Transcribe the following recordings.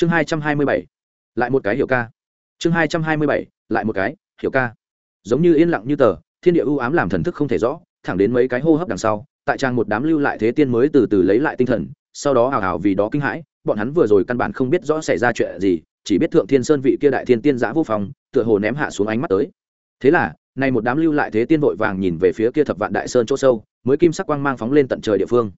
chương hai trăm hai mươi bảy, lại một cái hiểu ca. Chương hai trăm hai mươi bảy, lại một cái hiểu ca. Giống như yên lặng như tờ, thiên địa ưu ám làm thần thức không thể rõ, thẳng đến mấy cái hô hấp đằng sau, tại trang một đám lưu lại thế tiên mới từ từ lấy lại tinh thần, sau đó hào hào vì đó kinh hãi, bọn hắn vừa rồi căn bản không biết rõ xảy ra chuyện gì, chỉ biết thượng thiên sơn vị kia đại thiên tiên giã vô phòng, tựa hồ ném hạ xuống ánh mắt tới. Thế là, nay một đám lưu lại thế tiên vội vàng nhìn về phía kia thập vạn đại sơn chỗ sâu, mới kim sắc quang mang phóng lên tận trời địa phương.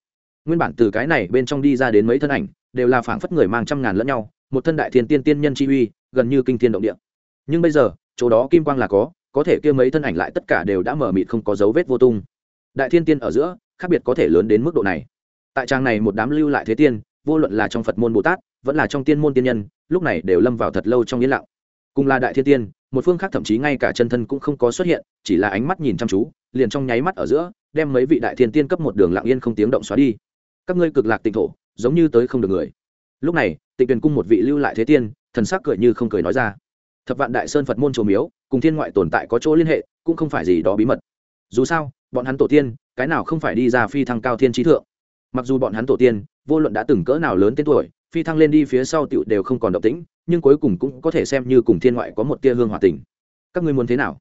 Nguyên bản từ cái này bên trong đi ra đến mấy thân ảnh đều là phảng phất người mang trăm ngàn lẫn nhau, một thân đại thiên tiên tiên nhân chi uy, gần như kinh thiên động địa. Nhưng bây giờ, chỗ đó kim quang là có có thể kia mấy thân ảnh lại tất cả đều đã mở mịt không có dấu vết vô tung. Đại thiên tiên ở giữa, khác biệt có thể lớn đến mức độ này. Tại trang này một đám lưu lại thế tiên, vô luận là trong phật môn bồ tát, vẫn là trong tiên môn tiên nhân, lúc này đều lâm vào thật lâu trong yên lặng. Cùng là đại thiên tiên, một phương khác thậm chí ngay cả chân thân cũng không có xuất hiện, chỉ là ánh mắt nhìn chăm chú, liền trong nháy mắt ở giữa, đem mấy vị đại thiên tiên cấp một đường lặng yên không tiếng động xóa đi. Các ngươi cực lạc tịnh thổ giống như tới không được người. Lúc này, tịnh tuyền cung một vị lưu lại thế tiên, thần sắc cười như không cười nói ra. Thập vạn đại sơn phật môn trồ miếu, cùng thiên ngoại tồn tại có chỗ liên hệ, cũng không phải gì đó bí mật. Dù sao, bọn hắn tổ tiên, cái nào không phải đi ra phi thăng cao thiên trí thượng? Mặc dù bọn hắn tổ tiên, vô luận đã từng cỡ nào lớn tên tuổi, phi thăng lên đi phía sau tựu đều không còn động tĩnh, nhưng cuối cùng cũng có thể xem như cùng thiên ngoại có một tia hương hòa tình. Các ngươi muốn thế nào?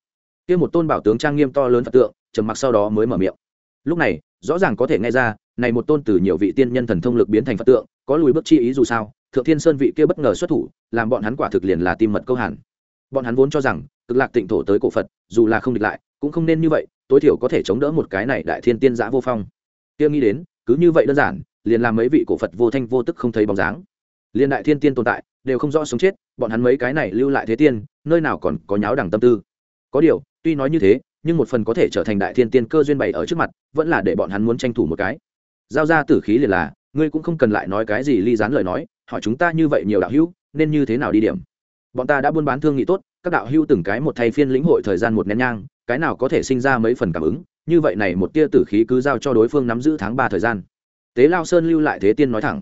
Kia một tôn bảo tướng trang nghiêm to lớn phật tượng, trầm mặc sau đó mới mở miệng lúc này, rõ ràng có thể nghe ra, này một tôn từ nhiều vị tiên nhân thần thông lực biến thành phật tượng, có lùi bước chi ý dù sao, thượng thiên sơn vị kia bất ngờ xuất thủ, làm bọn hắn quả thực liền là tim mật câu hàn. Bọn hắn vốn cho rằng, cực lạc tịnh thổ tới cổ phật, dù là không địch lại, cũng không nên như vậy, tối thiểu có thể chống đỡ một cái này đại thiên tiên giã vô phong. Kia nghĩ đến, cứ như vậy đơn giản, liền làm mấy vị cổ phật vô thanh vô tức không thấy bóng dáng. Liên đại thiên tiên tồn tại, đều không rõ sống chết, bọn hắn mấy cái này lưu lại thế tiên, nơi nào còn có nháo đẳng tâm tư. Có điều, tuy nói như thế nhưng một phần có thể trở thành đại thiên tiên cơ duyên bày ở trước mặt, vẫn là để bọn hắn muốn tranh thủ một cái. Giao ra tử khí liền là, ngươi cũng không cần lại nói cái gì ly dán lời nói, hỏi chúng ta như vậy nhiều đạo hữu, nên như thế nào đi điểm? Bọn ta đã buôn bán thương nghị tốt, các đạo hữu từng cái một thay phiên lĩnh hội thời gian một nén nhang, cái nào có thể sinh ra mấy phần cảm ứng, như vậy này một tia tử khí cứ giao cho đối phương nắm giữ tháng ba thời gian. Tế lao sơn lưu lại thế tiên nói thẳng.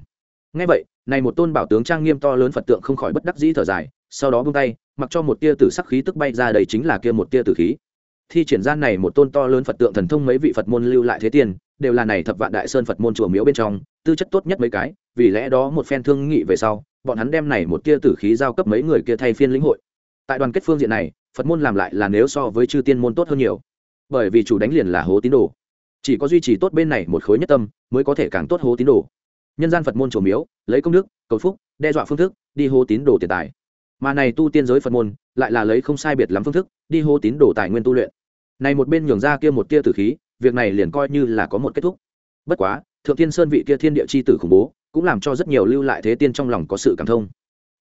Ngay vậy, này một tôn bảo tướng trang nghiêm to lớn phật tượng không khỏi bất đắc dĩ thở dài, sau đó buông tay, mặc cho một tia tử sắc khí tức bay ra đầy chính là kia một tia tử khí thi triển gian này một tôn to lớn phật tượng thần thông mấy vị phật môn lưu lại thế tiền, đều là này thập vạn đại sơn phật môn chùa miếu bên trong, tư chất tốt nhất mấy cái, vì lẽ đó một phen thương nghị về sau, bọn hắn đem này một tia tử khí giao cấp mấy người kia thay phiên lĩnh hội. Tại đoàn kết phương diện này, phật môn làm lại là nếu so với chư tiên môn tốt hơn nhiều. Bởi vì chủ đánh liền là hố tín đồ. Chỉ có duy trì tốt bên này một khối nhất tâm, mới có thể càng tốt hố tín đồ. Nhân gian phật môn chủ miếu, lấy công đức, cầu phúc, đe dọa phương thức, đi hố tín đồ tiền tài mà này tu tiên giới phật môn lại là lấy không sai biệt lắm phương thức đi hô tín đồ tài nguyên tu luyện. Này một bên nhường ra kia một tia tử khí, việc này liền coi như là có một kết thúc. Bất quá, thượng tiên sơn vị kia thiên địa c h i tử khủng bố cũng làm cho rất nhiều lưu lại thế tiên trong lòng có sự cảm thông.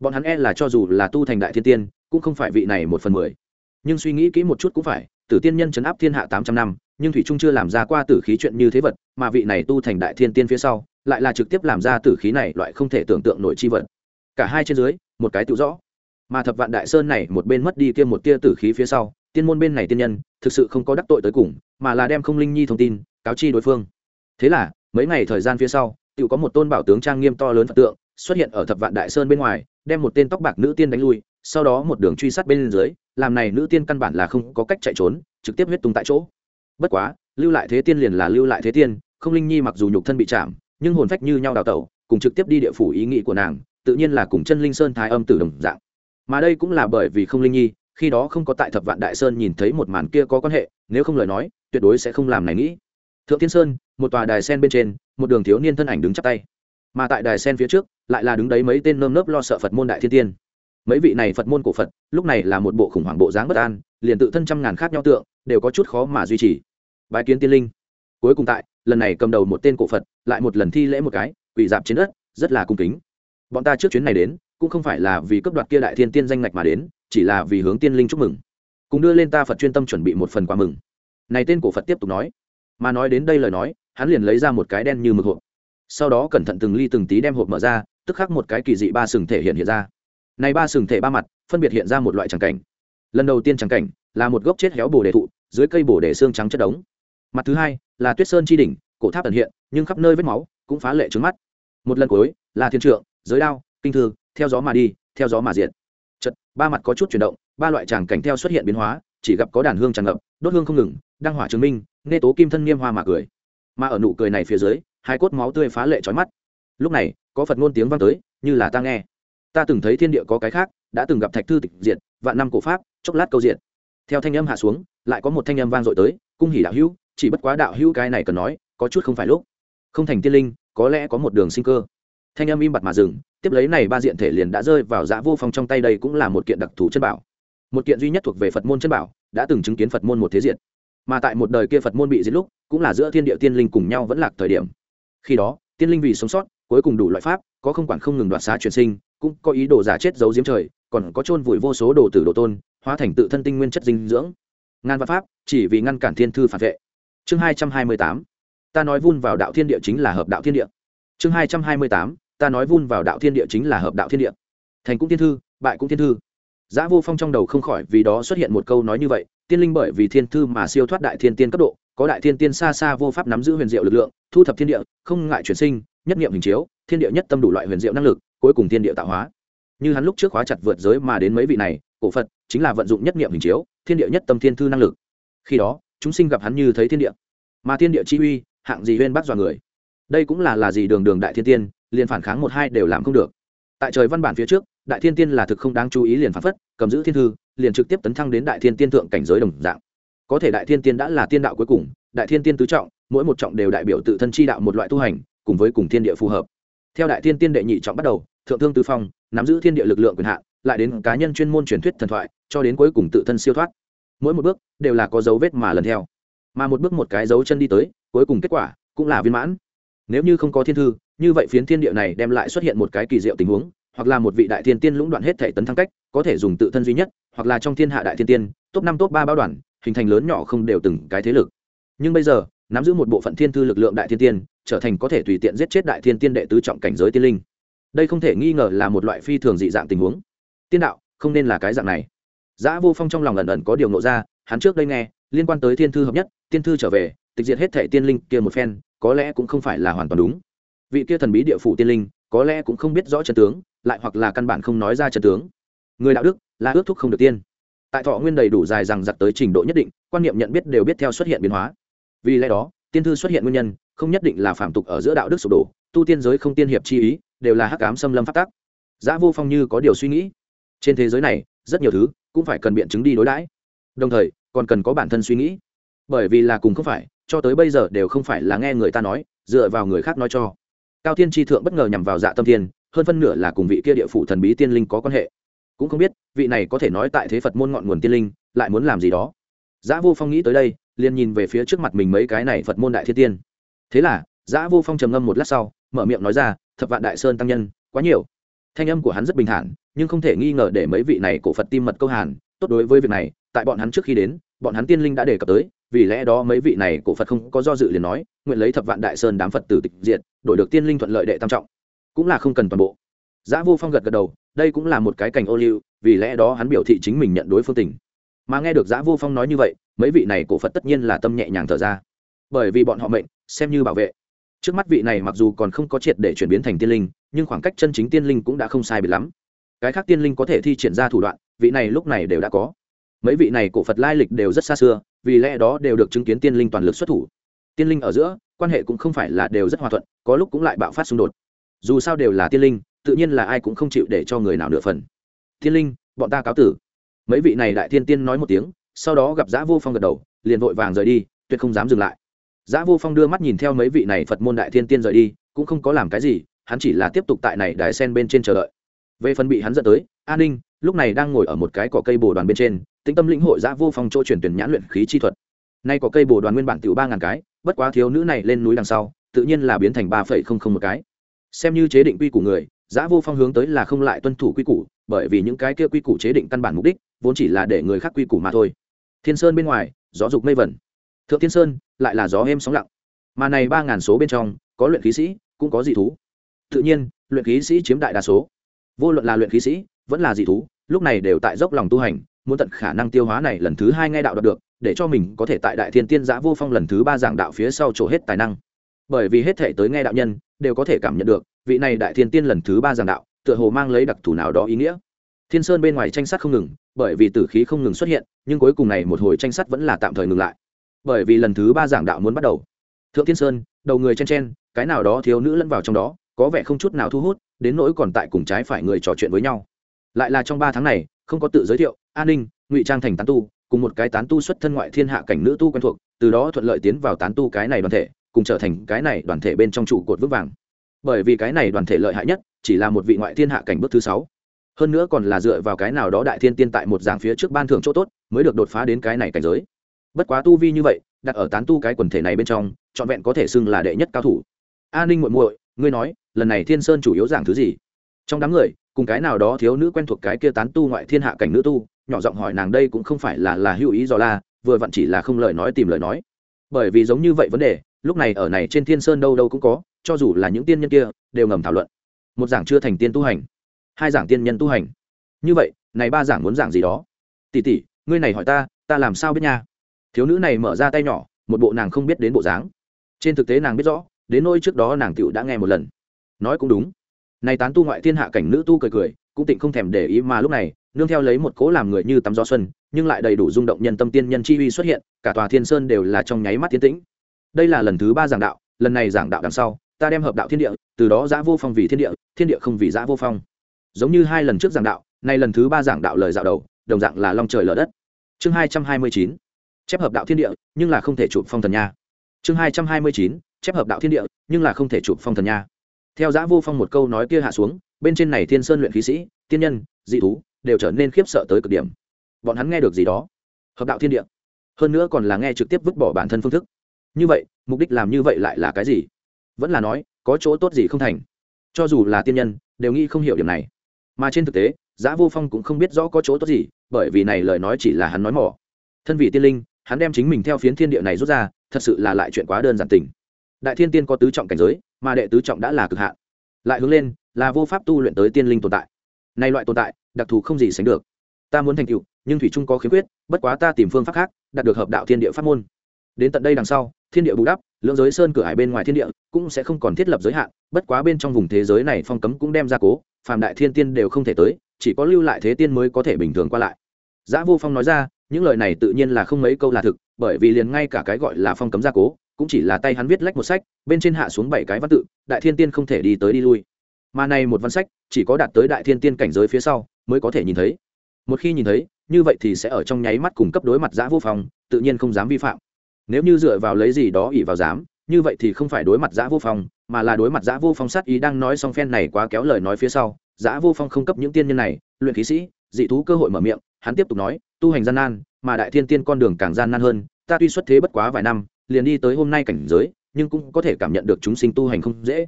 Bọn hắn e là cho dù là tu thành đại thiên tiên, cũng không phải vị này một phần mười. Nhưng suy nghĩ kỹ một chút cũng phải, tử tiên nhân chấn áp thiên hạ tám trăm năm, nhưng thủy trung chưa làm ra qua tử khí chuyện như thế vật, mà vị này tu thành đại thiên tiên phía sau, lại là trực tiếp làm ra tử khí này loại không thể tưởng tượng nổi chi vật. Cả hai trên dưới, một cái tự rõ mà thập vạn đại sơn này một bên mất đi kia một tia tử khí phía sau, tiên môn bên này tiên nhân, thực sự không có đắc tội tới cùng, mà là đem không linh nhi thông tin, cáo chi đối phương. Thế là, mấy ngày thời gian phía sau tự có một tôn bảo tướng trang nghiêm to lớn phật tượng xuất hiện ở thập vạn đại sơn bên ngoài, đem một tên tóc bạc nữ tiên đánh lui, sau đó một đường truy sát bên dưới, làm này nữ tiên căn bản là không có cách chạy trốn, trực tiếp huyết tung tại chỗ. Bất quá, lưu lại thế tiên liền là lưu lại thế tiên, không linh nhi mặc dù nhục thân bị chạm, nhưng hồn phách như nhau đào tẩu, cùng trực tiếp đi địa phủ ý nghĩ của nàng, tự nhiên là cùng chân linh sơn thái âm tử đồng dạng mà đây cũng là bởi vì không linh nhi, khi đó không có tại thập vạn đại sơn nhìn thấy một màn kia có quan hệ, nếu không lời nói, tuyệt đối sẽ không làm này nghĩ. Thượng thiên sơn, một tòa đài sen bên trên, một đường thiếu niên thân ảnh đứng chắp tay. Mà tại đài sen phía trước, lại là đứng đấy mấy tên nơm nớp lo sợ phật môn đại thiên tiên. Mấy vị này phật môn cổ phật, lúc này là một bộ khủng hoảng bộ dáng bất an, liền tự thân trăm ngàn khác nhau tượng, đều có chút khó mà duy trì. Bài kiến tiên linh. Cuối cùng tại, lần này cầm đầu một tên cổ phật, lại một lần thi lễ một cái, quỳ dạp trên đất, rất là cung kính. Bọn ta trước chuyến này đến cũng không phải là vì cấp đoạt kia đại thiên tiên danh ngạch mà đến, chỉ là vì hướng tiên linh chúc mừng. Cùng đưa lên ta phật chuyên tâm chuẩn bị một phần quà mừng. Này tên cổ phật tiếp tục nói. Mà nói đến đây lời nói, hắn liền lấy ra một cái đen như mực hộp. Sau đó cẩn thận từng ly từng tí đem hộp mở ra, tức khắc một cái kỳ dị ba sừng thể hiện hiện ra. Này ba sừng thể ba mặt, phân biệt hiện ra một loại tràng cảnh. Lần đầu tiên tràng cảnh là một gốc chết héo bồ đề thụ, dưới cây bồ đề xương trắng chất đống. Mặt thứ hai là tuyết sơn chi đỉnh, cổ tháp ẩn hiện, nhưng khắp nơi vết máu cũng phá lệ trứng mắt. Một lần cuối là thiên trượng, giới đao, kinh thư theo gió mà đi, theo gió mà diện chật ba mặt có chút chuyển động, ba loại tràng cảnh theo xuất hiện biến hóa, chỉ gặp có đàn hương tràn ngập, đốt hương không ngừng, đăng hỏa chứng minh nghe tố kim thân nghiêm hoa mà cười. Mà ở nụ cười này phía dưới, hai cốt máu tươi phá lệ trói mắt. Lúc này, có phật ngôn tiếng vang tới, như là ta nghe. Ta từng thấy thiên địa có cái khác, đã từng gặp thạch thư tịch diệt, vạn năm cổ pháp, chốc lát câu diện theo thanh âm hạ xuống, lại có một thanh âm vang dội tới, cung hỉ đạo hữu, chỉ bất quá đạo hữu cái này cần nói, có chút không phải lúc. Không thành tiên linh, có lẽ có một đường sinh cơ thanh âm im bặt mà dừng, tiếp lấy này ba diện thể liền đã rơi vào dã vô phong trong tay đây cũng là một kiện đặc thù chân bảo. Một kiện duy nhất thuộc về phật môn chân bảo, đã từng chứng kiến phật môn một thế diện. Mà tại một đời kia phật môn bị giết lúc, cũng là giữa thiên địa tiên linh cùng nhau vẫn lạc thời điểm. Khi đó, tiên linh vì sống sót, cuối cùng đủ loại pháp, có không quản không ngừng đoạt xá truyền sinh, cũng có ý đồ giả chết giấu diếm trời, còn có chôn vùi vô số đồ tử đồ tôn, hóa thành tự thân tinh nguyên chất dinh dưỡng. Ngàn văn pháp, chỉ vì ngăn cản thiên thư phản vệ. Chương hai trăm hai mươi tám. Ta nói vun vào đạo thiên địa chính là hợp đạo thiên địa. Chương hai trăm hai mươi tám ta nói vun vào đạo thiên địa chính là hợp đạo thiên địa thành cũng thiên thư bại cũng thiên thư Giá Vô Phong trong đầu không khỏi vì đó xuất hiện một câu nói như vậy, tiên linh bởi vì thiên thư mà siêu thoát đại thiên tiên cấp độ, có đại thiên tiên xa xa vô pháp nắm giữ huyền diệu lực lượng, thu thập thiên địa, không ngại chuyển sinh, nhất niệm hình chiếu, thiên địa nhất tâm đủ loại huyền diệu năng lực, cuối cùng thiên địa tạo hóa. Như hắn lúc trước khóa chặt vượt giới mà đến mấy vị này, cổ Phật chính là vận dụng nhất niệm hình chiếu, thiên địa nhất tâm thiên thư năng lực. Khi đó, chúng sinh gặp hắn như thấy thiên địa, mà thiên địa chi uy, hạng gì huyên bác dọa người. Đây cũng là là gì đường đường đại thiên tiên, liền phản kháng một hai đều làm không được. Tại trời văn bản phía trước, đại thiên tiên là thực không đáng chú ý liền phản phất cầm giữ thiên thư liền trực tiếp tấn thăng đến đại thiên tiên thượng cảnh giới đồng dạng. Có thể đại thiên tiên đã là tiên đạo cuối cùng đại thiên tiên tứ trọng mỗi một trọng đều đại biểu tự thân chi đạo một loại tu hành cùng với cùng thiên địa phù hợp. Theo đại thiên tiên đệ nhị trọng bắt đầu thượng thương tứ phong nắm giữ thiên địa lực lượng quyền hạn lại đến cá nhân chuyên môn truyền thuyết thần thoại cho đến cuối cùng tự thân siêu thoát. Mỗi một bước đều là có dấu vết mà lần theo. Mà một bước một cái dấu chân đi tới cuối cùng kết quả cũng là viên mãn. Nếu như không có thiên thư như vậy phiến thiên địa này đem lại xuất hiện một cái kỳ diệu tình huống, hoặc là một vị đại thiên tiên lũng đoạn hết thể tấn thăng cách, có thể dùng tự thân duy nhất, hoặc là trong thiên hạ đại thiên tiên, top năm, top ba báo đoàn, hình thành lớn nhỏ không đều từng cái thế lực. Nhưng bây giờ, nắm giữ một bộ phận thiên thư lực lượng đại thiên tiên, trở thành có thể tùy tiện giết chết đại thiên tiên đệ tứ trọng cảnh giới tiên linh. Đây không thể nghi ngờ là một loại phi thường dị dạng tình huống. Tiên đạo, không nên là cái dạng này. Giã vô phong trong lòng ẩn ẩn có điều nộ ra, hắn trước đây nghe, liên quan tới thiên thư hợp nhất, tiên thư trở về, tịch diệt hết thể tiên linh kia một phen, có lẽ cũng không phải là hoàn toàn đúng vị kia thần bí địa phủ tiên linh, có lẽ cũng không biết rõ chân tướng, lại hoặc là căn bản không nói ra chân tướng. Người đạo đức là ước thúc không được tiên. Tại thọ nguyên đầy đủ dài rằng giặc tới trình độ nhất định, quan niệm nhận biết đều biết theo xuất hiện biến hóa. Vì lẽ đó, tiên thư xuất hiện nguyên nhân, không nhất định là phạm tục ở giữa đạo đức sụp đổ, tu tiên giới không tiên hiệp chi ý, đều là hắc ám xâm lâm phát tác giá vô phong như có điều suy nghĩ. Trên thế giới này, rất nhiều thứ cũng phải cần biện chứng đi đối đãi. Đồng thời, còn cần có bản thân suy nghĩ. Bởi vì là cùng không phải, cho tới bây giờ đều không phải là nghe người ta nói, dựa vào người khác nói cho cao tiên tri thượng bất ngờ nhằm vào dạ tâm thiên, hơn phân nửa là cùng vị kia địa phủ thần bí tiên linh có quan hệ. Cũng không biết, vị này có thể nói tại thế phật môn ngọn nguồn tiên linh, lại muốn làm gì đó. Giã vô phong nghĩ tới đây, liền nhìn về phía trước mặt mình mấy cái này phật môn đại thiên tiên. Thế là giã vô phong trầm ngâm một lát sau, mở miệng nói ra, thập vạn đại sơn tăng nhân, quá nhiều. Thanh âm của hắn rất bình thản, nhưng không thể nghi ngờ để mấy vị này cổ phật tim mật câu hàn. Tốt đối với việc này, tại bọn hắn trước khi đến, bọn hắn tiên linh đã đề cập tới vì lẽ đó mấy vị này cổ phật không có do dự liền nói nguyện lấy thập vạn đại sơn đám phật tử tịch diệt đổi được tiên linh thuận lợi đệ tam trọng cũng là không cần toàn bộ Giá Vô Phong gật gật đầu, đây cũng là một cái cảnh ô liu, vì lẽ đó hắn biểu thị chính mình nhận đối phương tình. Mà nghe được Giá Vô Phong nói như vậy, mấy vị này cổ Phật tất nhiên là tâm nhẹ nhàng thở ra, bởi vì bọn họ mệnh xem như bảo vệ. Trước mắt vị này mặc dù còn không có triệt để chuyển biến thành tiên linh, nhưng khoảng cách chân chính tiên linh cũng đã không sai biệt lắm. Cái khác tiên linh có thể thi triển ra thủ đoạn, vị này lúc này đều đã có. Mấy vị này cổ Phật lai lịch đều rất xa xưa, vì lẽ đó đều được chứng kiến tiên linh toàn lực xuất thủ. Tiên linh ở giữa, quan hệ cũng không phải là đều rất hòa thuận, có lúc cũng lại bạo phát xung đột. Dù sao đều là tiên linh, tự nhiên là ai cũng không chịu để cho người nào nửa phần thiên linh bọn ta cáo tử mấy vị này đại thiên tiên nói một tiếng sau đó gặp giã vô phong gật đầu liền vội vàng rời đi tuyệt không dám dừng lại giã vô phong đưa mắt nhìn theo mấy vị này phật môn đại thiên tiên rời đi cũng không có làm cái gì hắn chỉ là tiếp tục tại này đài sen bên trên chờ đợi về phần bị hắn dẫn tới an ninh lúc này đang ngồi ở một cái cỏ cây bồ đoàn bên trên tĩnh tâm lĩnh hội giã vô phong chỗ chuyển tuyển nhãn luyện khí chi thuật. Nay có cây bồ đoàn nguyên bản tiểu ba ngàn cái, bất quá thiếu nữ này lên núi đằng sau, tự nhiên là biến thành ba phẩy không không một cái. Xem như chế định quy củ người, giã vô phong hướng tới là không lại tuân thủ quy củ, bởi vì những cái kia quy củ chế định căn bản mục đích, vốn chỉ là để người khác quy củ mà thôi. Thiên sơn bên ngoài, gió dục mây vẩn. Thượng thiên sơn, lại là gió êm sóng lặng. Mà này ba ngàn số bên trong, có luyện khí sĩ, cũng có dị thú. Tự nhiên, luyện khí sĩ chiếm đại đa số. Vô luận là luyện khí sĩ, vẫn là dị thú, lúc này đều tại dốc lòng tu hành muốn tận khả năng tiêu hóa này lần thứ hai nghe đạo đạt được, để cho mình có thể tại đại thiên tiên giã vô phong lần thứ ba giảng đạo phía sau chỗ hết tài năng. Bởi vì hết thể tới nghe đạo nhân, đều có thể cảm nhận được, vị này đại thiên tiên lần thứ ba giảng đạo, tựa hồ mang lấy đặc thù nào đó ý nghĩa. Thiên sơn bên ngoài tranh sát không ngừng, bởi vì tử khí không ngừng xuất hiện, nhưng cuối cùng này một hồi tranh sát vẫn là tạm thời ngừng lại. Bởi vì lần thứ ba giảng đạo muốn bắt đầu. Thượng thiên sơn, đầu người chen chen, cái nào đó thiếu nữ lẫn vào trong đó, có vẻ không chút nào thu hút, đến nỗi còn tại cùng trái phải người trò chuyện với nhau. Lại là trong ba tháng này, không có tự giới thiệu an ninh, ngụy trang thành tán tu, cùng một cái tán tu xuất thân ngoại thiên hạ cảnh nữ tu quen thuộc, từ đó thuận lợi tiến vào tán tu cái này đoàn thể, cùng trở thành cái này đoàn thể bên trong trụ cột vững vàng. Bởi vì cái này đoàn thể lợi hại nhất, chỉ là một vị ngoại thiên hạ cảnh bước thứ sáu. Hơn nữa còn là dựa vào cái nào đó đại thiên tiên tại một giảng phía trước ban thưởng chỗ tốt, mới được đột phá đến cái này cảnh giới. Bất quá tu vi như vậy, đặt ở tán tu cái quần thể này bên trong, trọn vẹn có thể xưng là đệ nhất cao thủ. A ninh muội muội, ngươi nói, lần này thiên sơn chủ yếu giảng thứ gì? Trong đám người, cùng cái nào đó thiếu nữ quen thuộc cái kia tán tu ngoại thiên hạ cảnh nữ tu nhỏ giọng hỏi nàng đây cũng không phải là là hữu ý dò la, vừa vặn chỉ là không lời nói tìm lời nói. Bởi vì giống như vậy vấn đề, lúc này ở này trên thiên sơn đâu đâu cũng có, cho dù là những tiên nhân kia, đều ngầm thảo luận. Một giảng chưa thành tiên tu hành, hai giảng tiên nhân tu hành. Như vậy, này ba giảng muốn giảng gì đó? Tỷ tỷ, ngươi này hỏi ta ta làm sao biết nha? Thiếu nữ này mở ra tay nhỏ, một bộ nàng không biết đến bộ dáng. Trên thực tế nàng biết rõ, đến nôi trước đó nàng tựu đã nghe một lần. Nói cũng đúng. Này tán tu ngoại thiên hạ cảnh nữ tu cười cười, cũng tịnh không thèm để ý mà lúc này nương theo lấy một cố làm người như tắm gió xuân, nhưng lại đầy đủ rung động nhân tâm tiên nhân chi uy xuất hiện, cả tòa thiên sơn đều là trong nháy mắt thiên tĩnh. Đây là lần thứ ba giảng đạo, lần này giảng đạo đằng sau, ta đem hợp đạo thiên địa, từ đó giã vô phong vì thiên địa thiên địa không vì giã vô phong. Giống như hai lần trước giảng đạo, nay lần thứ ba giảng đạo lời dạo đầu, đồng dạng là long trời lở đất. Chương hai trăm hai mươi chín, chép hợp đạo thiên địa, nhưng là không thể chụp phong thần nha. Chương hai trăm hai mươi chín, chép hợp đạo thiên địa, nhưng là không thể chụp phong thần nha. Theo giã vô phong một câu nói kia hạ xuống, bên trên này thiên sơn luyện khí sĩ, tiên nhân, dị thú đều trở nên khiếp sợ tới cực điểm. Bọn hắn nghe được gì đó. Hợp đạo thiên địa. Hơn nữa còn là nghe trực tiếp vứt bỏ bản thân phương thức. Như vậy, mục đích làm như vậy lại là cái gì? Vẫn là nói, có chỗ tốt gì không thành? Cho dù là tiên nhân, đều nghĩ không hiểu điểm này. Mà trên thực tế, giã vô phong cũng không biết rõ có chỗ tốt gì, bởi vì này lời nói chỉ là hắn nói mỏ. Thân vị tiên linh, hắn đem chính mình theo phiến thiên địa này rút ra, thật sự là lại chuyện quá đơn giản tình. Đại thiên tiên có tứ trọng cảnh giới, mà đệ tứ trọng đã là cực hạn. Lại hướng lên, là vô pháp tu luyện tới tiên linh tồn tại nay loại tồn tại, đặc thù không gì sánh được. Ta muốn thành tựu, nhưng thủy trung có khiếm khuyết, bất quá ta tìm phương pháp khác, đạt được hợp đạo thiên địa pháp môn. Đến tận đây đằng sau, thiên địa bù đắp, lưỡng giới sơn cửa hải bên ngoài thiên địa cũng sẽ không còn thiết lập giới hạn, bất quá bên trong vùng thế giới này phong cấm cũng đem ra cố, phàm đại thiên tiên đều không thể tới, chỉ có lưu lại thế tiên mới có thể bình thường qua lại. Giã vô phong nói ra, những lời này tự nhiên là không mấy câu là thực, bởi vì liền ngay cả cái gọi là phong cấm gia cố, cũng chỉ là tay hắn viết lách một sách, bên trên hạ xuống bảy cái văn tự, đại thiên tiên không thể đi tới đi lui mà này một văn sách chỉ có đạt tới đại thiên tiên cảnh giới phía sau mới có thể nhìn thấy. Một khi nhìn thấy, như vậy thì sẽ ở trong nháy mắt cùng cấp đối mặt giã vô phong tự nhiên không dám vi phạm. Nếu như dựa vào lấy gì đó ỉ vào dám như vậy thì không phải đối mặt giã vô phong mà là đối mặt giã vô phong sát ý đang nói xong phen này quá kéo lời nói phía sau, giã vô phong không cấp những tiên nhân này, luyện khí sĩ, dị thú cơ hội mở miệng, hắn tiếp tục nói, tu hành gian nan, mà đại thiên tiên con đường càng gian nan hơn, ta tuy xuất thế bất quá vài năm, liền đi tới hôm nay cảnh giới, nhưng cũng có thể cảm nhận được chúng sinh tu hành không dễ.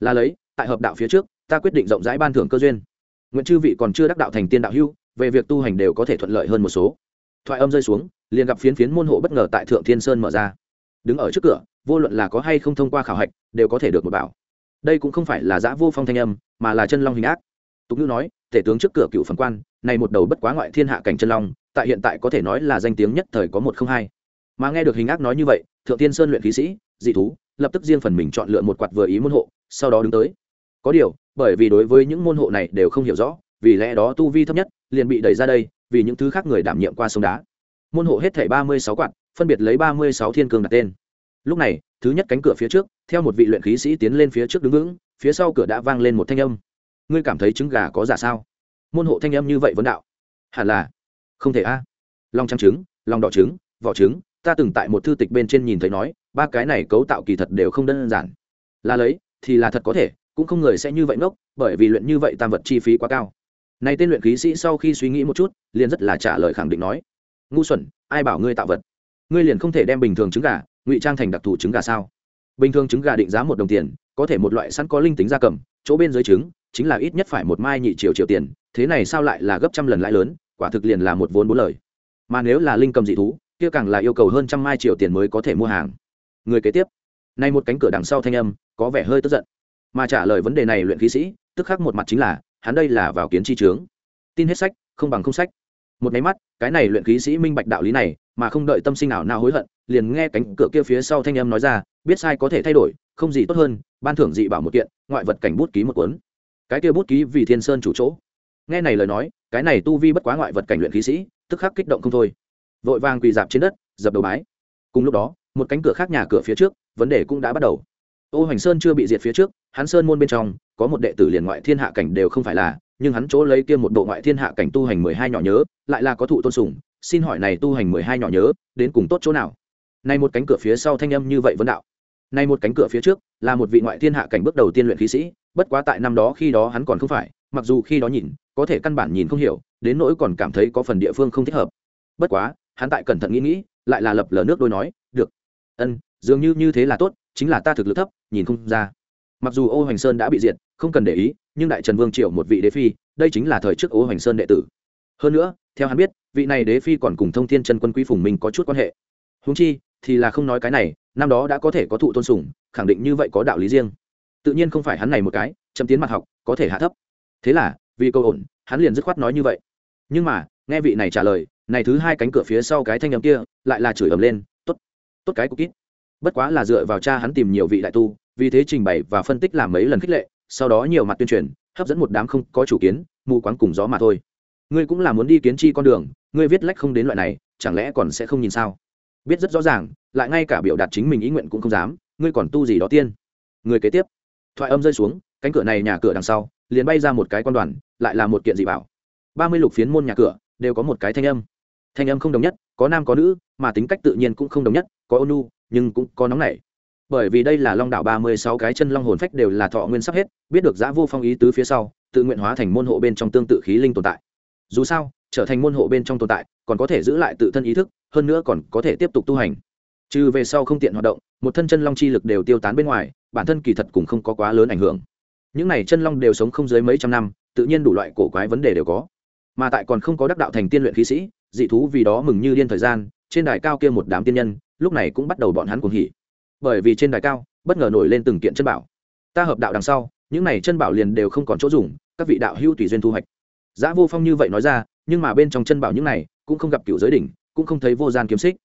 Là lấy tại hợp đạo phía trước, ta quyết định rộng rãi ban thưởng cơ duyên. Nguyện chư vị còn chưa đắc đạo thành tiên đạo hưu về việc tu hành đều có thể thuận lợi hơn một số. Thoại âm rơi xuống, liền gặp phiến phiến môn hộ bất ngờ tại thượng thiên sơn mở ra. Đứng ở trước cửa, vô luận là có hay không thông qua khảo hạch, đều có thể được một bảo. Đây cũng không phải là giã vô phong thanh âm, mà là chân long hình ác. Tục ngữ nói, tể tướng trước cửa cựu phần quan, này một đầu bất quá ngoại thiên hạ cảnh chân long, tại hiện tại có thể nói là danh tiếng nhất thời có một không hai. Mà nghe được hình ác nói như vậy, thượng tiên sơn luyện khí sĩ, dị thú, lập tức riêng phần mình chọn lựa một quạt vừa ý môn hộ, sau đó đứng tới có điều, bởi vì đối với những môn hộ này đều không hiểu rõ, vì lẽ đó tu vi thấp nhất liền bị đẩy ra đây, vì những thứ khác người đảm nhiệm qua sông đá. Môn hộ hết thảy ba mươi sáu quạt, phân biệt lấy ba mươi sáu thiên cương đặt tên. Lúc này, thứ nhất cánh cửa phía trước, theo một vị luyện khí sĩ tiến lên phía trước đứng vững, phía sau cửa đã vang lên một thanh âm. Ngươi cảm thấy trứng gà có giả sao? Môn hộ thanh âm như vậy vấn đạo. Hẳn là. Không thể a. Lòng trắng trứng lòng đỏ trứng, vỏ trứng, ta từng tại một thư tịch bên trên nhìn thấy nói, ba cái này cấu tạo kỳ thật đều không đơn giản. Là lấy, thì là thật có thể cũng không người sẽ như vậy ngốc, bởi vì luyện như vậy tam vật chi phí quá cao. Này tên luyện khí sĩ sau khi suy nghĩ một chút, liền rất là trả lời khẳng định nói, ngu xuẩn, ai bảo ngươi tạo vật? Ngươi liền không thể đem bình thường trứng gà, ngụy trang thành đặc thù trứng gà sao? Bình thường trứng gà định giá một đồng tiền, có thể một loại sẵn có linh tính gia cầm, chỗ bên dưới trứng, chính là ít nhất phải một mai nhị triệu triệu tiền, thế này sao lại là gấp trăm lần lãi lớn, quả thực liền là một vốn bốn lời. Mà nếu là linh cầm dị thú, kia càng là yêu cầu hơn trăm mai triệu tiền mới có thể mua hàng. Người kế tiếp. Nay một cánh cửa đằng sau thanh âm, có vẻ hơi tức giận mà trả lời vấn đề này luyện khí sĩ, tức khắc một mặt chính là, hắn đây là vào kiến chi trướng tin hết sách, không bằng không sách. Một máy mắt, cái này luyện khí sĩ minh bạch đạo lý này, mà không đợi tâm sinh nào nào hối hận, liền nghe cánh cửa kia phía sau thanh âm nói ra, biết sai có thể thay đổi, không gì tốt hơn, ban thưởng dị bảo một kiện, ngoại vật cảnh bút ký một cuốn. Cái kia bút ký vì thiên sơn chủ chỗ. Nghe này lời nói, cái này tu vi bất quá ngoại vật cảnh luyện khí sĩ, tức khắc kích động không thôi. Vội vàng quỳ dạp trên đất, dập đầu bái. Cùng lúc đó, một cánh cửa khác nhà cửa phía trước, vấn đề cũng đã bắt đầu. Ô hoành sơn chưa bị diệt phía trước hắn sơn môn bên trong, có một đệ tử liền ngoại thiên hạ cảnh đều không phải là, nhưng hắn chỗ lấy kia một bộ ngoại thiên hạ cảnh tu hành mười hai nhỏ nhớ, lại là có thụ tôn sùng, xin hỏi này tu hành mười hai nhỏ nhớ, đến cùng tốt chỗ nào? Này một cánh cửa phía sau thanh âm như vậy vấn đạo. Này một cánh cửa phía trước, là một vị ngoại thiên hạ cảnh bước đầu tiên luyện khí sĩ, bất quá tại năm đó khi đó hắn còn không phải, mặc dù khi đó nhìn, có thể căn bản nhìn không hiểu, đến nỗi còn cảm thấy có phần địa phương không thích hợp. Bất quá, hắn tại cẩn thận nghĩ nghĩ, lại là lập lờ nước đôi nói, được. Ân, dường như như thế là tốt, chính là ta thực lực thấp, nhìn không ra mặc dù ô hoành sơn đã bị diệt, không cần để ý, nhưng đại trần vương triệu một vị đế phi, đây chính là thời trước ô hoành sơn đệ tử. Hơn nữa, theo hắn biết, vị này đế phi còn cùng thông thiên chân quân quý phùng minh có chút quan hệ. Húng chi, thì là không nói cái này, năm đó đã có thể có thụ tôn sùng, khẳng định như vậy có đạo lý riêng. Tự nhiên không phải hắn này một cái chấm tiến mặt học, có thể hạ thấp. Thế là, vì câu ổn, hắn liền dứt khoát nói như vậy. Nhưng mà, nghe vị này trả lời, này thứ hai cánh cửa phía sau cái thanh âm kia, lại là chửi ầm lên, tốt tốt cái cục kít. Bất quá là dựa vào cha hắn tìm nhiều vị đại tu vì thế trình bày và phân tích làm mấy lần khích lệ, sau đó nhiều mặt tuyên truyền, hấp dẫn một đám không có chủ kiến, mù quáng cùng gió mà thôi. Ngươi cũng là muốn đi kiến chi con đường, ngươi viết lách không đến loại này, chẳng lẽ còn sẽ không nhìn sao? Biết rất rõ ràng, lại ngay cả biểu đạt chính mình ý nguyện cũng không dám, ngươi còn tu gì đó tiên? Người kế tiếp. Thoại âm rơi xuống, cánh cửa này nhà cửa đằng sau, liền bay ra một cái quan đoàn, lại là một kiện dị bảo. Ba mươi lục phiến môn nhà cửa, đều có một cái thanh âm. Thanh âm không đồng nhất, có nam có nữ, mà tính cách tự nhiên cũng không đồng nhất, có ônu nhưng cũng có nóng nảy bởi vì đây là long đảo ba mươi sáu cái chân long hồn phách đều là thọ nguyên sắp hết, biết được giã vô phong ý tứ phía sau, tự nguyện hóa thành môn hộ bên trong tương tự khí linh tồn tại. Dù sao, trở thành môn hộ bên trong tồn tại, còn có thể giữ lại tự thân ý thức, hơn nữa còn có thể tiếp tục tu hành. Trừ về sau không tiện hoạt động, một thân chân long chi lực đều tiêu tán bên ngoài, bản thân kỳ thật cũng không có quá lớn ảnh hưởng. Những này chân long đều sống không dưới mấy trăm năm, tự nhiên đủ loại cổ quái vấn đề đều có. Mà tại còn không có đắc đạo thành tiên luyện khí sĩ, dị thú vì đó mừng như điên thời gian, trên đài cao kia một đám tiên nhân, lúc này cũng bắt đầu bọn hắn cuồng hỉ bởi vì trên đài cao, bất ngờ nổi lên từng kiện chân bảo. Ta hợp đạo đằng sau, những này chân bảo liền đều không còn chỗ dùng, các vị đạo hữu tùy duyên thu hoạch. Giã vô phong như vậy nói ra, nhưng mà bên trong chân bảo những này, cũng không gặp cựu giới đỉnh, cũng không thấy vô gian kiếm xích.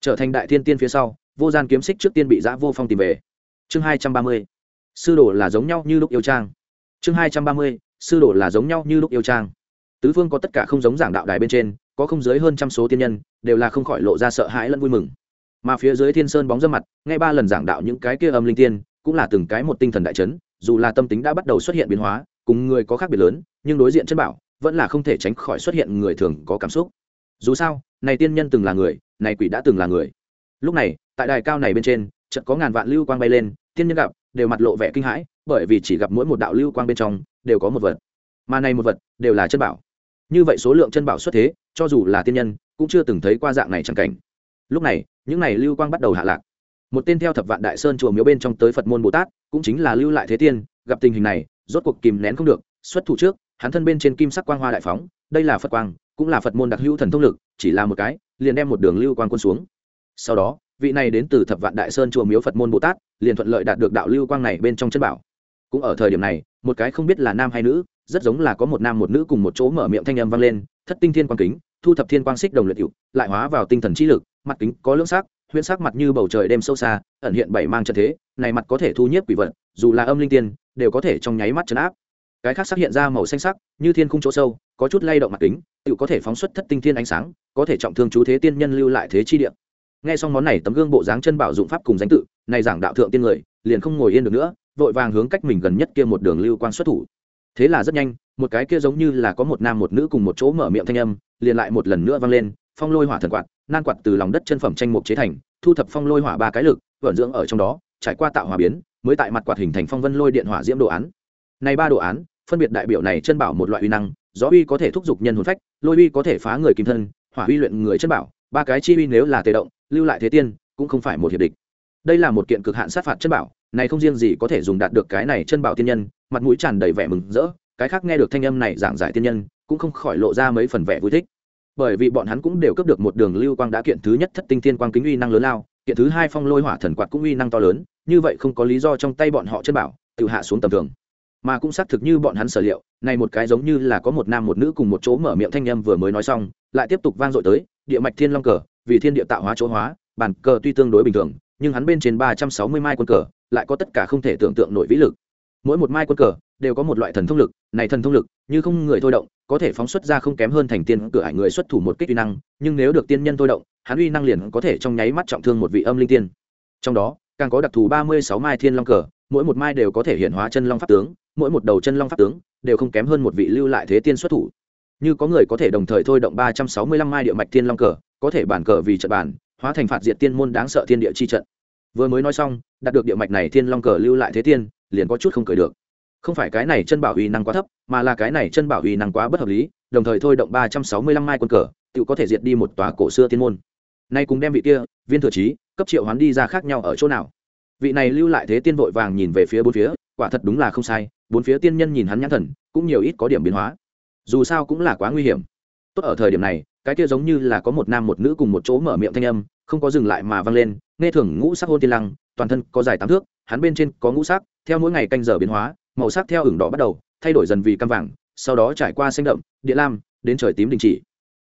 Trở thành đại thiên tiên phía sau, vô gian kiếm xích trước tiên bị giã vô phong tìm về. Chương hai trăm ba mươi, sư đồ là giống nhau như lúc yêu trang. Chương hai trăm ba mươi, sư đồ là giống nhau như lúc yêu trang. Tứ phương có tất cả không giống giảng đạo đài bên trên, có không dưới hơn trăm số tiên nhân, đều là không khỏi lộ ra sợ hãi lẫn vui mừng mà phía dưới thiên sơn bóng dâm mặt ngay ba lần giảng đạo những cái kia âm linh tiên, cũng là từng cái một tinh thần đại chấn, dù là tâm tính đã bắt đầu xuất hiện biến hóa, cùng người có khác biệt lớn, nhưng đối diện chân bảo, vẫn là không thể tránh khỏi xuất hiện người thường có cảm xúc. Dù sao, này tiên nhân từng là người, này quỷ đã từng là người. Lúc này, tại đài cao này bên trên, chợt có ngàn vạn lưu quang bay lên, tiên nhân gặp, đều mặt lộ vẻ kinh hãi, bởi vì chỉ gặp mỗi một đạo lưu quang bên trong, đều có một vật. Mà này một vật, đều là chân bảo. Như vậy số lượng chân bảo xuất thế, cho dù là tiên nhân, cũng chưa từng thấy qua dạng này chẳng cảnh lúc này, những này lưu quang bắt đầu hạ lạc. Một tên theo thập vạn đại sơn chùa miếu bên trong tới phật môn bồ tát, cũng chính là lưu lại thế tiên, gặp tình hình này, rốt cuộc kìm nén không được, xuất thủ trước, hắn thân bên trên kim sắc quang hoa đại phóng, đây là phật quang, cũng là phật môn đặc hữu thần thông lực, chỉ là một cái, liền đem một đường lưu quang quân xuống. Sau đó, vị này đến từ thập vạn đại sơn chùa miếu phật môn bồ tát, liền thuận lợi đạt được đạo lưu quang này bên trong chân bảo. Cũng ở thời điểm này, một cái không biết là nam hay nữ, rất giống là có một nam một nữ cùng một chỗ mở miệng thanh âm vang lên, thất tinh thiên quang kính thu thập thiên quang xích đồng luyện hữu lại hóa vào tinh thần trí lực, mặt kính có lưỡng sắc, huyễn sắc mặt như bầu trời đêm sâu xa, ẩn hiện bảy mang trận thế, này mặt có thể thu nhiếp quỷ vật, dù là âm linh tiên, đều có thể trong nháy mắt chấn áp. Cái khác sắc hiện ra màu xanh sắc, như thiên khung chỗ sâu, có chút lay động mặt kính tự có thể phóng xuất thất tinh thiên ánh sáng, có thể trọng thương chú thế tiên nhân lưu lại thế chi địa. Nghe xong món này, tấm gương bộ dáng chân bảo dụng pháp cùng danh tự, này giảng đạo thượng tiên người, liền không ngồi yên được nữa, vội vàng hướng cách mình gần nhất kia một đường lưu quan xuất thủ. Thế là rất nhanh một cái kia giống như là có một nam một nữ cùng một chỗ mở miệng thanh âm, liền lại một lần nữa vang lên, phong lôi hỏa thần quạt, nan quạt từ lòng đất chân phẩm tranh mục chế thành, thu thập phong lôi hỏa ba cái lực, vận dưỡng ở trong đó, trải qua tạo hòa biến, mới tại mặt quạt hình thành phong vân lôi điện hỏa diễm đồ án. Này ba đồ án, phân biệt đại biểu này chân bảo một loại uy năng, gió uy có thể thúc giục nhân hồn phách, lôi uy có thể phá người kim thân, hỏa uy luyện người chân bảo, ba cái chi uy nếu là tề động, lưu lại thế tiên, cũng không phải một hiệp địch. Đây là một kiện cực hạn sát phạt chân bảo, này không riêng gì có thể dùng đạt được cái này chân bảo tiên nhân, mặt mũi tràn đầy vẻ mừng rỡ cái khác nghe được thanh âm này giảng giải tiên nhân, cũng không khỏi lộ ra mấy phần vẻ vui thích. Bởi vì bọn hắn cũng đều cấp được một đường lưu quang đã kiện thứ nhất thất tinh thiên quang kính uy năng lớn lao, kiện thứ hai phong lôi hỏa thần quạt cũng uy năng to lớn, như vậy không có lý do trong tay bọn họ chân bảo, tự hạ xuống tầm thường. Mà cũng xác thực như bọn hắn sở liệu, này một cái giống như là có một nam một nữ cùng một chỗ mở miệng thanh âm vừa mới nói xong, lại tiếp tục vang dội tới, địa mạch thiên long cờ, vì thiên địa tạo hóa chỗ hóa, bản cờ tuy tương đối bình thường, nhưng hắn bên trên ba trăm sáu mươi mai quân cờ, lại có tất cả không thể tưởng tượng nổi vĩ lực. Mỗi một mai quân cờ đều có một loại thần thông lực, này thần thông lực, như không người thôi động, có thể phóng xuất ra không kém hơn thành tiên cửa hải người xuất thủ một kích uy năng, nhưng nếu được tiên nhân thôi động, hắn uy năng liền có thể trong nháy mắt trọng thương một vị âm linh tiên. Trong đó, càng có đặc thù ba mươi sáu mai thiên long cờ, mỗi một mai đều có thể hiện hóa chân long pháp tướng, mỗi một đầu chân long pháp tướng đều không kém hơn một vị lưu lại thế tiên xuất thủ. Như có người có thể đồng thời thôi động ba trăm sáu mươi lăm mai địa mạch thiên long cờ, có thể bản cờ vì trận bản, hóa thành phạt diệt tiên môn đáng sợ thiên địa chi trận. Vừa mới nói xong, đạt được địa mạch này thiên long cờ lưu lại thế tiên, liền có chút không cười được không phải cái này chân bảo uy năng quá thấp, mà là cái này chân bảo uy năng quá bất hợp lý, đồng thời thôi động ba trăm sáu mươi lăm mai quân cờ, tự có thể diệt đi một tòa cổ xưa tiên môn. Nay cùng đem vị kia, viên thừa trí, cấp triệu hoán đi ra khác nhau ở chỗ nào? Vị này lưu lại thế tiên vội vàng nhìn về phía bốn phía, quả thật đúng là không sai, bốn phía tiên nhân nhìn hắn nhãn thần, cũng nhiều ít có điểm biến hóa. Dù sao cũng là quá nguy hiểm. Tốt ở thời điểm này, cái kia giống như là có một nam một nữ cùng một chỗ mở miệng thanh âm, không có dừng lại mà vang lên, nghe thường ngũ sắc hôn tiên lăng, toàn thân có dài tám thước, hắn bên trên có ngũ sắc, theo mỗi ngày canh giờ biến hóa màu sắc theo ửng đỏ bắt đầu, thay đổi dần vì cam vàng, sau đó trải qua xanh đậm địa lam, đến trời tím đình chỉ.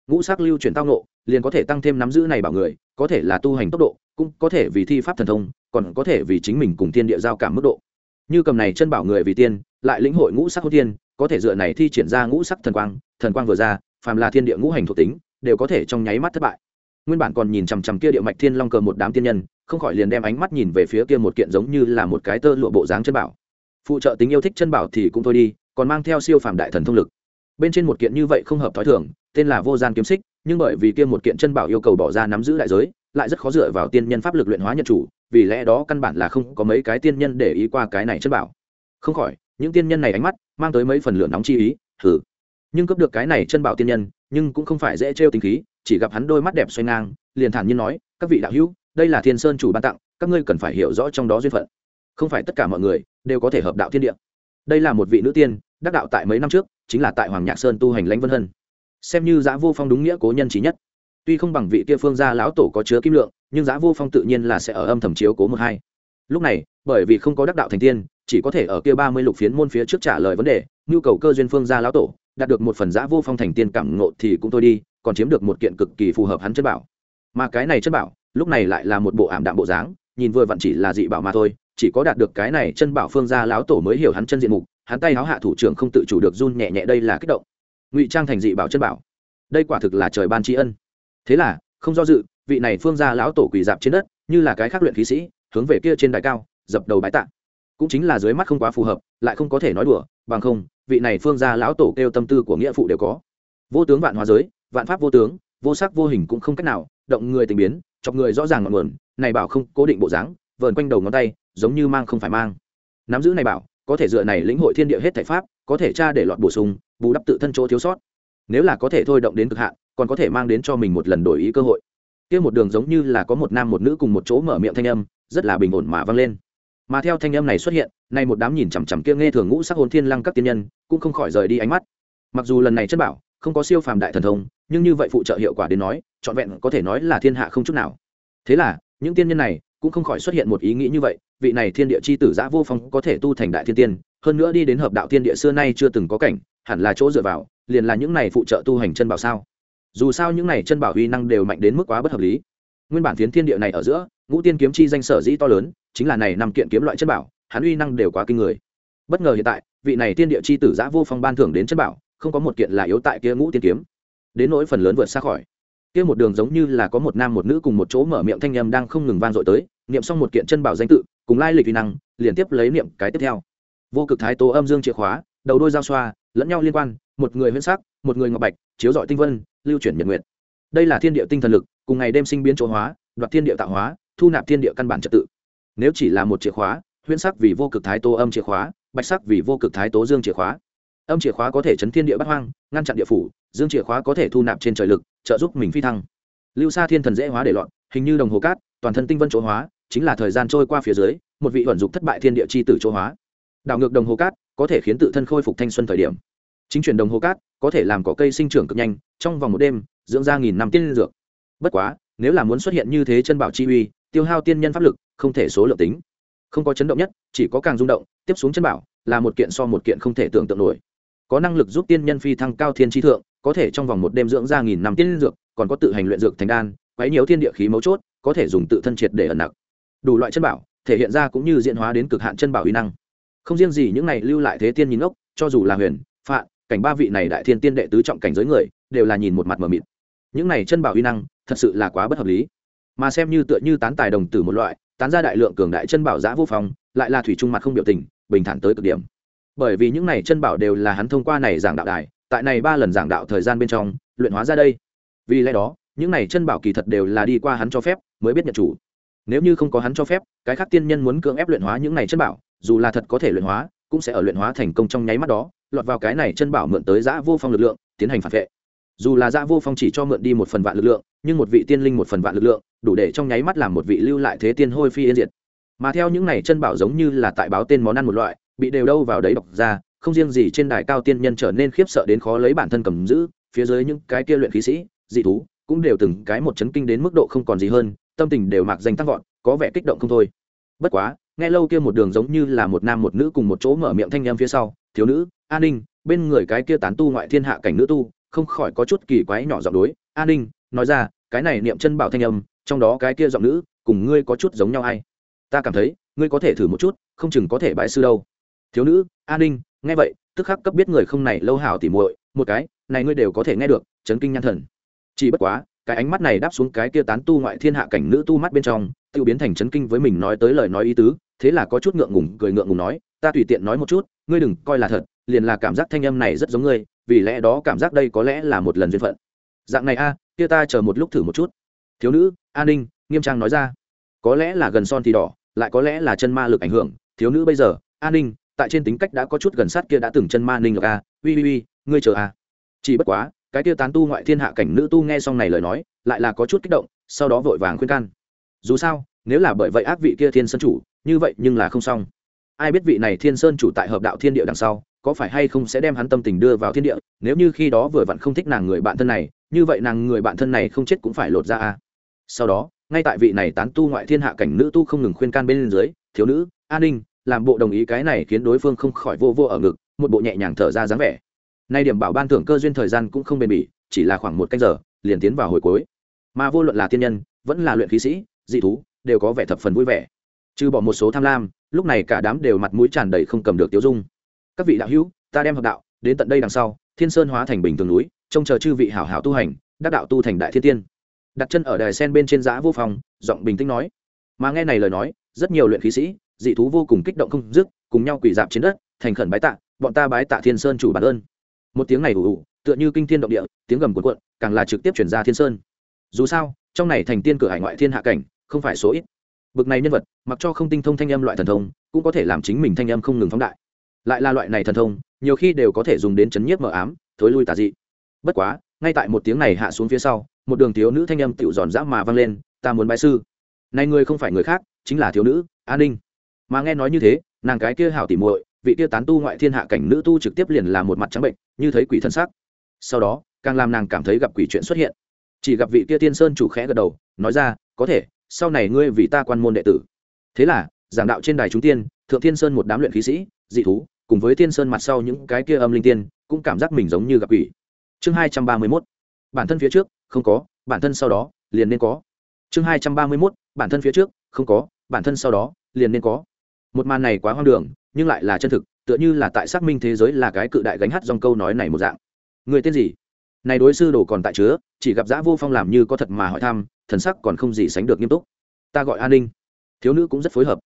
Ngũ sắc lưu chuyển tao nộ liền có thể tăng thêm nắm giữ này bảo người, có thể là tu hành tốc độ, cũng có thể vì thi pháp thần thông, còn có thể vì chính mình cùng thiên địa giao cảm mức độ. Như cầm này chân bảo người vì tiên, lại lĩnh hội ngũ sắc hữu tiên có thể dựa này thi triển ra ngũ sắc thần quang thần quang vừa ra, phàm là thiên địa ngũ hành thuộc tính, đều có thể trong nháy mắt thất bại. Nguyên bản còn nhìn chằm chằm kia địa mạch thiên long cờ một đám tiên nhân, không khỏi liền đem ánh mắt nhìn về phía kia một kiện giống như là một cái tơ lụa bộ dáng chân bảo phụ trợ tính yêu thích chân bảo thì cũng thôi đi, còn mang theo siêu phàm đại thần thông lực. Bên trên một kiện như vậy không hợp thói thường, tên là vô gian kiếm xích, nhưng bởi vì kia một kiện chân bảo yêu cầu bỏ ra nắm giữ đại giới, lại rất khó dựa vào tiên nhân pháp lực luyện hóa nhận chủ, vì lẽ đó căn bản là không có mấy cái tiên nhân để ý qua cái này chân bảo. Không khỏi, những tiên nhân này ánh mắt mang tới mấy phần lửa nóng chi ý thử nhưng cấp được cái này chân bảo tiên nhân, nhưng cũng không phải dễ trêu tính khí, chỉ gặp hắn đôi mắt đẹp xoay ngang, liền thản nhiên nói, các vị đạo hữu, đây là thiên sơn chủ ban tặng, các ngươi cần phải hiểu rõ trong đó duyên phận. Không phải tất cả mọi người đều có thể hợp đạo thiên địa. Đây là một vị nữ tiên, đắc đạo tại mấy năm trước, chính là tại hoàng nhạc sơn tu hành lãnh vân hân. Xem như giá vô phong đúng nghĩa cố nhân trí nhất. Tuy không bằng vị kia phương gia lão tổ có chứa kim lượng, nhưng giá vô phong tự nhiên là sẽ ở âm thầm chiếu cố một hai. Lúc này, bởi vì không có đắc đạo thành tiên, chỉ có thể ở kia ba mươi lục phiến môn phía trước trả lời vấn đề, nhu cầu cơ duyên phương gia lão tổ, đạt được một phần giá vô phong thành tiên cảm ngộ thì cũng thôi đi, còn chiếm được một kiện cực kỳ phù hợp hắn chất bảo. Mà cái này chất bảo, lúc này lại là một bộ ảm đạm bộ dáng, nhìn vừa vặn chỉ là dị bảo mà thôi chỉ có đạt được cái này chân bảo phương gia lão tổ mới hiểu hắn chân diện mục, hắn tay háo hạ thủ trưởng không tự chủ được run nhẹ nhẹ đây là kích động. Ngụy trang thành dị bảo chân bảo. Đây quả thực là trời ban tri ân. Thế là, không do dự, vị này phương gia lão tổ quỳ dạp trên đất, như là cái khác luyện khí sĩ, hướng về kia trên đài cao, dập đầu bái tạ. Cũng chính là dưới mắt không quá phù hợp, lại không có thể nói đùa, bằng không, vị này phương gia lão tổ kêu tâm tư của nghĩa phụ đều có. Vô tướng vạn hóa giới, vạn pháp vô tướng, vô sắc vô hình cũng không cách nào, động người tình biến, chọc người rõ ràng ngọn nguồn, này bảo không cố định bộ dáng, vờn quanh đầu ngón tay giống như mang không phải mang. Nắm giữ này bảo, có thể dựa này lĩnh hội thiên địa hết thảy pháp, có thể tra để lọt bổ sung, bù đắp tự thân chỗ thiếu sót. Nếu là có thể thôi động đến cực hạn, còn có thể mang đến cho mình một lần đổi ý cơ hội. Kia một đường giống như là có một nam một nữ cùng một chỗ mở miệng thanh âm, rất là bình ổn mà vang lên. Mà theo thanh âm này xuất hiện, nay một đám nhìn chằm chằm kia nghe thường ngũ sắc hồn thiên lăng các tiên nhân, cũng không khỏi rời đi ánh mắt. Mặc dù lần này chất bảo, không có siêu phàm đại thần thông, nhưng như vậy phụ trợ hiệu quả đến nói, trọn vẹn có thể nói là thiên hạ không chút nào. Thế là, những tiên nhân này cũng không khỏi xuất hiện một ý nghĩ như vậy vị này thiên địa c h i tử giã vô phong có thể tu thành đại thiên tiên, hơn nữa đi đến hợp đạo thiên địa xưa nay chưa từng có cảnh, hẳn là chỗ dựa vào, liền là những này phụ trợ tu hành chân bảo sao? Dù sao những này chân bảo uy năng đều mạnh đến mức quá bất hợp lý. Nguyên bản phiến thiên địa này ở giữa, ngũ tiên kiếm chi danh sở dĩ to lớn, chính là này nằm kiện kiếm loại chân bảo, hắn uy năng đều quá kinh người. Bất ngờ hiện tại, vị này tiên địa chi tử giã vô phong ban thưởng đến chân bảo, không có một kiện là yếu tại kia ngũ tiên kiếm. Đến nỗi phần lớn vượt xa khỏi. Kia một đường giống như là có một nam một nữ cùng một chỗ mở miệng thanh âm đang không ngừng vang dội tới, niệm xong một kiện chân bảo danh tự cùng lai lịch uy năng liền tiếp lấy niệm cái tiếp theo. Vô cực thái tố âm dương chìa khóa, đầu đôi giao xoa, lẫn nhau liên quan, một người huyễn sắc, một người ngọc bạch, chiếu dọi tinh vân, lưu chuyển nhật nguyện đây là thiên địa tinh thần lực, cùng ngày đêm sinh biến chỗ hóa, đoạt thiên địa tạo hóa, thu nạp thiên địa căn bản trật tự. Nếu chỉ là một chìa khóa, huyễn sắc vì vô cực thái tố âm chìa khóa, bạch sắc vì vô cực thái tố dương chìa khóa. Âm chìa khóa có thể chấn thiên địa bắt hoang, ngăn chặn địa phủ, dương chìa khóa có thể thu nạp trên trời lực, trợ giúp mình phi thăng. Lưu xa thiên thần dễ hóa để loạn hình như đồng hồ cát, toàn thân tinh vân chỗ hóa chính là thời gian trôi qua phía dưới, một vị vận dụng thất bại thiên địa chi tử chỗ hóa. Đảo ngược đồng hồ cát, có thể khiến tự thân khôi phục thanh xuân thời điểm. Chính chuyển đồng hồ cát, có thể làm cỏ cây sinh trưởng cực nhanh, trong vòng một đêm, dưỡng ra nghìn năm tiên dược. Bất quá, nếu là muốn xuất hiện như thế chân bảo chi uy, tiêu hao tiên nhân pháp lực, không thể số lượng tính. Không có chấn động nhất, chỉ có càng rung động, tiếp xuống chân bảo là một kiện so một kiện không thể tưởng tượng nổi. Có năng lực giúp tiên nhân phi thăng cao thiên tri thượng, có thể trong vòng một đêm dưỡng ra nghìn năm tiên dược, còn có tự hành luyện dược thành đan, quấy nhiều thiên địa khí mấu chốt, có thể dùng tự thân triệt để ẩn nặc đủ loại chân bảo, thể hiện ra cũng như diễn hóa đến cực hạn chân bảo uy năng. Không riêng gì, những này lưu lại thế tiên nhìn ngốc, cho dù là huyền, phạn, cảnh ba vị này đại thiên tiên đệ tứ trọng cảnh giới người, đều là nhìn một mặt mờ mịt. Những này chân bảo uy năng, thật sự là quá bất hợp lý. Mà xem như tựa như tán tài đồng tử một loại, tán ra đại lượng cường đại chân bảo giã vô phòng lại là thủy trung mặt không biểu tình, bình thản tới cực điểm. Bởi vì những này chân bảo đều là hắn thông qua này giảng đạo đài, tại này ba lần giảng đạo thời gian bên trong, luyện hóa ra đây. Vì lẽ đó, những này chân bảo kỳ thật đều là đi qua hắn cho phép, mới biết nhận chủ nếu như không có hắn cho phép, cái khác tiên nhân muốn cưỡng ép luyện hóa những này chân bảo, dù là thật có thể luyện hóa, cũng sẽ ở luyện hóa thành công trong nháy mắt đó, lọt vào cái này chân bảo mượn tới giã vô phong lực lượng, tiến hành phản vệ. Dù là giã vô phong chỉ cho mượn đi một phần vạn lực lượng, nhưng một vị tiên linh một phần vạn lực lượng, đủ để trong nháy mắt làm một vị lưu lại thế tiên hôi phi yên diệt. Mà theo những này chân bảo giống như là tại báo tên món ăn một loại, bị đều đâu vào đấy đọc ra, không riêng gì trên đài cao tiên nhân trở nên khiếp sợ đến khó lấy bản thân cầm giữ, phía dưới những cái kia luyện khí sĩ, dị thú, cũng đều từng cái một chấn kinh đến mức độ không còn gì hơn tâm tình đều mạc danh tăng vọt, có vẻ kích động không thôi. Bất quá, nghe lâu kia một đường giống như là một nam một nữ cùng một chỗ mở miệng thanh em phía sau, thiếu nữ, an ninh, bên người cái kia tán tu ngoại thiên hạ cảnh nữ tu, không khỏi có chút kỳ quái nhỏ giọng đối, an ninh, nói ra, cái này niệm chân bảo thanh âm, trong đó cái kia giọng nữ, cùng ngươi có chút giống nhau hay ta cảm thấy, ngươi có thể thử một chút, không chừng có thể bãi sư đâu. Thiếu nữ, an ninh, nghe vậy, tức khắc cấp biết người không này lâu hảo tỉ muội, một cái, này ngươi đều có thể nghe được, chấn kinh nhan thần. Chỉ bất quá cái ánh mắt này đáp xuống cái kia tán tu ngoại thiên hạ cảnh nữ tu mắt bên trong tự biến thành chấn kinh với mình nói tới lời nói ý tứ, thế là có chút ngượng ngùng, cười ngượng ngùng nói, ta tùy tiện nói một chút, ngươi đừng coi là thật, liền là cảm giác thanh âm này rất giống ngươi, vì lẽ đó cảm giác đây có lẽ là một lần duyên phận. Dạng này a, kia ta chờ một lúc thử một chút. Thiếu nữ an ninh, nghiêm trang nói ra. Có lẽ là gần son thì đỏ, lại có lẽ là chân ma lực ảnh hưởng. Thiếu nữ bây giờ an ninh, tại trên tính cách đã có chút gần sát kia đã từng chân ma ninh lực a ui ui ui ngươi chờ a. Chỉ bất quá cái tiêu tán tu ngoại thiên hạ cảnh nữ tu nghe xong này lời nói, lại là có chút kích động, sau đó vội vàng khuyên can. Dù sao, nếu là bởi vậy ác vị kia thiên sơn chủ, như vậy nhưng là không xong. Ai biết vị này thiên sơn chủ tại hợp đạo thiên địa đằng sau, có phải hay không sẽ đem hắn tâm tình đưa vào thiên địa, nếu như khi đó vừa vặn không thích nàng người bạn thân này, như vậy nàng người bạn thân này không chết cũng phải lột ra a. Sau đó, ngay tại vị này tán tu ngoại thiên hạ cảnh nữ tu không ngừng khuyên can bên dưới, thiếu nữ, an ninh, làm bộ đồng ý cái này khiến đối phương không khỏi vô vô ở ngực, một bộ nhẹ nhàng thở ra dáng vẻ nay điểm bảo ban thưởng cơ duyên thời gian cũng không bền bỉ, chỉ là khoảng một canh giờ, liền tiến vào hồi cuối. Mà vô luận là tiên nhân, vẫn là luyện khí sĩ, dị thú, đều có vẻ thập phần vui vẻ. Trừ bỏ một số tham lam, lúc này cả đám đều mặt mũi tràn đầy không cầm được tiêu dung. Các vị đạo hữu, ta đem hợp đạo, đến tận đây đằng sau, thiên sơn hóa thành bình thường núi, trông chờ chư vị hảo hảo tu hành, đắc đạo tu thành đại thiên tiên. Đặt chân ở đài sen bên trên giã vô phòng, giọng bình tĩnh nói. Mà nghe này lời nói, rất nhiều luyện khí sĩ, dị thú vô cùng kích động không dứt, cùng nhau quỳ dạp trên đất, thành khẩn bái tạ, bọn ta bái tạ thiên sơn chủ bản ơn một tiếng này ủ ủ tựa như kinh thiên động địa, tiếng gầm cuộn cuộn, càng là trực tiếp chuyển ra thiên sơn. Dù sao, trong này thành tiên cửa hải ngoại thiên hạ cảnh, không phải số ít. Bực này nhân vật, mặc cho không tinh thông thanh âm loại thần thông, cũng có thể làm chính mình thanh âm không ngừng phóng đại. Lại là loại này thần thông, nhiều khi đều có thể dùng đến chấn nhiếp mờ ám, thối lui tà dị. Bất quá, ngay tại một tiếng này hạ xuống phía sau, một đường thiếu nữ thanh âm tựu giòn dã mà vang lên, ta muốn bái sư. Này người không phải người khác, chính là thiếu nữ an ninh. Mà nghe nói như thế, nàng cái kia hảo tỉ muội vị kia tán tu ngoại thiên hạ cảnh nữ tu trực tiếp liền là một mặt trắng bệnh, như thấy quỷ thân xác sau đó, càng làm nàng cảm thấy gặp quỷ chuyện xuất hiện. Chỉ gặp vị kia tiên sơn chủ khẽ gật đầu, nói ra, có thể, sau này ngươi vì ta quan môn đệ tử. Thế là, giảng đạo trên đài chúng tiên, thượng thiên sơn một đám luyện khí sĩ, dị thú, cùng với thiên sơn mặt sau những cái kia âm linh tiên, cũng cảm giác mình giống như gặp quỷ. Chương hai trăm ba mươi mốt. Bản thân phía trước, không có, bản thân sau đó, liền nên có. Chương hai trăm ba mươi mốt. Bản thân phía trước, không có, bản thân sau đó, liền nên có. Một màn này quá hoang đường nhưng lại là chân thực, tựa như là tại xác minh thế giới là cái cự đại gánh hát dòng câu nói này một dạng. Người tên gì? Này đối sư đồ còn tại chứa, chỉ gặp giã vô phong làm như có thật mà hỏi thăm, thần sắc còn không gì sánh được nghiêm túc. Ta gọi an ninh. Thiếu nữ cũng rất phối hợp.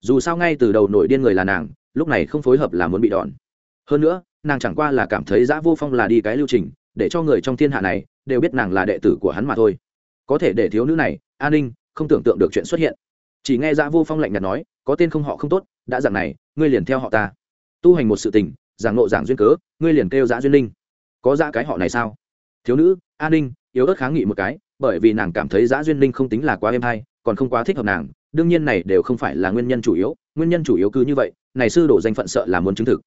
Dù sao ngay từ đầu nổi điên người là nàng, lúc này không phối hợp là muốn bị đòn. Hơn nữa, nàng chẳng qua là cảm thấy giã vô phong là đi cái lưu trình, để cho người trong thiên hạ này đều biết nàng là đệ tử của hắn mà thôi. Có thể để thiếu nữ này, an ninh, không tưởng tượng được chuyện xuất hiện. Chỉ nghe giã vô phong lạnh nhạt nói, có tên không họ không tốt, đã dạng này ngươi liền theo họ ta. Tu hành một sự tình, giảng nộ giảng duyên cớ, ngươi liền kêu giã duyên linh. Có giã cái họ này sao? Thiếu nữ an ninh, yếu ớt kháng nghị một cái, bởi vì nàng cảm thấy giã duyên linh không tính là quá êm hay, còn không quá thích hợp nàng, đương nhiên này đều không phải là nguyên nhân chủ yếu, nguyên nhân chủ yếu cứ như vậy, này sư đổ danh phận sợ là muốn chứng thực.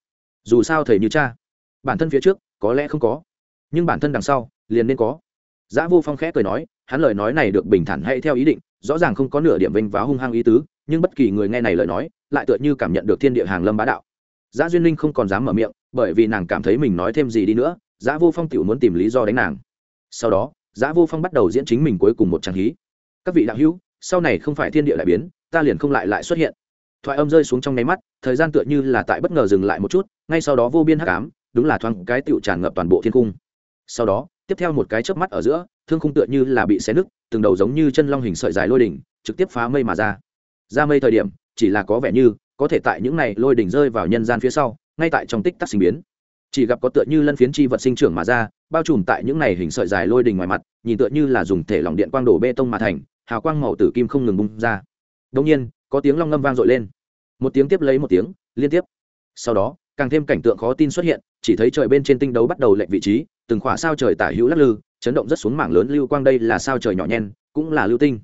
Dù sao thầy như cha, bản thân phía trước, có lẽ không có, nhưng bản thân đằng sau, liền nên có. Giã vô phong khẽ cười nói, hắn lời nói này được bình thản hay theo ý định, rõ ràng không có nửa điểm vinh váo hung hăng ý tứ nhưng bất kỳ người nghe này lời nói, lại tựa như cảm nhận được thiên địa hàng lâm bá đạo. Giá duyên linh không còn dám mở miệng, bởi vì nàng cảm thấy mình nói thêm gì đi nữa Giá vô phong tiểu muốn tìm lý do đánh nàng. Sau đó Giá vô phong bắt đầu diễn chính mình cuối cùng một trang hí. Các vị đạo hữu, sau này không phải thiên địa đại biến, ta liền không lại lại xuất hiện. Thoại âm rơi xuống trong nháy mắt, thời gian tựa như là tại bất ngờ dừng lại một chút, ngay sau đó vô biên hắc ám, đúng là thoáng cái tựu tràn ngập toàn bộ thiên cung. Sau đó, tiếp theo một cái chớp mắt ở giữa, thương khung tựa như là bị xé nứt, từng đầu giống như chân long hình sợi dài lôi đỉnh, trực tiếp phá mây mà ra ra mây thời điểm, chỉ là có vẻ như, có thể tại những này lôi đỉnh rơi vào nhân gian phía sau, ngay tại trong tích tắc sinh biến. Chỉ gặp có tựa như lân phiến chi vật sinh trưởng mà ra, bao trùm tại những này hình sợi dài lôi đỉnh ngoài mặt, nhìn tựa như là dùng thể lỏng điện quang đổ bê tông mà thành, hào quang màu tử kim không ngừng bung ra. Đông nhiên, có tiếng long ngâm vang dội lên. Một tiếng tiếp lấy một tiếng, liên tiếp. Sau đó, càng thêm cảnh tượng khó tin xuất hiện, chỉ thấy trời bên trên tinh đấu bắt đầu lệnh vị trí, từng khỏa sao trời tả hữu lắc lư, chấn động rất xuống mảng lớn, lưu quang đây là sao trời nhỏ nhen, cũng là lưu tinh.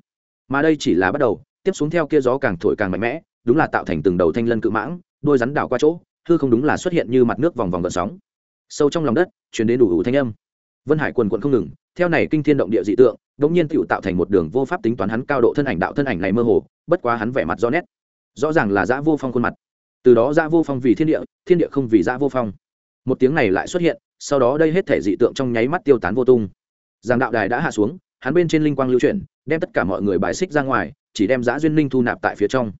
Mà đây chỉ là bắt đầu tiếp xuống theo kia gió càng thổi càng mạnh mẽ, đúng là tạo thành từng đầu thanh lân cự mãng, đôi rắn đảo qua chỗ, hư không đúng là xuất hiện như mặt nước vòng vòng gợn sóng. Sâu trong lòng đất chuyển đến đủ ủ thanh âm. Vân hải quần quận không ngừng, theo này kinh thiên động địa dị tượng, đống nhiên tựu tạo thành một đường vô pháp tính toán hắn cao độ thân ảnh đạo thân ảnh này mơ hồ, bất quá hắn vẻ mặt rõ nét. Rõ ràng là dã vô phong khuôn mặt. Từ đó dã vô phong vì thiên địa thiên địa không vì dã vô phong. Một tiếng này lại xuất hiện, sau đó đây hết thể dị tượng trong nháy mắt tiêu tán vô tung. Giang đạo đài đã hạ xuống, hắn bên trên linh quang lưu chuyển, đem tất cả mọi người bài xích ra ngoài chỉ đem giã duyên linh thu nạp tại phía trong.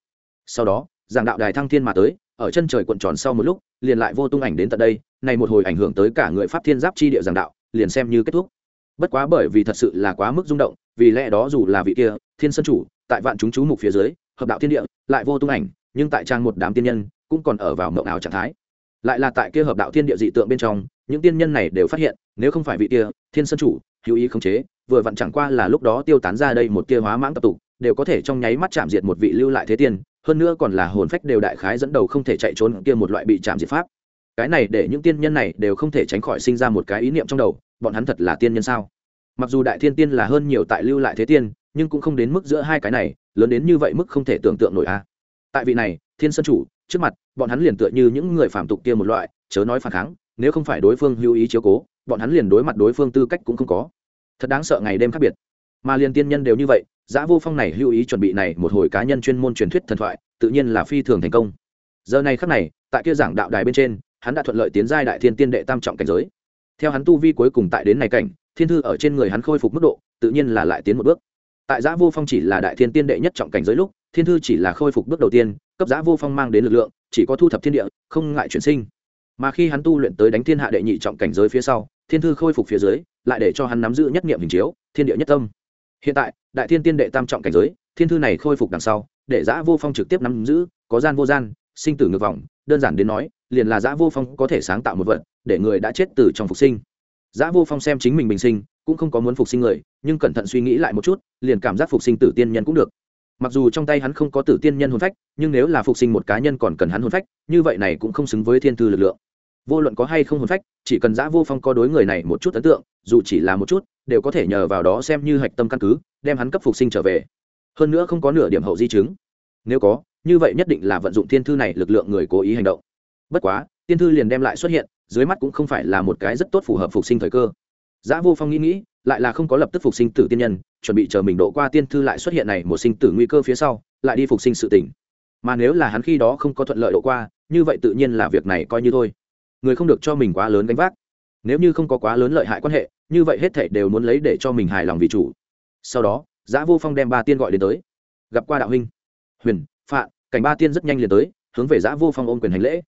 Sau đó, giảng đạo đài thăng thiên mà tới, ở chân trời cuộn tròn sau một lúc, liền lại vô tung ảnh đến tận đây, này một hồi ảnh hưởng tới cả người pháp thiên giáp chi địa giảng đạo, liền xem như kết thúc. Bất quá bởi vì thật sự là quá mức rung động, vì lẽ đó dù là vị kia, thiên sân chủ, tại vạn chúng chú mục phía dưới, hợp đạo thiên địa, lại vô tung ảnh, nhưng tại trang một đám tiên nhân, cũng còn ở vào mộng ảo trạng thái. Lại là tại kia hợp đạo thiên địa dị tượng bên trong, những tiên nhân này đều phát hiện, nếu không phải vị kia, thiên sân chủ, hữu ý khống chế, vừa vặn chẳng qua là lúc đó tiêu tán ra đây một kia hóa mãng tập tục đều có thể trong nháy mắt chạm diệt một vị lưu lại thế tiên, hơn nữa còn là hồn phách đều đại khái dẫn đầu không thể chạy trốn kia một loại bị chạm diệt pháp. Cái này để những tiên nhân này đều không thể tránh khỏi sinh ra một cái ý niệm trong đầu, bọn hắn thật là tiên nhân sao? Mặc dù đại thiên tiên là hơn nhiều tại lưu lại thế tiên, nhưng cũng không đến mức giữa hai cái này, lớn đến như vậy mức không thể tưởng tượng nổi a. Tại vị này, thiên sân chủ, trước mặt, bọn hắn liền tựa như những người phạm tục kia một loại, chớ nói phản kháng, nếu không phải đối phương hữu ý chiếu cố, bọn hắn liền đối mặt đối phương tư cách cũng không có. Thật đáng sợ ngày đêm khác biệt. Mà liền tiên nhân đều như vậy giã vô phong này lưu ý chuẩn bị này một hồi cá nhân chuyên môn truyền thuyết thần thoại, tự nhiên là phi thường thành công. Giờ này khắc này, tại kia giảng đạo đài bên trên, hắn đã thuận lợi tiến giai đại thiên tiên đệ tam trọng cảnh giới. Theo hắn tu vi cuối cùng tại đến này cảnh, thiên thư ở trên người hắn khôi phục mức độ, tự nhiên là lại tiến một bước. Tại giã vô phong chỉ là đại thiên tiên đệ nhất trọng cảnh giới lúc, thiên thư chỉ là khôi phục bước đầu tiên, cấp giã vô phong mang đến lực lượng, chỉ có thu thập thiên địa, không ngại chuyển sinh. Mà khi hắn tu luyện tới đánh thiên hạ đệ nhị trọng cảnh giới phía sau, thiên thư khôi phục phía dưới, lại để cho hắn nắm giữ nhất niệm hình chiếu, thiên địa nhất tâm hiện tại, đại thiên tiên đệ tam trọng cảnh giới, thiên thư này khôi phục đằng sau, để giã vô phong trực tiếp nắm giữ, có gian vô gian, sinh tử ngược vòng đơn giản đến nói, liền là giã vô phong có thể sáng tạo một vật, để người đã chết từ trong phục sinh. Giã vô phong xem chính mình bình sinh, cũng không có muốn phục sinh người, nhưng cẩn thận suy nghĩ lại một chút, liền cảm giác phục sinh tử tiên nhân cũng được. Mặc dù trong tay hắn không có tử tiên nhân hồn phách, nhưng nếu là phục sinh một cá nhân còn cần hắn hồn phách, như vậy này cũng không xứng với thiên thư lực lượng vô luận có hay không hồn phách, chỉ cần giã vô phong có đối người này một chút ấn tượng, dù chỉ là một chút, đều có thể nhờ vào đó xem như hạch tâm căn cứ, đem hắn cấp phục sinh trở về. Hơn nữa không có nửa điểm hậu di chứng. Nếu có, như vậy nhất định là vận dụng thiên thư này lực lượng người cố ý hành động. Bất quá tiên thư liền đem lại xuất hiện, dưới mắt cũng không phải là một cái rất tốt phù hợp phục sinh thời cơ. Giã vô phong nghĩ nghĩ, lại là không có lập tức phục sinh tử tiên nhân, chuẩn bị chờ mình độ qua tiên thư lại xuất hiện này một sinh tử nguy cơ phía sau, lại đi phục sinh sự tỉnh mà nếu là hắn khi đó không có thuận lợi độ qua, như vậy tự nhiên là việc này coi như thôi người không được cho mình quá lớn gánh vác. Nếu như không có quá lớn lợi hại quan hệ, như vậy hết thảy đều muốn lấy để cho mình hài lòng vì chủ. Sau đó, giã vô phong đem ba tiên gọi đến tới. Gặp qua đạo huynh. Huyền phạ cảnh ba tiên rất nhanh liền tới, hướng về giã vô phong ôm quyền hành lễ.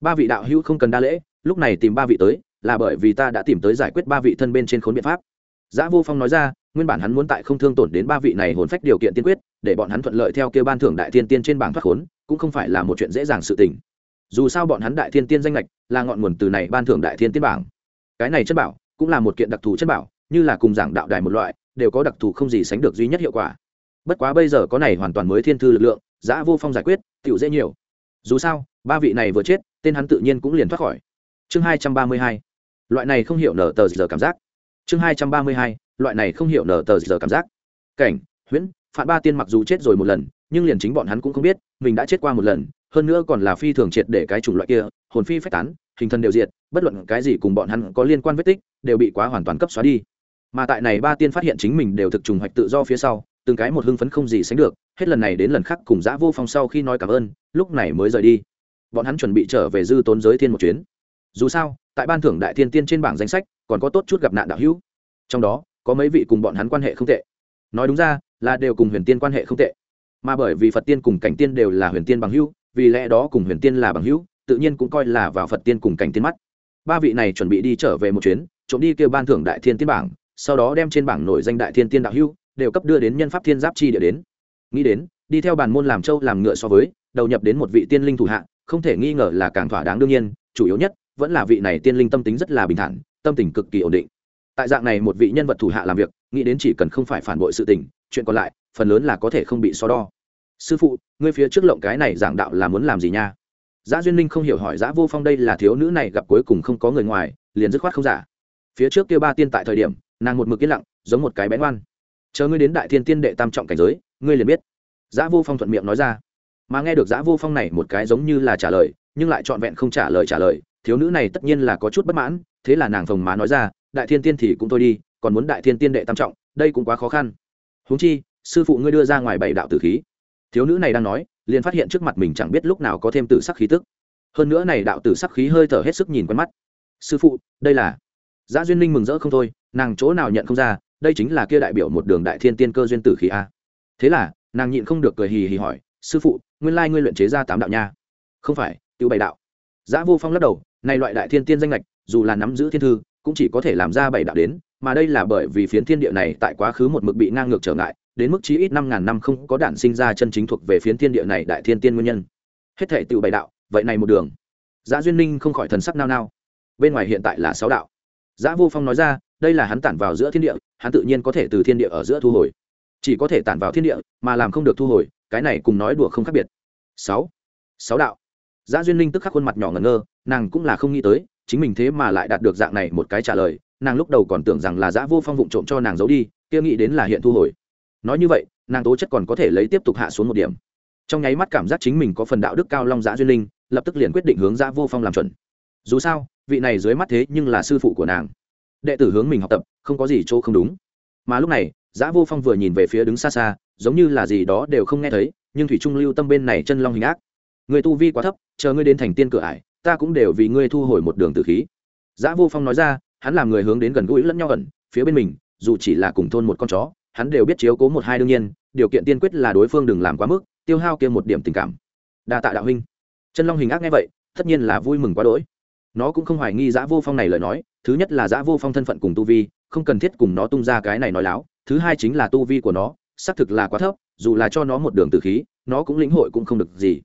Ba vị đạo hữu không cần đa lễ, lúc này tìm ba vị tới, là bởi vì ta đã tìm tới giải quyết ba vị thân bên trên khốn biện pháp. Giã vô phong nói ra, nguyên bản hắn muốn tại không thương tổn đến ba vị này hồn phách điều kiện tiên quyết, để bọn hắn thuận lợi theo kêu ban thưởng đại tiên tiên trên bảng thoát khốn, cũng không phải là một chuyện dễ dàng sự tình dù sao bọn hắn đại thiên tiên danh lệch là ngọn nguồn từ này ban thưởng đại thiên tiên bảng. Cái này chất bảo cũng là một kiện đặc thù chất bảo, như là cùng giảng đạo đài một loại, đều có đặc thù không gì sánh được duy nhất hiệu quả. Bất quá bây giờ có này hoàn toàn mới thiên thư lực lượng giã vô phong giải quyết tựu dễ nhiều. Dù sao, ba vị này vừa chết, tên hắn tự nhiên cũng liền thoát khỏi. Chương hai trăm ba mươi hai. Loại này không hiểu nở tờ giờ cảm giác. Chương hai trăm ba mươi hai. Loại này không hiểu nở tờ giờ cảm giác. Cảnh, huyễn phản ba tiên mặc dù chết rồi một lần, nhưng liền chính bọn hắn cũng không biết, mình đã chết qua một lần hơn nữa còn là phi thường triệt để cái chủng loại kia, hồn phi phách tán, hình thân đều diệt, bất luận cái gì cùng bọn hắn có liên quan vết tích, đều bị quá hoàn toàn cấp xóa đi. Mà tại này ba tiên phát hiện chính mình đều thực trùng hoạch tự do phía sau, từng cái một hưng phấn không gì sánh được, hết lần này đến lần khác cùng giã vô phong sau khi nói cảm ơn, lúc này mới rời đi. Bọn hắn chuẩn bị trở về dư tốn giới thiên một chuyến. Dù sao, tại ban thưởng đại thiên tiên trên bảng danh sách, còn có tốt chút gặp nạn đạo hữu. Trong đó, có mấy vị cùng bọn hắn quan hệ không tệ. Nói đúng ra, là đều cùng huyền tiên quan hệ không tệ. Mà bởi vì phật tiên cùng cảnh tiên đều là huyền tiên bằng hữu vì lẽ đó cùng huyền tiên là bằng hữu, tự nhiên cũng coi là vào phật tiên cùng cảnh tiên mắt. Ba vị này chuẩn bị đi trở về một chuyến, trộm đi kêu ban thưởng đại thiên tiên bảng, sau đó đem trên bảng nổi danh đại thiên tiên đạo hữu, đều cấp đưa đến nhân pháp thiên giáp chi địa đến. Nghĩ đến, đi theo bàn môn làm châu làm ngựa so với, đầu nhập đến một vị tiên linh thủ hạ, không thể nghi ngờ là càng thỏa đáng đương nhiên, chủ yếu nhất, vẫn là vị này tiên linh tâm tính rất là bình thản, tâm tình cực kỳ ổn định. Tại dạng này một vị nhân vật thủ hạ làm việc, nghĩ đến chỉ cần không phải phản bội sự tình, chuyện còn lại, phần lớn là có thể không bị so đo sư phụ ngươi phía trước lộng cái này giảng đạo là muốn làm gì nha Giá Duyên Linh không hiểu hỏi Giá Vô Phong đây là thiếu nữ này gặp cuối cùng không có người ngoài, liền dứt khoát không giả. Phía trước kia ba tiên tại thời điểm, nàng một mực yên lặng, giống một cái bén ngoan. Chờ ngươi đến Đại Thiên Tiên đệ tam trọng cảnh giới, ngươi liền biết. Giá Vô Phong thuận miệng nói ra. Mà nghe được Giá Vô Phong này một cái giống như là trả lời, nhưng lại trọn vẹn không trả lời trả lời, thiếu nữ này tất nhiên là có chút bất mãn, thế là nàng phồng má nói ra, Đại Thiên Tiên thì cũng thôi đi, còn muốn Đại Thiên Tiên đệ tam trọng, đây cũng quá khó khăn. Huống chi, sư phụ ngươi đưa ra ngoài bảy đạo tử khí. Thiếu nữ này đang nói, liền phát hiện trước mặt mình chẳng biết lúc nào có thêm tử sắc khí tức. Hơn nữa này đạo tử sắc khí hơi thở hết sức nhìn quen mắt. Sư phụ đây là Giá duyên linh mừng rỡ không thôi nàng chỗ nào nhận không ra đây chính là kia đại biểu một đường đại thiên tiên cơ duyên tử khí a. Thế là nàng nhịn không được cười hì hì hỏi sư phụ nguyên lai ngươi luyện chế ra tám đạo nha. Không phải tiêu bảy đạo. Giá vô phong lắc đầu này loại đại thiên tiên danh lệch dù là nắm giữ thiên thư cũng chỉ có thể làm ra bảy đạo đến mà đây là bởi vì phiến thiên địa này tại quá khứ một mực bị ngang ngược trở ngại đến mức chí ít năm ngàn năm không có đản sinh ra chân chính thuộc về phiến thiên địa này đại thiên tiên nguyên nhân. Hết thể tự bảy đạo, vậy này một đường. Giá duyên ninh không khỏi thần sắc nao nao. Bên ngoài hiện tại là sáu đạo. Giá vô phong nói ra, đây là hắn tản vào giữa thiên địa, hắn tự nhiên có thể từ thiên địa ở giữa thu hồi. Chỉ có thể tản vào thiên địa, mà làm không được thu hồi, cái này cùng nói đùa không khác biệt. Sáu. Sáu đạo. Giá duyên ninh tức khắc khuôn mặt nhỏ ngẩn ngơ, nàng cũng là không nghĩ tới, chính mình thế mà lại đạt được dạng này một cái trả lời, nàng lúc đầu còn tưởng rằng là Giá vô phong vụng trộm cho nàng giấu đi, kia nghĩ đến là hiện thu hồi nói như vậy, nàng tố chất còn có thể lấy tiếp tục hạ xuống một điểm. Trong nháy mắt cảm giác chính mình có phần đạo đức cao long giã duyên linh, lập tức liền quyết định hướng giã vô phong làm chuẩn. Dù sao, vị này dưới mắt thế nhưng là sư phụ của nàng. Đệ tử hướng mình học tập, không có gì chỗ không đúng. Mà lúc này giã vô phong vừa nhìn về phía đứng xa xa, giống như là gì đó đều không nghe thấy, nhưng thủy trung lưu tâm bên này chân long hình ác. Người tu vi quá thấp, chờ ngươi đến thành tiên cửa ải, ta cũng đều vì ngươi thu hồi một đường tử khí. Giã vô phong nói ra, hắn làm người hướng đến gần gũi lẫn nhau ẩn, phía bên mình, dù chỉ là cùng thôn một con chó hắn đều biết chiếu cố một hai đương nhiên, điều kiện tiên quyết là đối phương đừng làm quá mức, tiêu hao kia một điểm tình cảm. Đa tạ đạo huynh. Chân long hình ác nghe vậy, tất nhiên là vui mừng quá đỗi. Nó cũng không hoài nghi giã vô phong này lời nói, thứ nhất là giã vô phong thân phận cùng tu vi, không cần thiết cùng nó tung ra cái này nói láo, thứ hai chính là tu vi của nó, xác thực là quá thấp, dù là cho nó một đường tử khí, nó cũng lĩnh hội cũng không được gì.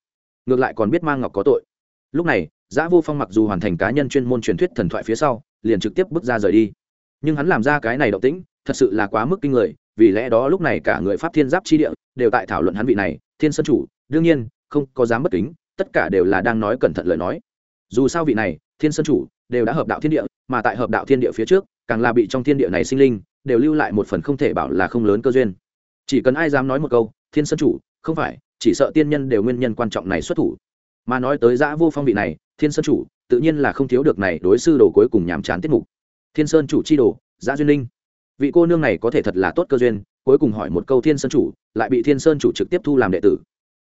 Ngược lại còn biết mang ngọc có tội. Lúc này, giã vô phong mặc dù hoàn thành cá nhân chuyên môn truyền thuyết thần thoại phía sau, liền trực tiếp bước ra rời đi. Nhưng hắn làm ra cái này động tĩnh, thật sự là quá mức kinh người vì lẽ đó lúc này cả người pháp thiên giáp chi địa đều tại thảo luận hắn vị này, thiên sơn chủ. Đương nhiên, không có dám bất kính, tất cả đều là đang nói cẩn thận lời nói. Dù sao vị này, thiên sơn chủ, đều đã hợp đạo thiên địa, mà tại hợp đạo thiên địa phía trước, càng là bị trong thiên địa này sinh linh, đều lưu lại một phần không thể bảo là không lớn cơ duyên. Chỉ cần ai dám nói một câu, thiên sơn chủ, không phải, chỉ sợ tiên nhân đều nguyên nhân quan trọng này xuất thủ. Mà nói tới giã vô phong vị này, thiên sơn chủ, tự nhiên là không thiếu được này đối sư đồ cuối cùng nhàm chán tiết mục. Thiên sơn chủ chi đồ, giã duyên linh vị cô nương này có thể thật là tốt cơ duyên, cuối cùng hỏi một câu thiên sơn chủ, lại bị thiên sơn chủ trực tiếp thu làm đệ tử.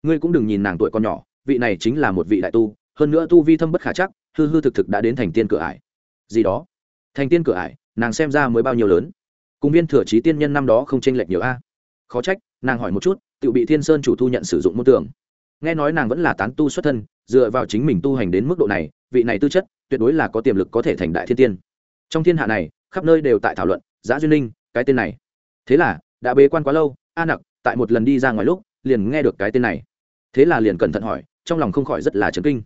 Ngươi cũng đừng nhìn nàng tuổi con nhỏ, vị này chính là một vị đại tu, hơn nữa tu vi thâm bất khả chắc, hư hư thực thực đã đến thành tiên cửa ải. Gì đó? Thành tiên cửa ải, nàng xem ra mới bao nhiêu lớn. Cùng viên thừa trí tiên nhân năm đó không tranh lệch nhiều a. Khó trách, nàng hỏi một chút, tự bị thiên sơn chủ thu nhận sử dụng môn tưởng nghe nói nàng vẫn là tán tu xuất thân, dựa vào chính mình tu hành đến mức độ này, vị này tư chất, tuyệt đối là có tiềm lực có thể thành đại thiên tiên. Trong thiên hạ này, khắp nơi đều tại thảo luận giã duyên ninh, cái tên này. Thế là đã bế quan quá lâu a nặc tại một lần đi ra ngoài lúc liền nghe được cái tên này. Thế là liền cẩn thận hỏi trong lòng không khỏi rất là chấn kinh.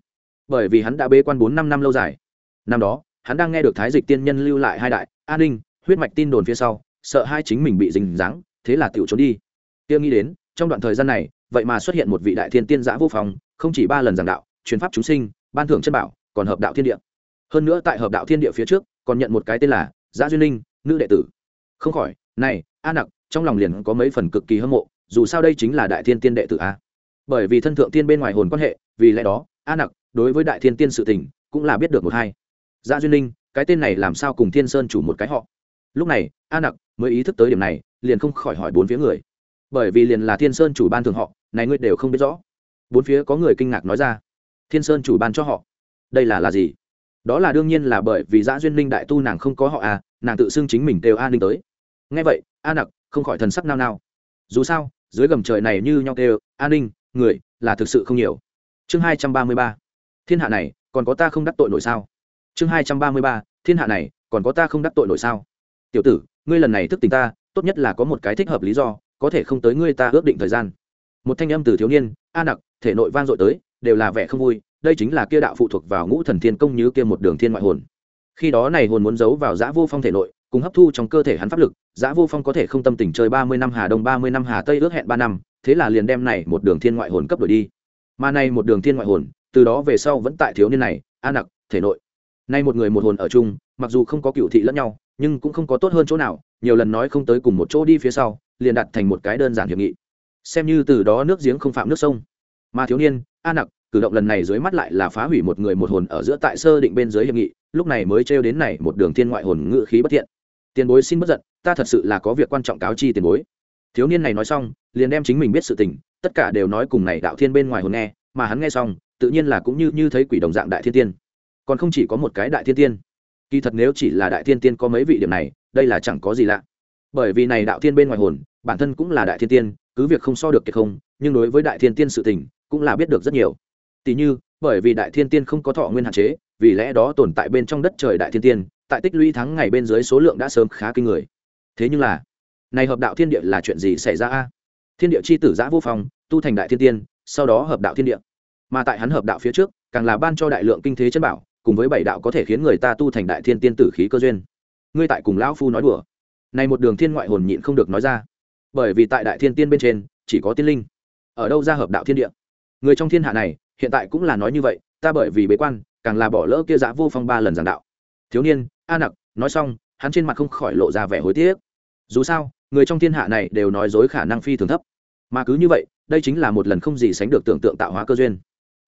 Bởi vì hắn đã bế quan bốn năm năm lâu dài. Năm đó hắn đang nghe được thái dịch tiên nhân lưu lại hai đại an ninh huyết mạch tin đồn phía sau sợ hai chính mình bị dình dáng thế là tựu trốn đi. Tiêu nghĩ đến trong đoạn thời gian này vậy mà xuất hiện một vị đại thiên tiên giã vô phòng không chỉ ba lần giảng đạo truyền pháp chúng sinh ban thưởng chân bảo còn hợp đạo thiên địa. Hơn nữa tại hợp đạo thiên địa phía trước còn nhận một cái tên là giã duyên ninh nữ đệ tử. Không khỏi, này, a nặc, trong lòng liền có mấy phần cực kỳ hâm mộ, dù sao đây chính là đại thiên tiên đệ tử a. Bởi vì thân thượng tiên bên ngoài hồn quan hệ, vì lẽ đó, a nặc, đối với đại thiên tiên sự tình, cũng là biết được một hai. Gia duyên linh cái tên này làm sao cùng thiên sơn chủ một cái họ? Lúc này, a nặc mới ý thức tới điểm này, liền không khỏi hỏi bốn phía người. Bởi vì liền là thiên sơn chủ ban thường họ, này ngươi đều không biết rõ. Bốn phía có người kinh ngạc nói ra. Thiên sơn chủ ban cho họ. Đây là là gì? Đó là đương nhiên là bởi vì giã duyên linh đại tu nàng không có họ à nàng tự xưng chính mình đều an ninh tới. Ngay vậy, a nặc không khỏi thần sắc nao nao. Dù sao, dưới gầm trời này như nhau kêu an ninh, người, là thực sự không nhiều. Chương hai trăm ba mươi ba. Thiên hạ này, còn có ta không đắc tội nổi sao? Chương hai trăm ba mươi ba. Thiên hạ này, còn có ta không đắc tội nổi sao? Tiểu tử, ngươi lần này thức tình ta, tốt nhất là có một cái thích hợp lý do, có thể không tới ngươi ta ước định thời gian. Một thanh âm từ thiếu niên, a nặc, thể nội vang dội tới, đều là vẻ không vui đây chính là kia đạo phụ thuộc vào ngũ thần thiên công như kia một đường thiên ngoại hồn. Khi đó này hồn muốn giấu vào giã vô phong thể nội, cùng hấp thu trong cơ thể hắn pháp lực, giã vô phong có thể không tâm tình chơi ba mươi năm hà đông, ba mươi năm hà tây ước hẹn ba năm, thế là liền đem này một đường thiên ngoại hồn cấp đổi đi. Mà này một đường thiên ngoại hồn, từ đó về sau vẫn tại thiếu niên này, a nặc, thể nội. Nay một người một hồn ở chung, mặc dù không có cựu thị lẫn nhau, nhưng cũng không có tốt hơn chỗ nào, nhiều lần nói không tới cùng một chỗ đi phía sau, liền đặt thành một cái đơn giản hiệp nghị. Xem như từ đó nước giếng không phạm nước sông. Mà thiếu niên, a nặc cử động lần này dưới mắt lại là phá hủy một người một hồn ở giữa tại sơ định bên dưới hiệp nghị, lúc này mới trêu đến này một đường thiên ngoại hồn ngự khí bất thiện. Tiền bối xin bất giận, ta thật sự là có việc quan trọng cáo chi tiền bối. Thiếu niên này nói xong, liền đem chính mình biết sự tình, tất cả đều nói cùng này đạo thiên bên ngoài hồn nghe, mà hắn nghe xong, tự nhiên là cũng như như thấy quỷ đồng dạng đại thiên tiên. Còn không chỉ có một cái đại thiên tiên. Kỳ thật nếu chỉ là đại thiên tiên có mấy vị điểm này, đây là chẳng có gì lạ. Bởi vì này đạo thiên bên ngoài hồn, bản thân cũng là đại thiên tiên, cứ việc không so được kiệt không, nhưng đối với đại thiên tiên sự tình, cũng là biết được rất nhiều tỷ như, bởi vì đại thiên tiên không có thọ nguyên hạn chế, vì lẽ đó tồn tại bên trong đất trời đại thiên tiên, tại tích lũy tháng ngày bên dưới số lượng đã sớm khá kinh người. Thế nhưng là, này hợp đạo thiên địa là chuyện gì xảy ra a? Thiên địa c h i tử giã vô phong, tu thành đại thiên tiên, sau đó hợp đạo thiên địa. Mà tại hắn hợp đạo phía trước, càng là ban cho đại lượng kinh thế chân bảo, cùng với bảy đạo có thể khiến người ta tu thành đại thiên tiên tử khí cơ duyên. Ngươi tại cùng lão phu nói đùa. Này một đường thiên ngoại hồn nhịn không được nói ra. Bởi vì tại đại thiên tiên bên trên, chỉ có tiên linh. Ở đâu ra hợp đạo thiên địa? Người trong thiên hạ này hiện tại cũng là nói như vậy, ta bởi vì bế quan, càng là bỏ lỡ kia giã vô phong ba lần giảng đạo. Thiếu niên, a nặc, nói xong, hắn trên mặt không khỏi lộ ra vẻ hối tiếc. Dù sao, người trong thiên hạ này đều nói dối khả năng phi thường thấp. Mà cứ như vậy, đây chính là một lần không gì sánh được tưởng tượng tạo hóa cơ duyên.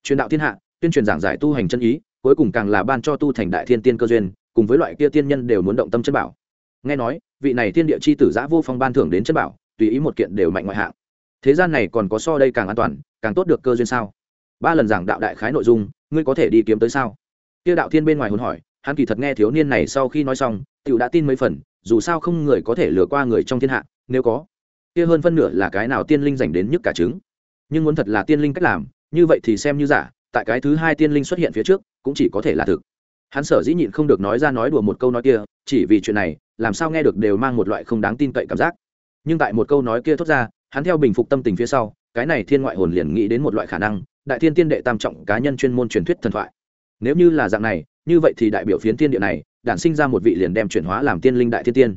Truyền đạo thiên hạ, tuyên truyền giảng giải tu hành chân ý, cuối cùng càng là ban cho tu thành đại thiên tiên cơ duyên, cùng với loại kia tiên nhân đều muốn động tâm chân bảo. Nghe nói, vị này thiên địa chi tử giã vô phong ban thưởng đến chân bảo, tùy ý một kiện đều mạnh ngoại hạng. Thế gian này còn có so đây càng an toàn, càng tốt được cơ duyên sao? Ba lần giảng đạo đại khái nội dung, ngươi có thể đi kiếm tới sao? Kia đạo thiên bên ngoài hồn hỏi, hắn kỳ thật nghe thiếu niên này sau khi nói xong tựu đã tin mấy phần, dù sao không người có thể lừa qua người trong thiên hạ, nếu có, kia hơn phân nửa là cái nào tiên linh dành đến nhất cả trứng. Nhưng muốn thật là tiên linh cách làm, như vậy thì xem như giả, tại cái thứ hai tiên linh xuất hiện phía trước, cũng chỉ có thể là thực. Hắn sở dĩ nhịn không được nói ra nói đùa một câu nói kia, chỉ vì chuyện này, làm sao nghe được đều mang một loại không đáng tin cậy cảm giác. Nhưng tại một câu nói kia thốt ra, hắn theo bình phục tâm tình phía sau, cái này thiên ngoại hồn liền nghĩ đến một loại khả năng đại thiên tiên đệ tam trọng cá nhân chuyên môn truyền thuyết thần thoại. Nếu như là dạng này, như vậy thì đại biểu phiến thiên địa này, đản sinh ra một vị liền đem chuyển hóa làm tiên linh đại thiên tiên.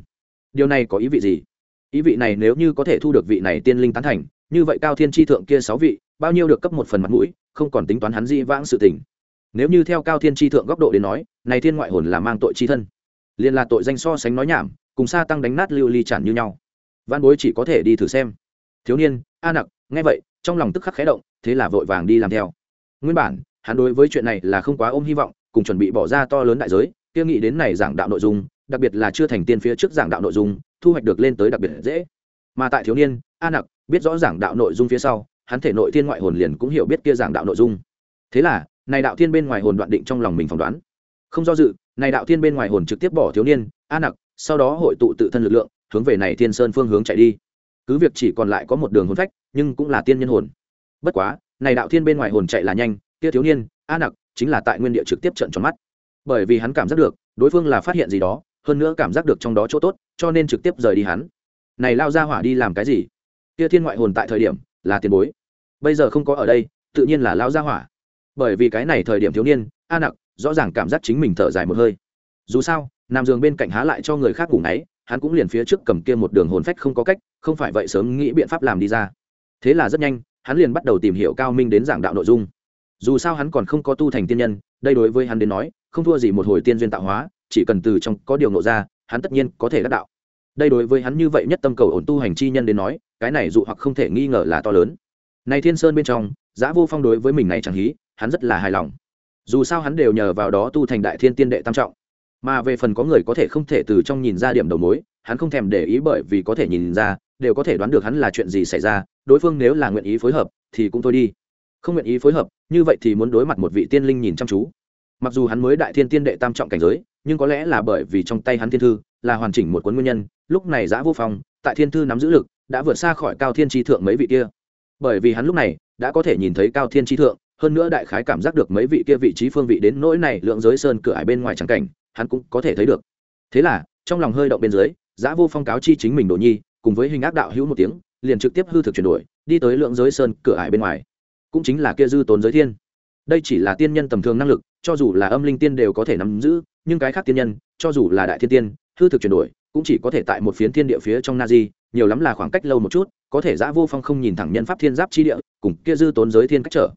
Điều này có ý vị gì? Ý vị này nếu như có thể thu được vị này tiên linh tán thành, như vậy cao thiên tri thượng kia sáu vị, bao nhiêu được cấp một phần mặt mũi, không còn tính toán hắn di vãng sự tình. Nếu như theo cao thiên tri thượng góc độ đến nói, này thiên ngoại hồn là mang tội tri thân. Liền là tội danh so sánh nói nhảm, cùng sa tăng đánh nát lưu ly chản như nhau. Văn bối chỉ có thể đi thử xem. Thiếu niên, a nặc, nghe vậy trong lòng tức khắc khé động, thế là vội vàng đi làm theo. Nguyên bản, hắn đối với chuyện này là không quá ôm hy vọng, cùng chuẩn bị bỏ ra to lớn đại giới, kia nghĩ đến này giảng đạo nội dung, đặc biệt là chưa thành tiên phía trước giảng đạo nội dung, thu hoạch được lên tới đặc biệt dễ. Mà tại thiếu niên, a nặc, biết rõ giảng đạo nội dung phía sau, hắn thể nội thiên ngoại hồn liền cũng hiểu biết kia giảng đạo nội dung. Thế là, này đạo thiên bên ngoài hồn đoạn định trong lòng mình phỏng đoán. Không do dự, này đạo thiên bên ngoài hồn trực tiếp bỏ thiếu niên, a nặc, sau đó hội tụ tự thân lực lượng, hướng về này thiên sơn phương hướng chạy đi. Cứ việc chỉ còn lại có một đường hồn phách nhưng cũng là tiên nhân hồn. Bất quá, này đạo thiên bên ngoài hồn chạy là nhanh, kia thiếu niên, a nặc, chính là tại nguyên địa trực tiếp trận tròn mắt. Bởi vì hắn cảm giác được, đối phương là phát hiện gì đó, hơn nữa cảm giác được trong đó chỗ tốt, cho nên trực tiếp rời đi hắn. Này lao ra hỏa đi làm cái gì? Kia thiên ngoại hồn tại thời điểm, là tiền bối. Bây giờ không có ở đây, tự nhiên là lao ra hỏa. Bởi vì cái này thời điểm thiếu niên, a nặc, rõ ràng cảm giác chính mình thở dài một hơi. Dù sao nằm giường bên cạnh há lại cho người khác ngủ ngáy, hắn cũng liền phía trước cầm kia một đường hồn phách không có cách, không phải vậy sớm nghĩ biện pháp làm đi ra thế là rất nhanh, hắn liền bắt đầu tìm hiểu cao minh đến giảng đạo nội dung. Dù sao hắn còn không có tu thành tiên nhân, đây đối với hắn đến nói, không thua gì một hồi tiên duyên tạo hóa, chỉ cần từ trong có điều nộ ra, hắn tất nhiên có thể đắc đạo. Đây đối với hắn như vậy nhất tâm cầu ổn tu hành chi nhân đến nói, cái này dụ hoặc không thể nghi ngờ là to lớn. Này thiên sơn bên trong, giã vô phong đối với mình này chẳng hí, hắn rất là hài lòng. Dù sao hắn đều nhờ vào đó tu thành đại thiên tiên đệ tam trọng. Mà về phần có người có thể không thể từ trong nhìn ra điểm đầu mối, hắn không thèm để ý bởi vì có thể nhìn ra đều có thể đoán được hắn là chuyện gì xảy ra, đối phương nếu là nguyện ý phối hợp, thì cũng thôi đi. Không nguyện ý phối hợp, như vậy thì muốn đối mặt một vị tiên linh nhìn chăm chú. Mặc dù hắn mới đại thiên tiên đệ tam trọng cảnh giới, nhưng có lẽ là bởi vì trong tay hắn thiên thư là hoàn chỉnh một cuốn nguyên nhân, lúc này giã vô phong, tại thiên thư nắm giữ lực, đã vượt xa khỏi cao thiên tri thượng mấy vị kia. Bởi vì hắn lúc này đã có thể nhìn thấy cao thiên tri thượng, hơn nữa đại khái cảm giác được mấy vị kia vị trí phương vị đến nỗi này lượng giới sơn cửa ải bên ngoài trắng cảnh, hắn cũng có thể thấy được. Thế là, trong lòng hơi động bên dưới, giã vô phong cáo chi chính mình đồ nhi cùng với hình ác đạo hữu một tiếng, liền trực tiếp hư thực chuyển đổi, đi tới lượng giới sơn cửa ải bên ngoài. Cũng chính là kia dư tốn giới thiên. Đây chỉ là tiên nhân tầm thường năng lực, cho dù là âm linh tiên đều có thể nắm giữ, nhưng cái khác tiên nhân, cho dù là đại thiên tiên, hư thực chuyển đổi, cũng chỉ có thể tại một phiến thiên địa phía trong na di nhiều lắm là khoảng cách lâu một chút, có thể giã vô phong không nhìn thẳng nhân pháp thiên giáp chi địa, cùng kia dư tốn giới thiên cách trở.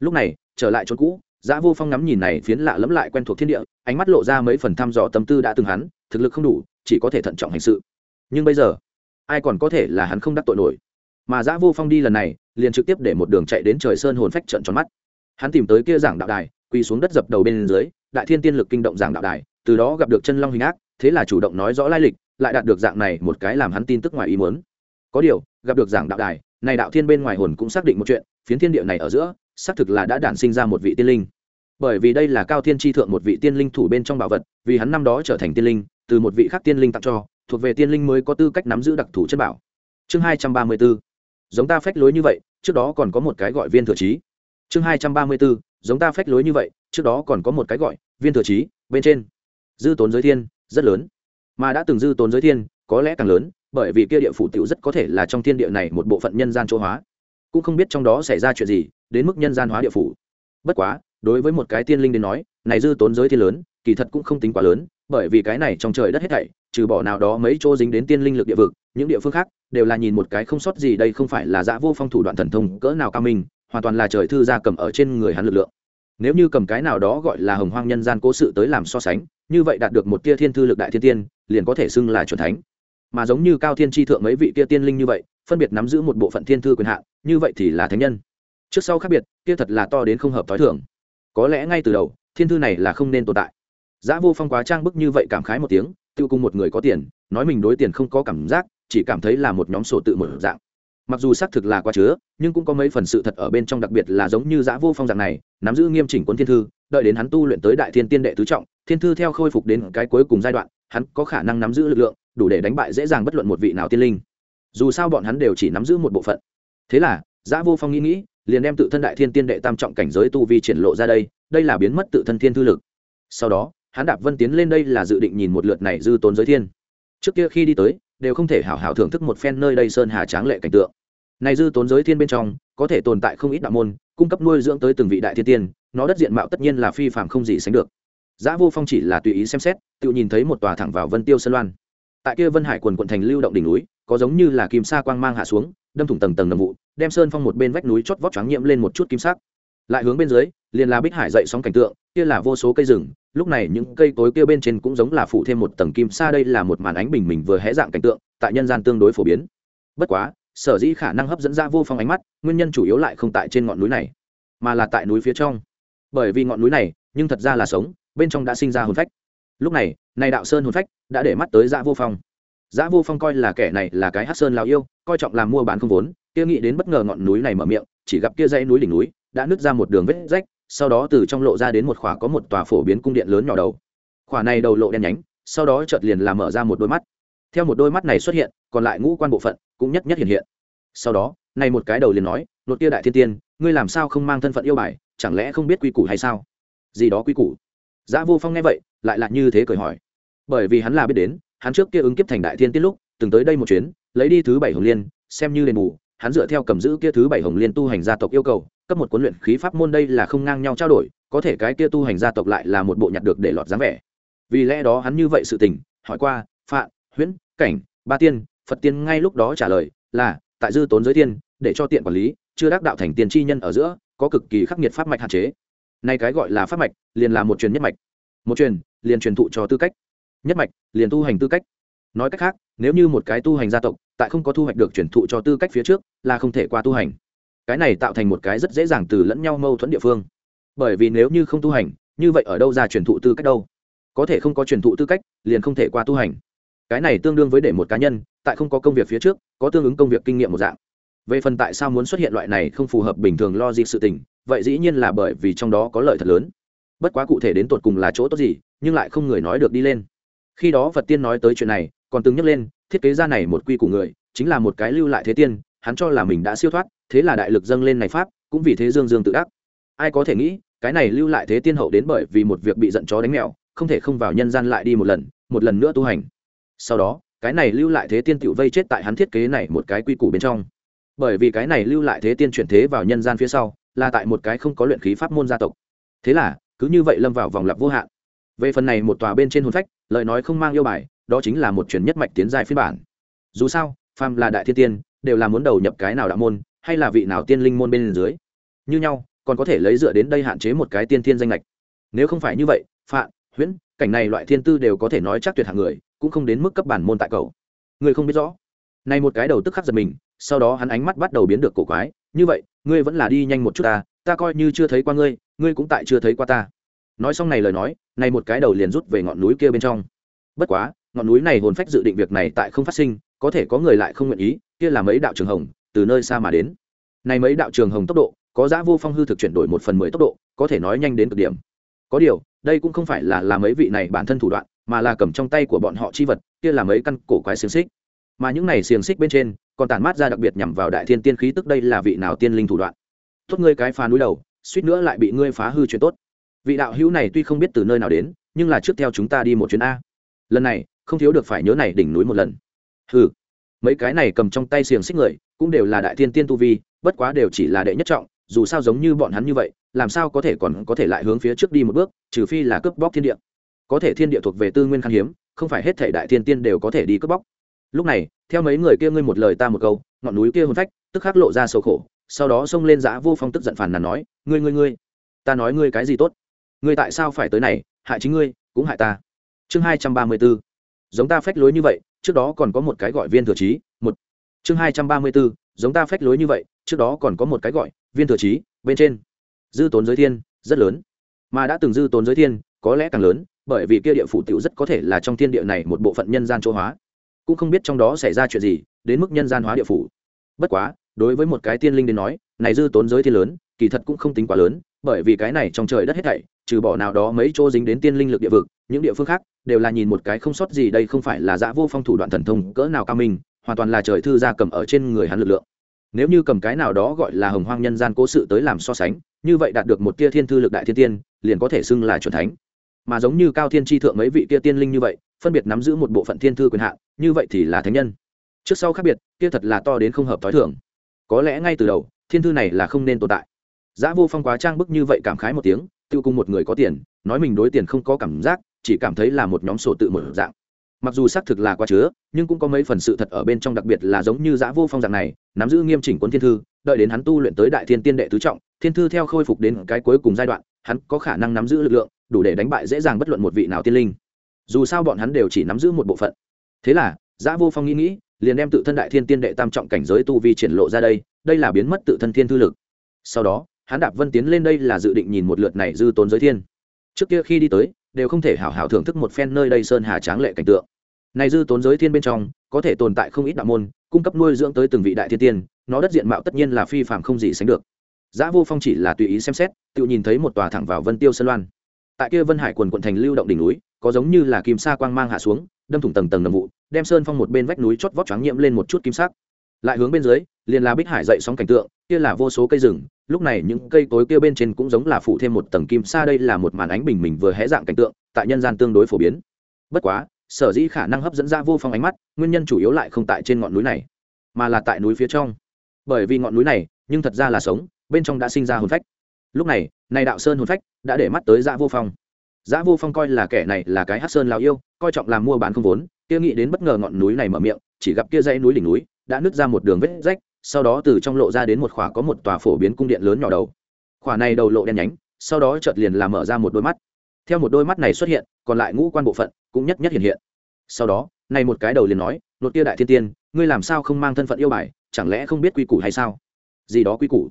Lúc này, trở lại chỗ cũ, giã vô phong ngắm nhìn này phiến lạ lẫm lại quen thuộc thiên địa, ánh mắt lộ ra mấy phần thăm dò tâm tư đã từng hắn, thực lực không đủ, chỉ có thể thận trọng hành sự. Nhưng bây giờ ai còn có thể là hắn không đắc tội nổi. Mà giã vô phong đi lần này, liền trực tiếp để một đường chạy đến trời sơn hồn phách trận tròn mắt. Hắn tìm tới kia giảng đạo đài, quỳ xuống đất dập đầu bên dưới, đại thiên tiên lực kinh động giảng đạo đài, từ đó gặp được chân long hình ác, thế là chủ động nói rõ lai lịch, lại đạt được dạng này một cái làm hắn tin tức ngoài ý muốn. Có điều, gặp được giảng đạo đài, này đạo thiên bên ngoài hồn cũng xác định một chuyện, phiến thiên địa này ở giữa, xác thực là đã đản sinh ra một vị tiên linh. Bởi vì đây là cao thiên tri thượng một vị tiên linh thủ bên trong bảo vật, vì hắn năm đó trở thành tiên linh, từ một vị khác tiên linh tặng cho thuộc về tiên linh mới có tư cách nắm giữ đặc thù chân bảo. Chương hai trăm ba mươi b ố giống ta phách lối như vậy, trước đó còn có một cái gọi viên thừa trí chương hai trăm ba mươi b ố giống ta phách lối như vậy, trước đó còn có một cái gọi viên thừa trí bên trên. Dư tốn giới thiên, rất lớn. Mà đã từng dư tốn giới thiên, có lẽ càng lớn, bởi vì kia địa phủ tiểu rất có thể là trong thiên địa này một bộ phận nhân gian chỗ hóa. Cũng không biết trong đó xảy ra chuyện gì, đến mức nhân gian hóa địa phủ. Bất quá, đối với một cái tiên linh đến nói, này dư tốn giới thiên lớn, kỳ thật cũng không tính quá lớn, bởi vì cái này trong trời đất hết thảy trừ bỏ nào đó mấy chỗ dính đến tiên linh lực địa vực, những địa phương khác đều là nhìn một cái không sót gì, đây không phải là dã vô phong thủ đoạn thần thông cỡ nào cao minh, hoàn toàn là trời thư gia cầm ở trên người hắn lực lượng. Nếu như cầm cái nào đó gọi là hồng hoang nhân gian cố sự tới làm so sánh, như vậy đạt được một tia thiên thư lực đại thiên tiên, liền có thể xưng là c thánh. Mà giống như cao thiên tri thượng mấy vị tia tiên linh như vậy, phân biệt nắm giữ một bộ phận thiên thư quyền hạn, như vậy thì là thánh nhân. Trước sau khác biệt, kia thật là to đến không hợp t h i thưởng có lẽ ngay từ đầu, thiên thư này là không nên tồn tại. Giả vô phong quá trang bức như vậy cảm khái một tiếng tự cùng một người có tiền, nói mình đối tiền không có cảm giác, chỉ cảm thấy là một nhóm sổ tự một dạng. Mặc dù xác thực là quá chứa, nhưng cũng có mấy phần sự thật ở bên trong đặc biệt là giống như giã vô phong dạng này, nắm giữ nghiêm chỉnh quân thiên thư, đợi đến hắn tu luyện tới đại thiên tiên đệ tứ trọng, thiên thư theo khôi phục đến cái cuối cùng giai đoạn, hắn có khả năng nắm giữ lực lượng, đủ để đánh bại dễ dàng bất luận một vị nào tiên linh. Dù sao bọn hắn đều chỉ nắm giữ một bộ phận. Thế là giã vô phong nghĩ nghĩ, liền đem tự thân đại thiên tiên đệ tam trọng cảnh giới tu vi triển lộ ra đây đây là biến mất tự thân thiên thư lực. Sau đó hắn đạp vân tiến lên đây là dự định nhìn một lượt này dư tốn giới thiên trước kia khi đi tới đều không thể hảo hảo thưởng thức một phen nơi đây sơn hà tráng lệ cảnh tượng này dư tốn giới thiên bên trong có thể tồn tại không ít đạo môn cung cấp nuôi dưỡng tới từng vị đại thiên tiên nó đất diện mạo tất nhiên là phi phạm không gì sánh được Giá Vô Phong chỉ là tùy ý xem xét, tự nhìn thấy một tòa thẳng vào Vân Tiêu Sơn Loan. Tại kia Vân Hải quần quần thành lưu động đỉnh núi, có giống như là kim sa quang mang hạ xuống, đâm thủng tầng tầng nồng vụ, đem sơn phong một bên vách núi chót vót choáng nhiễm lên một chút kim sắc. Lại hướng bên dưới, liền là Bích Hải dậy sóng cảnh tượng, kia là vô số cây rừng, lúc này những cây cối kia bên trên cũng giống là phủ thêm một tầng kim sa đây là một màn ánh bình mình vừa hé dạng cảnh tượng, tại nhân gian tương đối phổ biến. Bất quá, sở dĩ khả năng hấp dẫn ra vô phong ánh mắt nguyên nhân chủ yếu lại không tại trên ngọn núi này mà là tại núi phía trong. Bởi vì ngọn núi này nhưng thật ra là sống bên trong đã sinh ra hồn phách. Lúc này này đạo sơn hồn phách đã để mắt tới dã vô phong. Dã vô phong coi là kẻ này là cái hát sơn lào yêu coi trọng làm mua bán không vốn kia nghĩ đến bất ngờ ngọn núi này mở miệng chỉ gặp kia dãy núi đỉnh núi đã nứt ra một đường vết rách sau đó từ trong lộ ra đến một khỏa có một tòa phổ biến cung điện lớn nhỏ đầu. Khỏa này đầu lộ đen nhánh, sau đó chợt liền làm mở ra một đôi mắt. Theo một đôi mắt này xuất hiện, còn lại ngũ quan bộ phận cũng nhất nhất hiện hiện. Sau đó, này một cái đầu liền nói nột tia đại thiên tiên, ngươi làm sao không mang thân phận yêu bài, chẳng lẽ không biết quy củ hay sao? Gì đó quy củ? Giả vô phong nghe vậy, lại là như thế cười hỏi. Bởi vì hắn là biết đến, hắn trước kia ứng kiếp thành đại thiên tiên lúc, từng tới đây một chuyến, lấy đi thứ bảy hồng liên, xem như đền bù hắn dựa theo cầm giữ kia thứ bảy hồng liên tu hành gia tộc yêu cầu, cấp một cuốn luyện khí pháp môn đây là không ngang nhau trao đổi, có thể cái kia tu hành gia tộc lại là một bộ nhặt được để lọt dáng vẻ. Vì lẽ đó hắn như vậy sự tình, hỏi qua phạm huyễn, cảnh, ba tiên, phật tiên ngay lúc đó trả lời là, tại dư tốn giới tiên, để cho tiện quản lý, chưa đắc đạo thành tiền chi nhân ở giữa, có cực kỳ khắc nghiệt pháp mạch hạn chế. Nay cái gọi là pháp mạch, liền là một truyền nhất mạch. Một truyền, liền truyền thụ cho tư cách. Nhất mạch, liền tu hành tư cách. Nói cách khác, nếu như một cái tu hành gia tộc tại không có thu hoạch được truyền thụ cho tư cách phía trước, là không thể qua tu hành. Cái này tạo thành một cái rất dễ dàng từ lẫn nhau mâu thuẫn địa phương. Bởi vì nếu như không tu hành, như vậy ở đâu ra truyền thụ tư cách đâu? Có thể không có truyền thụ tư cách, liền không thể qua tu hành. Cái này tương đương với để một cá nhân, tại không có công việc phía trước, có tương ứng công việc kinh nghiệm một dạng. Về phần tại sao muốn xuất hiện loại này không phù hợp bình thường lo dịp sự tình, vậy dĩ nhiên là bởi vì trong đó có lợi thật lớn. Bất quá cụ thể đến tột cùng là chỗ tốt gì, nhưng lại không người nói được đi lên. Khi đó phật tiên nói tới chuyện này còn từng nhắc lên, thiết kế ra này một quy củ người, chính là một cái lưu lại thế tiên, hắn cho là mình đã siêu thoát, thế là đại lực dâng lên này pháp, cũng vì thế dương dương tự đắc. Ai có thể nghĩ, cái này lưu lại thế tiên hậu đến bởi vì một việc bị giận chó đánh mèo, không thể không vào nhân gian lại đi một lần một lần nữa tu hành. Sau đó, cái này lưu lại thế tiên tiểu vây chết tại hắn thiết kế này một cái quy củ bên trong. Bởi vì cái này lưu lại thế tiên chuyển thế vào nhân gian phía sau, là tại một cái không có luyện khí pháp môn gia tộc. Thế là, cứ như vậy lâm vào vòng lặp vô hạn. Về phần này một tòa bên trên hồn phách, lời nói không mang yêu bài đó chính là một truyền nhất mạch tiến dài phiên bản. Dù sao, phàm là đại thiên tiên, đều là muốn đầu nhập cái nào đạo môn, hay là vị nào tiên linh môn bên dưới. Như nhau, còn có thể lấy dựa đến đây hạn chế một cái tiên thiên danh lệch nếu không phải như vậy, phạn, huyễn, cảnh này loại thiên tư đều có thể nói chắc tuyệt hạng người, cũng không đến mức cấp bản môn tại cầu người không biết rõ. Này một cái đầu tức khắc giật mình, sau đó hắn ánh mắt bắt đầu biến được cổ quái. Như vậy, ngươi vẫn là đi nhanh một chút ta ta coi như chưa thấy qua ngươi ngươi cũng tại chưa thấy qua ta. Nói xong này lời nói này một cái đầu liền rút về ngọn núi kia bên trong. Bất quá ngọn núi này hồn phách dự định việc này tại không phát sinh, có thể có người lại không nguyện ý, kia là mấy đạo trường hồng, từ nơi xa mà đến. Này mấy đạo trường hồng tốc độ, có giá vô phong hư thực chuyển đổi một phần mười tốc độ, có thể nói nhanh đến cực điểm. Có điều, đây cũng không phải là là mấy vị này bản thân thủ đoạn, mà là cầm trong tay của bọn họ chi vật, kia là mấy căn cổ quái xiềng xích. Mà những này xiềng xích bên trên, còn tản mát ra đặc biệt nhằm vào đại thiên tiên khí tức đây là vị nào tiên linh thủ đoạn. Tốt ngươi cái phá núi đầu, suýt nữa lại bị ngươi phá hư chuyện tốt. Vị đạo hữu này tuy không biết từ nơi nào đến, nhưng là trước theo chúng ta đi một chuyến a. Lần này không thiếu được phải nhớ này đỉnh núi một lần. Hừ, mấy cái này cầm trong tay xiềng xích người, cũng đều là đại thiên tiên tu vi, bất quá đều chỉ là đệ nhất trọng, dù sao giống như bọn hắn như vậy, làm sao có thể còn có thể lại hướng phía trước đi một bước, trừ phi là cướp bóc thiên địa. Có thể thiên địa thuộc về tư nguyên khan hiếm, không phải hết thể đại thiên tiên đều có thể đi cướp bóc. Lúc này, theo mấy người kia ngươi một lời ta một câu, ngọn núi kia hôn phách, tức khắc lộ ra sầu khổ, sau đó xông lên giã vô phong tức giận phản nàn nói, ngươi ngươi ngươi, ta nói ngươi cái gì tốt? Ngươi tại sao phải tới này? Hại chính ngươi, cũng hại ta. Chương hai trăm ba mươi b ố giống ta phách lối như vậy, trước đó còn có một cái gọi viên thừa trí, một, chương hai trăm ba mươi b ố giống ta phách lối như vậy, trước đó còn có một cái gọi viên thừa trí, bên trên. Dư tốn giới thiên, rất lớn. Mà đã từng dư tốn giới thiên, có lẽ càng lớn, bởi vì kia địa phủ tiểu rất có thể là trong thiên địa này một bộ phận nhân gian chỗ hóa. Cũng không biết trong đó xảy ra chuyện gì, đến mức nhân gian hóa địa phủ. Bất quá, đối với một cái tiên linh đến nói, này dư tốn giới thiên lớn, kỳ thật cũng không tính quá lớn, bởi vì cái này trong trời đất hết thảy trừ bỏ nào đó mấy chỗ dính đến tiên linh lực địa vực, những địa phương khác đều là nhìn một cái không sót gì, đây không phải là dã vô phong thủ đoạn thần thông cỡ nào cao minh, hoàn toàn là trời thư ra cầm ở trên người hắn lực lượng. Nếu như cầm cái nào đó gọi là hồng hoang nhân gian cố sự tới làm so sánh, như vậy đạt được một tia thiên thư lực đại thiên tiên, liền có thể xưng là chuẩn thánh. Mà giống như cao thiên tri thượng mấy vị kia tiên linh như vậy, phân biệt nắm giữ một bộ phận thiên thư quyền hạn, như vậy thì là thánh nhân. Trước sau khác biệt, kia thật là to đến không hợp t h i thưởng có lẽ ngay từ đầu, thiên thư này là không nên tồn tại. Giả vô phong quá trang bức như vậy cảm khái một tiếng tự cùng một người có tiền, nói mình đối tiền không có cảm giác, chỉ cảm thấy là một nhóm sổ tự một dạng. Mặc dù xác thực là quá chứa, nhưng cũng có mấy phần sự thật ở bên trong đặc biệt là giống như giã vô phong dạng này, nắm giữ nghiêm chỉnh quân thiên thư, đợi đến hắn tu luyện tới đại thiên tiên đệ tứ trọng, thiên thư theo khôi phục đến cái cuối cùng giai đoạn, hắn có khả năng nắm giữ lực lượng, đủ để đánh bại dễ dàng bất luận một vị nào tiên linh. Dù sao bọn hắn đều chỉ nắm giữ một bộ phận. Thế là giã vô phong nghĩ nghĩ, liền đem tự thân đại thiên tiên đệ tam trọng cảnh giới tu vi triển lộ ra đây đây là biến mất tự thân thiên thư lực. Sau đó hắn đạp vân tiến lên đây là dự định nhìn một lượt này dư tốn giới thiên trước kia khi đi tới đều không thể hảo hảo thưởng thức một phen nơi đây sơn hà tráng lệ cảnh tượng này dư tốn giới thiên bên trong có thể tồn tại không ít đạo môn cung cấp nuôi dưỡng tới từng vị đại thiên tiên nó đất diện mạo tất nhiên là phi phạm không gì sánh được Giá Vô Phong chỉ là tùy ý xem xét, tự nhìn thấy một tòa thẳng vào Vân Tiêu Sơn Loan. Tại kia Vân Hải quần quận thành lưu động đỉnh núi, có giống như là kim sa quang mang hạ xuống, đâm thủng tầng tầng nầm vụ, đem sơn phong một bên vách núi chót vót choáng nhiễm lên một chút kim sắc. Lại hướng bên dưới, liền là Bích Hải dậy sóng cảnh tượng, kia là vô số cây rừng, lúc này những cây cối kia bên trên cũng giống là phụ thêm một tầng kim sa đây là một màn ánh bình mình vừa hé dạng cảnh tượng, tại nhân gian tương đối phổ biến. Bất quá, sở dĩ khả năng hấp dẫn ra vô phong ánh mắt, nguyên nhân chủ yếu lại không tại trên ngọn núi này, mà là tại núi phía trong. Bởi vì ngọn núi này, nhưng thật ra là sống, bên trong đã sinh ra hồn phách lúc này này đạo sơn hồn phách đã để mắt tới dã vô phong dã vô phong coi là kẻ này là cái hát sơn lao yêu coi trọng làm mua bán không vốn kia nghĩ đến bất ngờ ngọn núi này mở miệng chỉ gặp kia dãy núi đỉnh núi đã nứt ra một đường vết rách sau đó từ trong lộ ra đến một khỏa có một tòa phổ biến cung điện lớn nhỏ đầu. Khỏa này đầu lộ đen nhánh sau đó chợt liền làm mở ra một đôi mắt. Theo một đôi mắt này xuất hiện còn lại ngũ quan bộ phận cũng nhất nhất hiện hiện. Sau đó này một cái đầu liền nói nột tia đại thiên tiên ngươi làm sao không mang thân phận yêu bài chẳng lẽ không biết quy củ hay sao? Gì đó quy củ?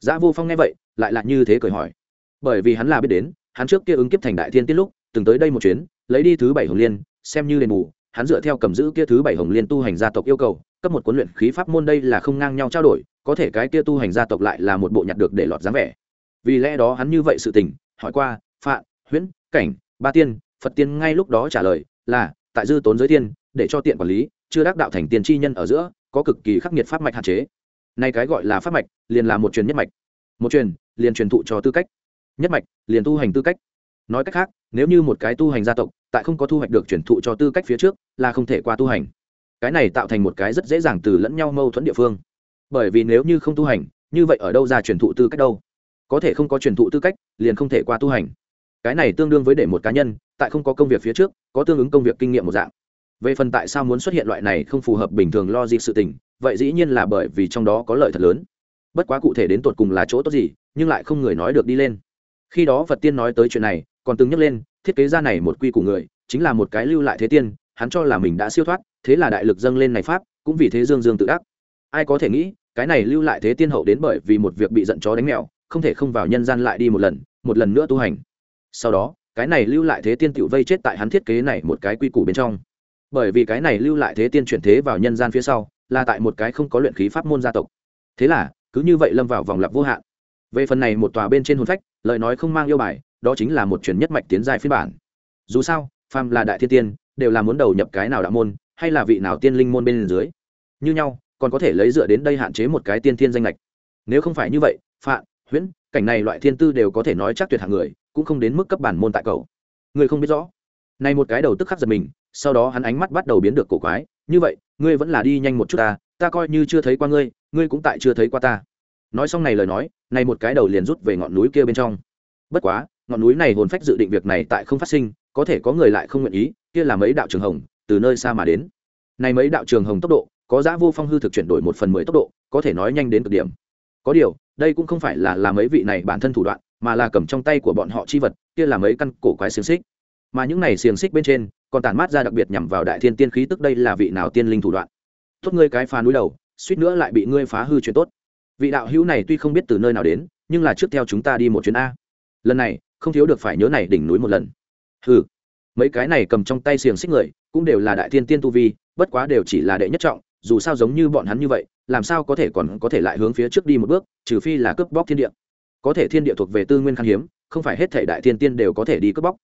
Giá Vô Phong nghe vậy, lại là như thế cười hỏi. Bởi vì hắn là biết đến, hắn trước kia ứng kiếp thành đại thiên tiết lúc, từng tới đây một chuyến, lấy đi thứ bảy hồng liên, xem như đền bù, hắn dựa theo cầm giữ kia thứ bảy hồng liên tu hành gia tộc yêu cầu, cấp một cuốn luyện khí pháp môn đây là không ngang nhau trao đổi, có thể cái kia tu hành gia tộc lại là một bộ nhặt được để lọt dáng vẻ. Vì lẽ đó hắn như vậy sự tình, hỏi qua, phạ Huyễn, Cảnh, Ba Tiên, Phật Tiên ngay lúc đó trả lời là, tại dư tốn giới tiên, để cho tiện quản lý, chưa đắc đạo thành tiên chi nhân ở giữa, có cực kỳ khắc nghiệt pháp mạch hạn chế. Nay cái gọi là pháp mạch liền là một truyền nhất mạch. Một truyền liền truyền thụ cho tư cách. Nhất mạch liền tu hành tư cách. Nói cách khác nếu như một cái tu hành gia tộc tại không có thu hoạch được truyền thụ cho tư cách phía trước là không thể qua tu hành cái này tạo thành một cái rất dễ dàng từ lẫn nhau mâu thuẫn địa phương. Bởi vì nếu như không tu hành, như vậy ở đâu ra truyền thụ tư cách đâu? Có thể không có truyền thụ tư cách, liền không thể qua tu hành. Cái này tương đương với để một cá nhân, tại không có công việc phía trước, có tương ứng công việc kinh nghiệm một dạng. Về phần tại sao muốn xuất hiện loại này không phù hợp bình thường lo dịp sự tình, vậy dĩ nhiên là bởi vì trong đó có lợi thật lớn. Bất quá cụ thể đến tột cùng là chỗ tốt gì, nhưng lại không người nói được đi lên. Khi đó phật tiên nói tới chuyện này, còn từng nhắc lên, thiết kế ra này một quy của người, chính là một cái lưu lại thế tiên, hắn cho là mình đã siêu thoát thế là đại lực dâng lên này pháp, cũng vì thế dương dương tự ác ai có thể nghĩ, cái này lưu lại thế tiên hậu đến bởi vì một việc bị giận chó đánh mèo, không thể không vào nhân gian lại đi một lần một lần nữa tu hành. Sau đó, cái này lưu lại thế tiên tiểu vây chết tại hắn thiết kế này một cái quy củ bên trong. Bởi vì cái này lưu lại thế tiên chuyển thế vào nhân gian phía sau, là tại một cái không có luyện khí pháp môn gia tộc. Thế là, cứ như vậy lâm vào vòng lặp vô hạn. Về phần này một tòa bên trên hồn phách, lời nói không mang yêu bài, đó chính là một chuyển nhất mạch tiến dài phiên bản. Dù sao, phàm là đại thiên tiên, đều là muốn đầu nhập cái nào đạo môn hay là vị nào tiên linh môn bên dưới. Như nhau, còn có thể lấy dựa đến đây hạn chế một cái tiên thiên danh lệch nếu không phải như vậy, phạn, huyễn, cảnh này loại thiên tư đều có thể nói chắc tuyệt hạng người, cũng không đến mức cấp bản môn tại cầu. Người không biết rõ. Này một cái đầu tức khắc giật mình, sau đó hắn ánh mắt bắt đầu biến được cổ quái, như vậy, ngươi vẫn là đi nhanh một chút ta ta coi như chưa thấy qua ngươi ngươi cũng tại chưa thấy qua ta. Nói xong này lời nói, này một cái đầu liền rút về ngọn núi kia bên trong. Bất quá, ngọn núi này hồn phách dự định việc này tại không phát sinh, có thể có người lại không nguyện ý, kia là mấy đạo trường hồng từ nơi xa mà đến. Này mấy đạo trường hồng tốc độ, có giá vô phong hư thực chuyển đổi một phần mười tốc độ, có thể nói nhanh đến cực điểm. Có điều, đây cũng không phải là là mấy vị này bản thân thủ đoạn, mà là cầm trong tay của bọn họ chi vật, kia là mấy căn cổ quái xiềng xích. Mà những này xiềng xích bên trên, còn tản mát ra đặc biệt nhằm vào đại thiên tiên khí tức đây là vị nào tiên linh thủ đoạn. Tốt ngươi cái phá núi đầu, suýt nữa lại bị ngươi phá hư chuyện tốt. Vị đạo hữu này tuy không biết từ nơi nào đến, nhưng là trước theo chúng ta đi một chuyến a. Lần này, không thiếu được phải nhớ này đỉnh núi một lần. Hừ mấy cái này cầm trong tay xiềng xích người, cũng đều là đại thiên tiên tu vi, bất quá đều chỉ là đệ nhất trọng, dù sao giống như bọn hắn như vậy, làm sao có thể còn có thể lại hướng phía trước đi một bước, trừ phi là cướp bóc thiên địa. Có thể thiên địa thuộc về tư nguyên khan hiếm, không phải hết thể đại thiên tiên đều có thể đi cướp bóc.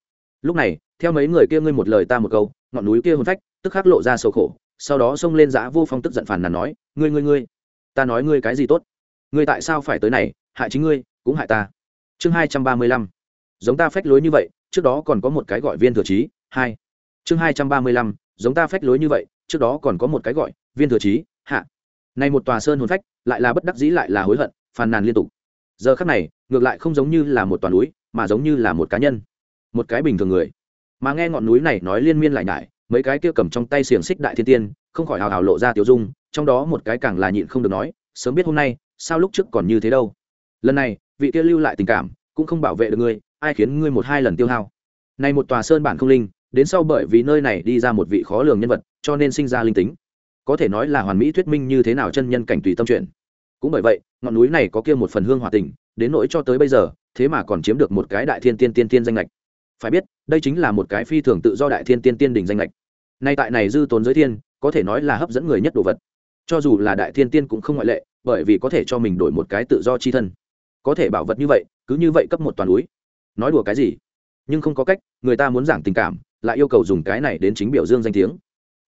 Lúc này, theo mấy người kia ngươi một lời ta một câu, ngọn núi kia hôn phách, tức khắc lộ ra sầu khổ, sau đó xông lên giã vô phong tức giận phản nàn nói, ngươi ngươi ngươi, ta nói ngươi cái gì tốt? Ngươi tại sao phải tới này? Hại chính ngươi, cũng hại ta. Chương hai trăm ba mươi lăm. Giống ta phách lối như vậy trước đó còn có một cái gọi viên thừa trí, hai. Chương hai trăm ba mươi lăm, giống ta phách lối như vậy, trước đó còn có một cái gọi viên thừa trí, hạ. Này một tòa sơn hồn phách, lại là bất đắc dĩ lại là hối hận, phàn nàn liên tục. Giờ khắc này, ngược lại không giống như là một toàn núi, mà giống như là một cá nhân, một cái bình thường người. Mà nghe ngọn núi này nói liên miên lại nhải, mấy cái kia cầm trong tay xiềng xích đại thiên tiên, không khỏi hào hào lộ ra tiểu dung, trong đó một cái càng là nhịn không được nói, sớm biết hôm nay, sao lúc trước còn như thế đâu? Lần này, vị kia lưu lại tình cảm, cũng không bảo vệ được ngươi ai khiến ngươi một hai lần tiêu hao? Này một tòa sơn bản không linh, đến sau bởi vì nơi này đi ra một vị khó lường nhân vật, cho nên sinh ra linh tính. Có thể nói là hoàn mỹ thuyết minh như thế nào chân nhân cảnh tùy tâm chuyện. Cũng bởi vậy, ngọn núi này có kia một phần hương hòa tình, đến nỗi cho tới bây giờ, thế mà còn chiếm được một cái đại thiên tiên tiên tiên danh lệch. Phải biết, đây chính là một cái phi thường tự do đại thiên tiên tiên đỉnh danh lệch. Nay tại này dư tốn giới thiên, có thể nói là hấp dẫn người nhất đồ vật. Cho dù là đại thiên tiên cũng không ngoại lệ, bởi vì có thể cho mình đổi một cái tự do chi thân. Có thể bảo vật như vậy, cứ như vậy cấp một toàn núi nói đùa cái gì? Nhưng không có cách, người ta muốn giảng tình cảm, lại yêu cầu dùng cái này đến chính biểu dương danh tiếng.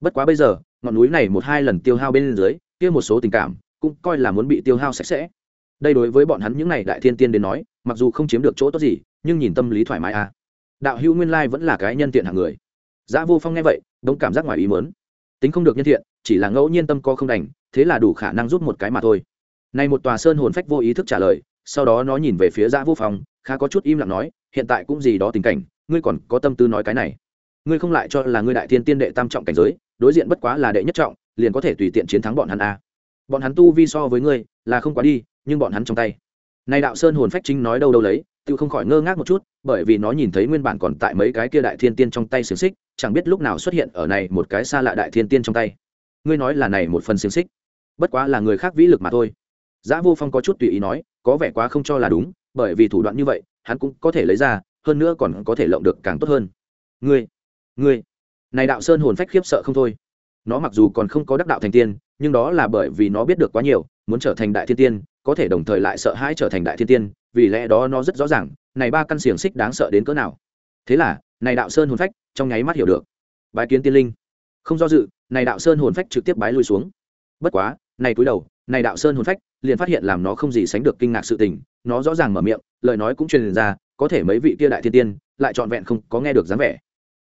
Bất quá bây giờ, ngọn núi này một hai lần tiêu hao bên dưới, kia một số tình cảm, cũng coi là muốn bị tiêu hao sạch sẽ. Đây đối với bọn hắn những này đại thiên tiên đến nói, mặc dù không chiếm được chỗ tốt gì, nhưng nhìn tâm lý thoải mái à. Đạo hữu nguyên lai vẫn là cái nhân tiện hạng người. Giá vô phong nghe vậy, đống cảm giác ngoài ý mớn tính không được nhân thiện, chỉ là ngẫu nhiên tâm co không đành, thế là đủ khả năng giúp một cái mà thôi. Này một tòa sơn hồn phách vô ý thức trả lời, sau đó nó nhìn về phía Giá vô phong khá có chút im lặng nói hiện tại cũng gì đó tình cảnh ngươi còn có tâm tư nói cái này. Ngươi không lại cho là ngươi đại thiên tiên đệ tam trọng cảnh giới đối diện bất quá là đệ nhất trọng liền có thể tùy tiện chiến thắng bọn hắn a. À. bọn hắn tu vi so với ngươi là không quá đi nhưng bọn hắn trong tay. Này đạo sơn hồn phách chính nói đâu đâu lấy tự không khỏi ngơ ngác một chút bởi vì nó nhìn thấy nguyên bản còn tại mấy cái kia đại thiên tiên trong tay xiềng xích chẳng biết lúc nào xuất hiện ở này một cái xa lạ đại thiên tiên trong tay. Ngươi nói là này một phần xiềng xích bất quá là người khác vĩ lực mà thôi. Giá Vô Phong có chút tùy ý nói, có vẻ quá không cho là đúng, bởi vì thủ đoạn như vậy, hắn cũng có thể lấy ra, hơn nữa còn có thể lộng được càng tốt hơn. Ngươi, ngươi, này đạo sơn hồn phách khiếp sợ không thôi. Nó mặc dù còn không có đắc đạo thành tiên, nhưng đó là bởi vì nó biết được quá nhiều, muốn trở thành đại thiên tiên, có thể đồng thời lại sợ hãi trở thành đại thiên tiên, vì lẽ đó nó rất rõ ràng, này ba căn xiềng xích đáng sợ đến cỡ nào. Thế là, này đạo sơn hồn phách, trong nháy mắt hiểu được. Bái kiến tiên linh. Không do dự, này đạo sơn hồn phách trực tiếp bái lui xuống. Bất quá, này cúi đầu, này đạo sơn hồn phách liền phát hiện làm nó không gì sánh được kinh ngạc sự tình nó rõ ràng mở miệng, lời nói cũng truyền ra, có thể mấy vị kia đại thiên tiên lại trọn vẹn không có nghe được dáng vẻ.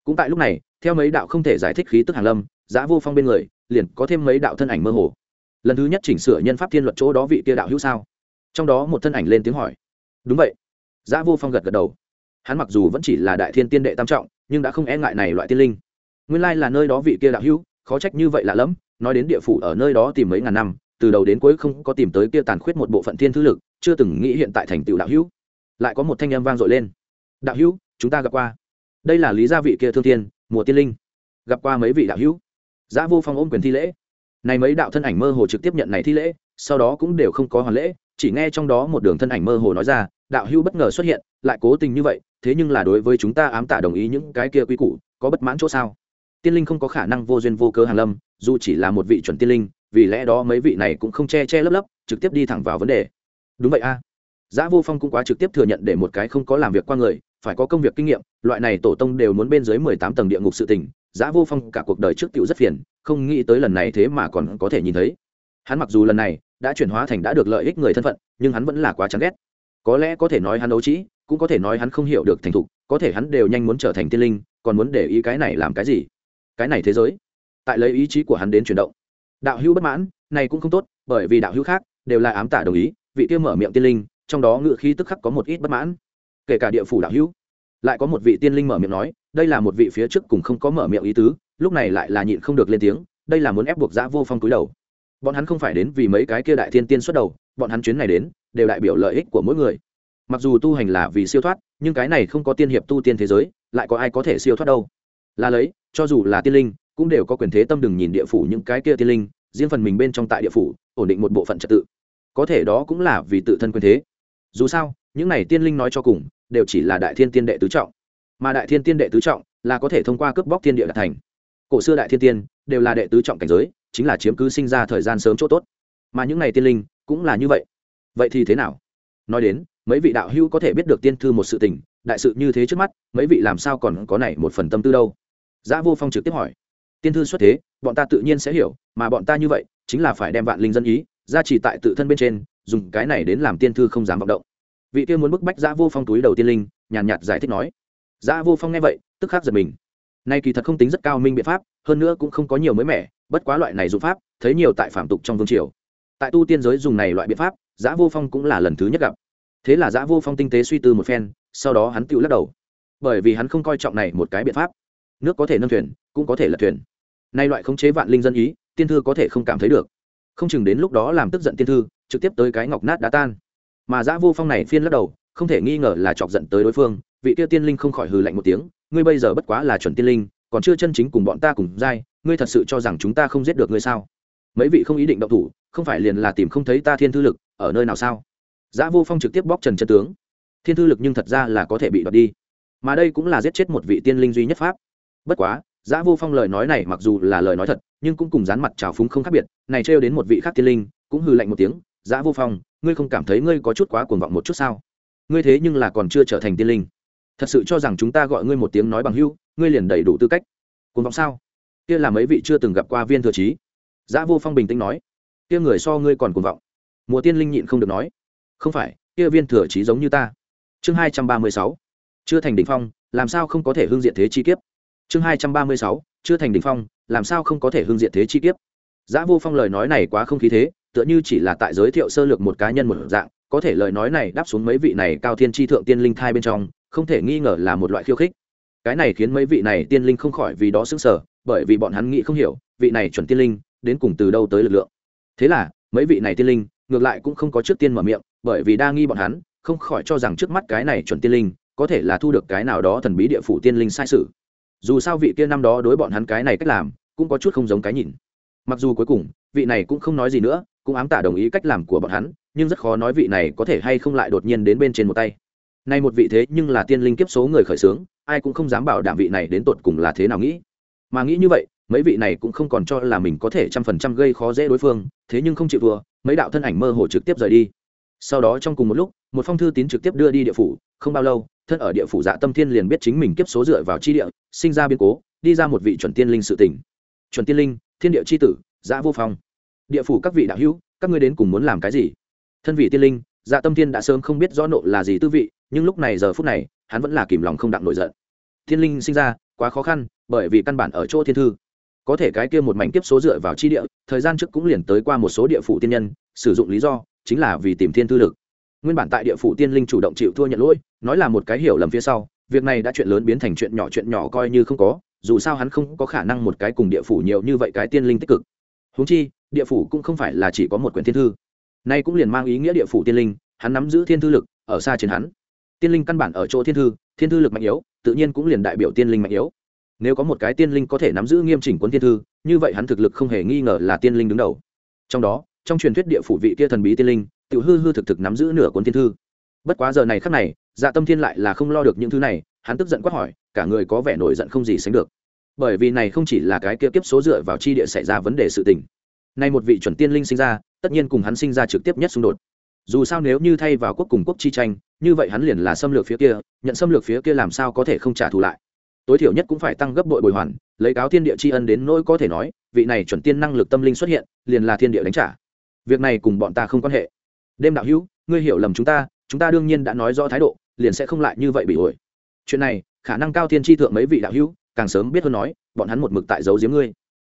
Cũng tại lúc này, theo mấy đạo không thể giải thích khí tức hàn lâm giá vô phong bên người, liền có thêm mấy đạo thân ảnh mơ hồ. Lần thứ nhất chỉnh sửa nhân pháp thiên luật chỗ đó vị kia đạo hữu sao? Trong đó một thân ảnh lên tiếng hỏi. Đúng vậy. Giá vô phong gật gật đầu. Hắn mặc dù vẫn chỉ là đại thiên tiên đệ tam trọng, nhưng đã không e ngại này loại tiên linh. Nguyên lai là nơi đó vị kia đạo hữu, khó trách như vậy lạ lẫm, nói đến địa phủ ở nơi đó tìm mấy ngàn năm, từ đầu đến cuối không có tìm tới kia tàn khuyết một bộ phận thiên thư lực chưa từng nghĩ hiện tại thành tựu đạo hữu. Lại có một thanh âm vang dội lên. Đạo hữu, chúng ta gặp qua. Đây là lý gia vị kia thương tiên mùa tiên linh. Gặp qua mấy vị đạo hữu? Giã vô phong ôm quyền thi lễ. Này mấy đạo thân ảnh mơ hồ trực tiếp nhận này thi lễ, sau đó cũng đều không có hoàn lễ, chỉ nghe trong đó một đường thân ảnh mơ hồ nói ra, đạo hữu bất ngờ xuất hiện, lại cố tình như vậy, thế nhưng là đối với chúng ta ám tả đồng ý những cái kia quy củ, có bất mãn chỗ sao? Tiên linh không có khả năng vô duyên vô cớ hàn lâm, dù chỉ là một vị chuẩn tiên linh, vì lẽ đó mấy vị này cũng không che che lấp lấp, trực tiếp đi thẳng vào vấn đề đúng vậy a à. Vô Phong cũng quá trực tiếp thừa nhận để một cái không có làm việc qua người, phải có công việc kinh nghiệm, loại này tổ tông đều muốn bên dưới mười tám tầng địa ngục sự tình, giã Vô Phong cả cuộc đời trước tiểu rất phiền, không nghĩ tới lần này thế mà còn có thể nhìn thấy. Hắn mặc dù lần này đã chuyển hóa thành đã được lợi ích người thân phận, nhưng hắn vẫn là quá chán ghét. Có lẽ có thể nói hắn đấu trí, cũng có thể nói hắn không hiểu được thành thục, có thể hắn đều nhanh muốn trở thành tiên linh, còn muốn để ý cái này làm cái gì? Cái này thế giới, tại lấy ý chí của hắn đến chuyển động. Đạo hữu bất mãn, này cũng không tốt, bởi vì đạo hữu khác đều là ám tả đồng ý, vị kia mở miệng tiên linh, trong đó ngự khí tức khắc có một ít bất mãn. Kể cả địa phủ đạo hữu lại có một vị tiên linh mở miệng nói đây là một vị phía trước cùng không có mở miệng ý tứ lúc này lại là nhịn không được lên tiếng đây là muốn ép buộc giã vô phong túi đầu. Bọn hắn không phải đến vì mấy cái kia đại thiên tiên xuất đầu bọn hắn chuyến này đến đều đại biểu lợi ích của mỗi người. Mặc dù tu hành là vì siêu thoát nhưng cái này không có tiên hiệp tu tiên thế giới lại có ai có thể siêu thoát đâu. Là lấy cho dù là tiên linh cũng đều có quyền thế tâm đừng nhìn địa phủ những cái kia tiên linh riêng phần mình bên trong tại địa phủ ổn định một bộ phận trật tự có thể đó cũng là vì tự thân quyền thế. Dù sao, những này tiên linh nói cho cùng, đều chỉ là đại thiên tiên đệ tứ trọng. Mà đại thiên tiên đệ tứ trọng là có thể thông qua cướp bóc thiên địa đạt thành. Cổ xưa đại thiên tiên đều là đệ tứ trọng cảnh giới, chính là chiếm cứ sinh ra thời gian sớm chỗ tốt. Mà những này tiên linh cũng là như vậy. Vậy thì thế nào? Nói đến, mấy vị đạo hữu có thể biết được tiên thư một sự tình, đại sự như thế trước mắt, mấy vị làm sao còn có này một phần tâm tư đâu? Giã vô phong trực tiếp hỏi. Tiên thư xuất thế, bọn ta tự nhiên sẽ hiểu, mà bọn ta như vậy, chính là phải đem vạn linh dân ý ra chỉ tại tự thân bên trên dùng cái này đến làm tiên thư không dám vọng động. Vị kia muốn bức bách giã vô phong túi đầu tiên linh nhàn nhạt, nhạt giải thích nói. Giã vô phong nghe vậy tức khắc giật mình. Nay kỳ thật không tính rất cao minh biện pháp hơn nữa cũng không có nhiều mới mẻ bất quá loại này dụng pháp thấy nhiều tại phạm tục trong vương triều. Tại tu tiên giới dùng này loại biện pháp giã vô phong cũng là lần thứ nhất gặp. Thế là giã vô phong tinh tế suy tư một phen sau đó hắn tự lắc đầu. Bởi vì hắn không coi trọng này một cái biện pháp. Nước có thể nâng thuyền cũng có thể lật thuyền. Nay loại khống chế vạn linh dân ý tiên thư có thể không cảm thấy được không chừng đến lúc đó làm tức giận tiên thư, trực tiếp tới cái ngọc nát đã tan. Mà giã vô phong này phiên lắc đầu, không thể nghi ngờ là chọc giận tới đối phương, vị tiêu tiên linh không khỏi hừ lạnh một tiếng, ngươi bây giờ bất quá là chuẩn tiên linh, còn chưa chân chính cùng bọn ta cùng giai, ngươi thật sự cho rằng chúng ta không giết được ngươi sao? Mấy vị không ý định động thủ, không phải liền là tìm không thấy ta thiên thư lực, ở nơi nào sao? Giã vô phong trực tiếp bóc trần chân tướng. Thiên thư lực nhưng thật ra là có thể bị đoạt đi. Mà đây cũng là giết chết một vị tiên linh duy nhất pháp. Bất quá Giả vô phong lời nói này mặc dù là lời nói thật, nhưng cũng cùng dán mặt trào phúng không khác biệt, này trêu đến một vị khác tiên linh, cũng hừ lạnh một tiếng Giả vô phong, ngươi không cảm thấy ngươi có chút quá cuồng vọng một chút sao? Ngươi thế nhưng là còn chưa trở thành tiên linh. Thật sự cho rằng chúng ta gọi ngươi một tiếng nói bằng hưu ngươi liền đầy đủ tư cách. Cuồng vọng sao? Kia là mấy vị chưa từng gặp qua viên thừa trí. Giả vô phong bình tĩnh nói, kia người so ngươi còn cuồng vọng. Mùa tiên linh nhịn không được nói, không phải, kia viên thừa trí giống như ta. Chương hai trăm ba mươi sáu, chưa thành đỉnh phong, làm sao không có thể hương diện thế chi kiếp? Chương hai trăm ba mươi sáu, chưa thành đỉnh phong, làm sao không có thể hương diện thế chi kiếp? Giã vô phong lời nói này quá không khí thế, tựa như chỉ là tại giới thiệu sơ lược một cá nhân một dạng, có thể lời nói này đáp xuống mấy vị này cao thiên tri thượng tiên linh thai bên trong, không thể nghi ngờ là một loại khiêu khích. Cái này khiến mấy vị này tiên linh không khỏi vì đó xứng sở bởi vì bọn hắn nghĩ không hiểu, vị này chuẩn tiên linh đến cùng từ đâu tới lực lượng. Thế là, mấy vị này tiên linh ngược lại cũng không có trước tiên mở miệng, bởi vì đa nghi bọn hắn, không khỏi cho rằng trước mắt cái này chuẩn tiên linh có thể là thu được cái nào đó thần bí địa phủ tiên linh sai sự dù sao vị kia năm đó đối bọn hắn cái này cách làm, cũng có chút không giống cái nhìn. Mặc dù cuối cùng, vị này cũng không nói gì nữa, cũng ám tả đồng ý cách làm của bọn hắn, nhưng rất khó nói vị này có thể hay không lại đột nhiên đến bên trên một tay. Nay một vị thế nhưng là tiên linh kiếp số người khởi xướng, ai cũng không dám bảo đảm vị này đến tột cùng là thế nào nghĩ. Mà nghĩ như vậy, mấy vị này cũng không còn cho là mình có thể trăm phần trăm gây khó dễ đối phương, thế nhưng không chịu vừa mấy đạo thân ảnh mơ hồ trực tiếp rời đi. Sau đó trong cùng một lúc, một phong thư tín trực tiếp đưa đi địa phủ, không bao lâu thân ở địa phủ dạ tâm thiên liền biết chính mình kiếp số dựa vào chi địa, sinh ra biến cố, đi ra một vị chuẩn tiên linh sự tỉnh chuẩn tiên linh, thiên địa c h i tử dạ vô phong. Địa phủ các vị đạo hữu, các ngươi đến cùng muốn làm cái gì? Thân vị tiên linh dạ tâm thiên đã sớm không biết rõ nộ là gì tư vị, nhưng lúc này giờ phút này, hắn vẫn là kìm lòng không đặng nổi giận. Thiên linh sinh ra, quá khó khăn, bởi vì căn bản ở chỗ thiên thư. Có thể cái kia một mảnh kiếp số dựa vào chi địa, thời gian trước cũng liền tới qua một số địa phủ tiên nhân, sử dụng lý do, chính là vì tìm thiên thư lực. Nguyên bản tại địa phủ tiên linh chủ động chịu thua nhận lỗi nói là một cái hiểu lầm phía sau, việc này đã chuyện lớn biến thành chuyện nhỏ chuyện nhỏ coi như không có, dù sao hắn không có khả năng một cái cùng địa phủ nhiều như vậy cái tiên linh tích cực. Húng chi, địa phủ cũng không phải là chỉ có một quyển thiên thư. Nay cũng liền mang ý nghĩa địa phủ tiên linh, hắn nắm giữ thiên thư lực, ở xa trên hắn. Tiên linh căn bản ở chỗ thiên thư thiên thư lực mạnh yếu, tự nhiên cũng liền đại biểu tiên linh mạnh yếu. Nếu có một cái tiên linh có thể nắm giữ nghiêm chỉnh quân thiên thư, như vậy hắn thực lực không hề nghi ngờ là tiên linh đứng đầu. Trong đó, trong truyền thuyết địa phủ vị kia thần bí tiên linh tự hư hư thực thực nắm giữ nửa cuốn thiên thư. Bất quá giờ này khắc này dạ tâm thiên lại là không lo được những thứ này, hắn tức giận quát hỏi, cả người có vẻ nổi giận không gì sánh được. Bởi vì này không chỉ là cái kia kiếp số dựa vào chi địa xảy ra vấn đề sự tình. Nay một vị chuẩn tiên linh sinh ra, tất nhiên cùng hắn sinh ra trực tiếp nhất xung đột. Dù sao nếu như thay vào quốc cùng quốc chi tranh, như vậy hắn liền là xâm lược phía kia, nhận xâm lược phía kia làm sao có thể không trả thù lại. Tối thiểu nhất cũng phải tăng gấp bội bồi hoàn, lấy cáo thiên địa tri ân đến nỗi có thể nói, vị này chuẩn tiên năng lực tâm linh xuất hiện, liền là thiên địa đánh trả. Việc này cùng bọn ta không quan hệ. Đêm đạo hữu, ngươi hiểu lầm chúng ta chúng ta đương nhiên đã nói rõ thái độ liền sẽ không lại như vậy bị ổi. Chuyện này, khả năng cao thiên tri thượng mấy vị đạo hữu, càng sớm biết hơn nói, bọn hắn một mực tại giấu giếm ngươi.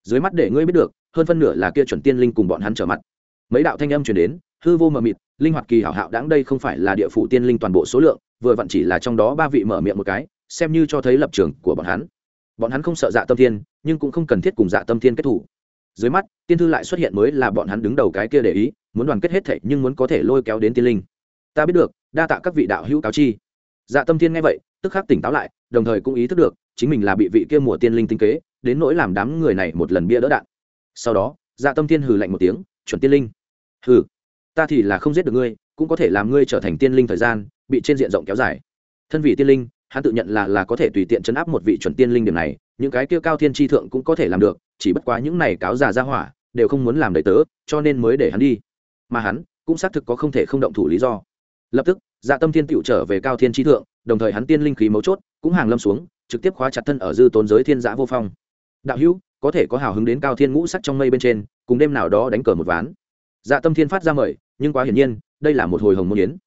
Dưới mắt để ngươi biết được, hơn phân nửa là kia chuẩn tiên linh cùng bọn hắn trở mặt. Mấy đạo thanh âm chuyển đến, hư vô mờ mịt, linh hoạt kỳ hảo hạo đáng đây không phải là địa phủ tiên linh toàn bộ số lượng, vừa vặn chỉ là trong đó ba vị mở miệng một cái, xem như cho thấy lập trường của bọn hắn. Bọn hắn không sợ dạ tâm thiên, nhưng cũng không cần thiết cùng dạ tâm thiên kết thủ. Dưới mắt, tiên thư lại xuất hiện mới là bọn hắn đứng đầu cái kia để ý, muốn đoàn kết hết thệ nhưng muốn có thể lôi kéo đến tiên linh ta biết được, đa tạ các vị đạo hữu cáo chi. Dạ tâm thiên nghe vậy, tức khắc tỉnh táo lại, đồng thời cũng ý thức được, chính mình là bị vị kia mùa tiên linh tinh kế, đến nỗi làm đám người này một lần bia đỡ đạn. Sau đó dạ tâm thiên hừ lạnh một tiếng, chuẩn tiên linh. Hừ, ta thì là không giết được ngươi, cũng có thể làm ngươi trở thành tiên linh thời gian, bị trên diện rộng kéo dài. Thân vị tiên linh, hắn tự nhận là là có thể tùy tiện chấn áp một vị chuẩn tiên linh điểm này, những cái kia cao thiên tri thượng cũng có thể làm được, chỉ bất quá những này cáo già ra hỏa, đều không muốn làm đầy tớ, cho nên mới để hắn đi. Mà hắn, cũng xác thực có không thể không động thủ lý do lập tức dạ tâm thiên tựu trở về cao thiên trí thượng, đồng thời hắn tiên linh khí mấu chốt, cũng hàng lâm xuống, trực tiếp khóa chặt thân ở dư tốn giới thiên giã vô phong. Đạo hữu, có thể có hào hứng đến cao thiên ngũ sắc trong mây bên trên, cùng đêm nào đó đánh cờ một ván. Dạ tâm thiên phát ra mời, nhưng quá hiển nhiên, đây là một hồi hồng môn yến.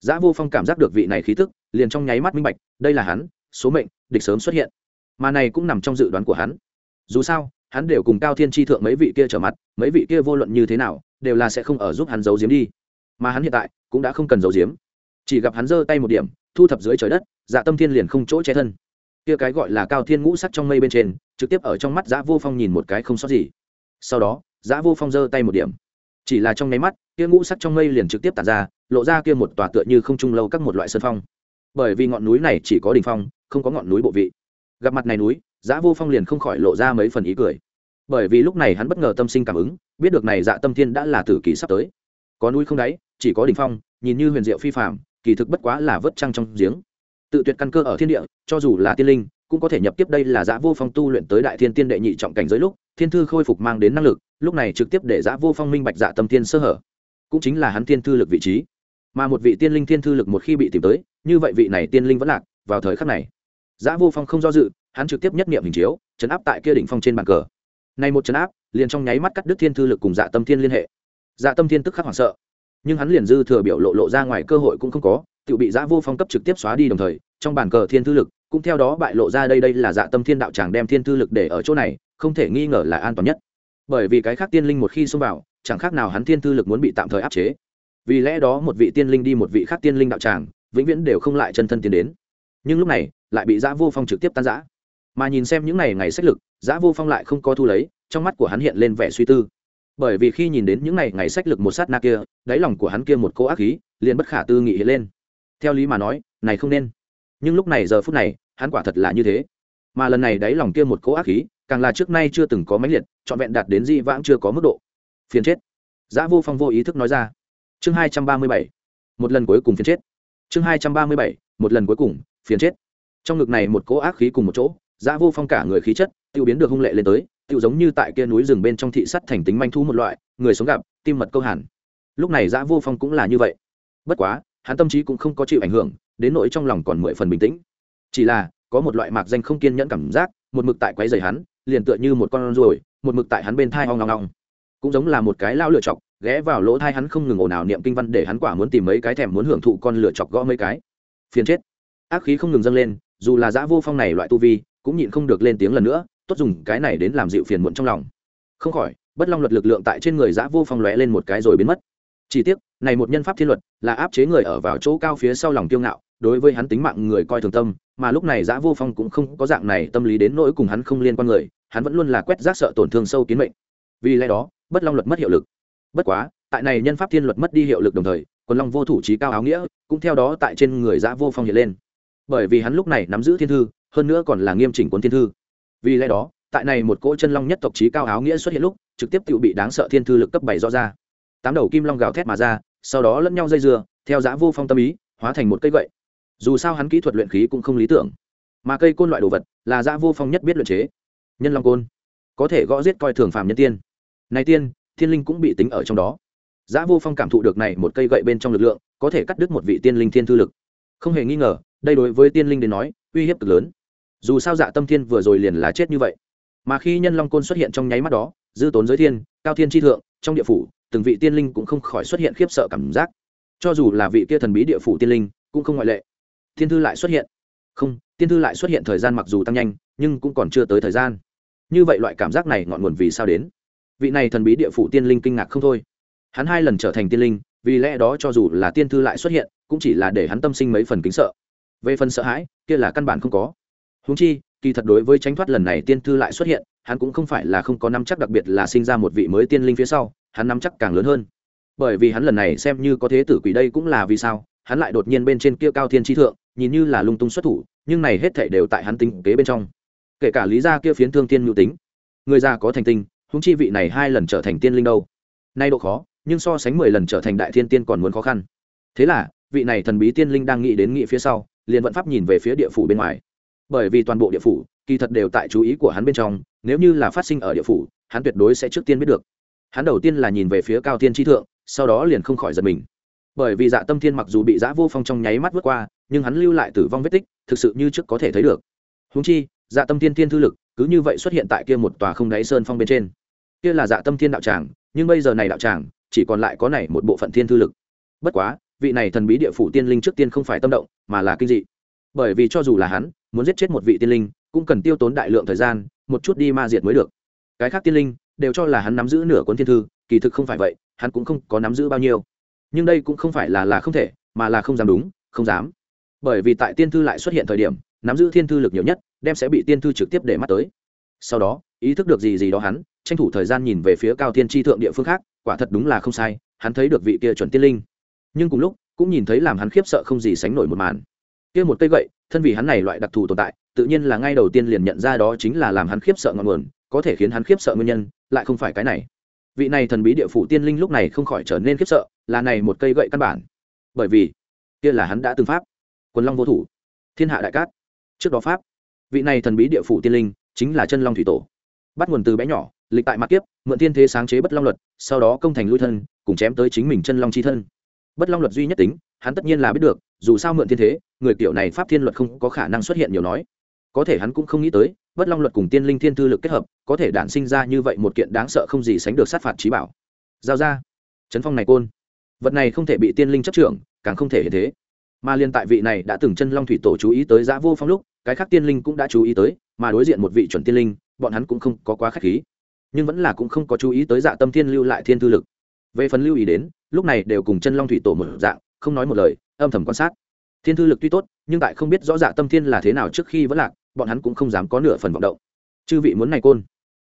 Giã vô phong cảm giác được vị này khí tức, liền trong nháy mắt minh bạch, đây là hắn, số mệnh, địch sớm xuất hiện. Mà này cũng nằm trong dự đoán của hắn. Dù sao, hắn đều cùng cao thiên tri thượng mấy vị kia trở mặt, mấy vị kia vô luận như thế nào, đều là sẽ không ở giúp hắn giấu giếm đi mà hắn hiện tại cũng đã không cần giấu giếm. Chỉ gặp hắn giơ tay một điểm, thu thập dưới trời đất dạ tâm thiên liền không chỗ che thân. Kia cái gọi là cao thiên ngũ sắc trong mây bên trên, trực tiếp ở trong mắt giã vô phong nhìn một cái không sót gì. Sau đó giã vô phong giơ tay một điểm. Chỉ là trong nháy mắt, kia ngũ sắc trong mây liền trực tiếp tàn ra, lộ ra kia một tòa tựa như không trung lâu các một loại sơn phong. Bởi vì ngọn núi này chỉ có đỉnh phong, không có ngọn núi bộ vị. Gặp mặt này núi giã vô phong liền không khỏi lộ ra mấy phần ý cười. Bởi vì lúc này hắn bất ngờ tâm sinh cảm ứng, biết được này dạ tâm thiên đã là tử kỳ sắp tới có núi không đáy, chỉ có đỉnh phong, nhìn như huyền diệu phi phạm kỳ thực bất quá là vớt trăng trong giếng. Tự tuyệt căn cơ ở thiên địa, cho dù là tiên linh, cũng có thể nhập tiếp đây là giã vô phong tu luyện tới đại thiên tiên đệ nhị trọng cảnh giới lúc, thiên thư khôi phục mang đến năng lực, lúc này trực tiếp để giã vô phong minh bạch dạ tâm thiên sơ hở. Cũng chính là hắn thiên thư lực vị trí. Mà một vị tiên linh thiên thư lực một khi bị tìm tới, như vậy vị này tiên linh vẫn lạc, vào thời khắc này. Giã vô phong không do dự, hắn trực tiếp nhất niệm hình chiếu, chấn áp tại kia đỉnh phong trên bàn cờ. Này một chấn áp, liền trong nháy mắt cắt đứt thiên thư lực cùng dạ tâm thiên liên hệ dạ tâm thiên tức khắc hoảng sợ. Nhưng hắn liền dư thừa biểu lộ lộ ra ngoài cơ hội cũng không có tự bị giã vô phong cấp trực tiếp xóa đi đồng thời, trong bản cờ thiên thư lực cũng theo đó bại lộ ra đây đây là dạ tâm thiên đạo tràng đem thiên thư lực để ở chỗ này, không thể nghi ngờ là an toàn nhất. Bởi vì cái khác tiên linh một khi xông vào, chẳng khác nào hắn thiên thư lực muốn bị tạm thời áp chế. Vì lẽ đó một vị tiên linh đi một vị khác tiên linh đạo tràng vĩnh viễn đều không lại chân thân tiến đến. Nhưng lúc này, lại bị giã vô phong trực tiếp tan giã mà nhìn xem những ngày ngày sách lực giã vô phong lại không có thu lấy, trong mắt của hắn hiện lên vẻ suy tư bởi vì khi nhìn đến những ngày ngày sách lực một sát na kia, đáy lòng của hắn kia một cô ác khí, liền bất khả tư nghị hiện lên. Theo lý mà nói, này không nên. Nhưng lúc này giờ phút này, hắn quả thật là như thế. Mà lần này đáy lòng kia một cỗ ác khí, càng là trước nay chưa từng có mãnh liệt, trọn vẹn đạt đến di vãng chưa có mức độ. Phiền chết. Giã vô phong vô ý thức nói ra. Chương hai trăm ba mươi bảy. Một lần cuối cùng phiền chết. Chương hai trăm ba mươi bảy. Một lần cuối cùng, phiền chết. Trong ngực này một cỗ ác khí cùng một chỗ giã vô phong cả người khí chất, tiêu biến được hung lệ lên tới, tiêu giống như tại kia núi rừng bên trong thị sắt thành tính manh thu một loại, người sống gặp, tim mật câu hẳn. Lúc này giã vô phong cũng là như vậy. Bất quá, hắn tâm trí cũng không có chịu ảnh hưởng, đến nỗi trong lòng còn mười phần bình tĩnh. Chỉ là, có một loại mạc danh không kiên nhẫn cảm giác, một mực tại quấy rầy hắn, liền tựa như một con ruồi, một mực tại hắn bên thai ong ong ong. Cũng giống là một cái lao lửa chọc, ghé vào lỗ thai hắn không ngừng ồn ào niệm kinh văn để hắn quả muốn tìm mấy cái thèm muốn hưởng thụ con lửa chọc gõ mấy cái. Phiền chết. Ác khí không ngừng dâng lên, dù là dã vô phong này loại tu vi cũng nhịn không được lên tiếng lần nữa, tốt dùng cái này đến làm dịu phiền muộn trong lòng. Không khỏi, bất long luật lực lượng tại trên người giã vô phong lóe lên một cái rồi biến mất. Chỉ tiếc, này một nhân pháp thiên luật là áp chế người ở vào chỗ cao phía sau lòng kiêu ngạo, đối với hắn tính mạng người coi thường tâm, mà lúc này giã vô phong cũng không có dạng này tâm lý đến nỗi cùng hắn không liên quan người, hắn vẫn luôn là quét rác sợ tổn thương sâu kiến mệnh. Vì lẽ đó, bất long luật mất hiệu lực. Bất quá, tại này nhân pháp thiên luật mất đi hiệu lực đồng thời, quần long vô thủ trí cao áo nghĩa cũng theo đó tại trên người giã vô phong hiện lên. Bởi vì hắn lúc này nắm giữ thiên thư hơn nữa còn là nghiêm chỉnh cuốn thiên thư. Vì lẽ đó, tại này một cỗ chân long nhất tộc trí cao áo nghĩa xuất hiện lúc, trực tiếp tự bị đáng sợ thiên thư lực cấp bảy rõ ra. Tám đầu kim long gào thét mà ra, sau đó lẫn nhau dây dưa, theo giã vô phong tâm ý, hóa thành một cây gậy. Dù sao hắn kỹ thuật luyện khí cũng không lý tưởng. Mà cây côn loại đồ vật, là giã vô phong nhất biết luyện chế. Nhân long côn, có thể gõ giết coi thường phàm nhân tiên. Này tiên, thiên linh cũng bị tính ở trong đó. Giã vô phong cảm thụ được này một cây gậy bên trong lực lượng, có thể cắt đứt một vị tiên linh thiên thư lực. Không hề nghi ngờ, đây đối với tiên linh đến nói, uy hiếp cực lớn dù sao dạ tâm thiên vừa rồi liền là chết như vậy. Mà khi nhân long côn xuất hiện trong nháy mắt đó, dư tốn giới thiên, cao thiên tri thượng, trong địa phủ, từng vị tiên linh cũng không khỏi xuất hiện khiếp sợ cảm giác. Cho dù là vị kia thần bí địa phủ tiên linh, cũng không ngoại lệ. Thiên thư lại xuất hiện. Không tiên thư lại xuất hiện thời gian mặc dù tăng nhanh, nhưng cũng còn chưa tới thời gian. Như vậy loại cảm giác này ngọn nguồn vì sao đến? Vị này thần bí địa phủ tiên linh kinh ngạc không thôi. Hắn hai lần trở thành tiên linh, vì lẽ đó cho dù là tiên thư lại xuất hiện, cũng chỉ là để hắn tâm sinh mấy phần kính sợ. Về phần sợ hãi, kia là căn bản không có húng chi, kỳ thật đối với tránh thoát lần này tiên thư lại xuất hiện, hắn cũng không phải là không có nắm chắc đặc biệt là sinh ra một vị mới tiên linh phía sau, hắn nắm chắc càng lớn hơn. Bởi vì hắn lần này xem như có thế tử quỷ đây cũng là vì sao, hắn lại đột nhiên bên trên kia cao thiên tri thượng, nhìn như là lung tung xuất thủ, nhưng này hết thể đều tại hắn tính kế bên trong. Kể cả lý gia kia phiến thương tiên mưu tính, người già có thành tinh húng chi vị này hai lần trở thành tiên linh đâu. Nay độ khó, nhưng so sánh mười lần trở thành đại thiên tiên còn muốn khó khăn. Thế là, vị này thần bí tiên linh đang nghĩ đến nghĩ phía sau, liền vận pháp nhìn về phía địa phủ bên ngoài bởi vì toàn bộ địa phủ, kỳ thật đều tại chú ý của hắn bên trong, nếu như là phát sinh ở địa phủ, hắn tuyệt đối sẽ trước tiên biết được. Hắn đầu tiên là nhìn về phía cao tiên tri thượng, sau đó liền không khỏi giật mình. Bởi vì dạ tâm thiên mặc dù bị giã vô phong trong nháy mắt vượt qua, nhưng hắn lưu lại tử vong vết tích, thực sự như trước có thể thấy được. Húng chi dạ tâm thiên thiên thư lực, cứ như vậy xuất hiện tại kia một tòa không đáy sơn phong bên trên. Kia là dạ tâm thiên đạo tràng, nhưng bây giờ này đạo tràng, chỉ còn lại có này một bộ phận thiên thư lực. Bất quá, vị này thần bí địa phủ tiên linh trước tiên không phải tâm động, mà là kinh dị. Bởi vì cho dù là hắn muốn giết chết một vị tiên linh, cũng cần tiêu tốn đại lượng thời gian, một chút đi ma diệt mới được. Cái khác tiên linh đều cho là hắn nắm giữ nửa cuốn thiên thư, kỳ thực không phải vậy, hắn cũng không có nắm giữ bao nhiêu. Nhưng đây cũng không phải là là không thể, mà là không dám đúng, không dám. Bởi vì tại tiên thư lại xuất hiện thời điểm, nắm giữ thiên thư lực nhiều nhất, đem sẽ bị tiên thư trực tiếp để mắt tới. Sau đó, ý thức được gì gì đó hắn, tranh thủ thời gian nhìn về phía cao tiên tri thượng địa phương khác, quả thật đúng là không sai, hắn thấy được vị kia chuẩn tiên linh. Nhưng cùng lúc, cũng nhìn thấy làm hắn khiếp sợ không gì sánh nổi một màn. Kia một cây gậy thân vì hắn này loại đặc thù tồn tại, tự nhiên là ngay đầu tiên liền nhận ra đó chính là làm hắn khiếp sợ ngọn nguồn, có thể khiến hắn khiếp sợ nguyên nhân, lại không phải cái này. Vị này thần bí địa phủ tiên linh lúc này không khỏi trở nên khiếp sợ, là này một cây gậy căn bản. Bởi vì, kia là hắn đã từng pháp, quần long vô thủ, thiên hạ đại cát. Trước đó pháp, vị này thần bí địa phủ tiên linh chính là chân long thủy tổ. Bắt nguồn từ bé nhỏ, lịch tại mặt kiếp, mượn thiên thế sáng chế bất long luật, sau đó công thành lui thân, cùng chém tới chính mình chân long chi thân. Bất long luật duy nhất tính hắn tất nhiên là biết được, dù sao mượn thiên thế, người kiểu này pháp thiên luật không có khả năng xuất hiện nhiều nói. Có thể hắn cũng không nghĩ tới, bất long luật cùng tiên linh thiên thư lực kết hợp, có thể đản sinh ra như vậy một kiện đáng sợ không gì sánh được sát phạt trí bảo. Giao ra. Chấn phong này côn. Vật này không thể bị tiên linh chấp trưởng, càng không thể hiện thế. Mà liên tại vị này đã từng chân long thủy tổ chú ý tới giã vô phong lúc, cái khác tiên linh cũng đã chú ý tới, mà đối diện một vị chuẩn tiên linh, bọn hắn cũng không có quá k h á c h khí. Nhưng vẫn là cũng không có chú ý tới dạ tâm thiên lưu lại thiên thư lực. Về phần lưu ý đến, lúc này đều cùng chân long thủy tổ một dạng không nói một lời âm thầm quan sát thiên thư lực tuy tốt nhưng tại không biết rõ dạ tâm thiên là thế nào trước khi vẫn lạc bọn hắn cũng không dám có nửa phần vọng động chư vị muốn này côn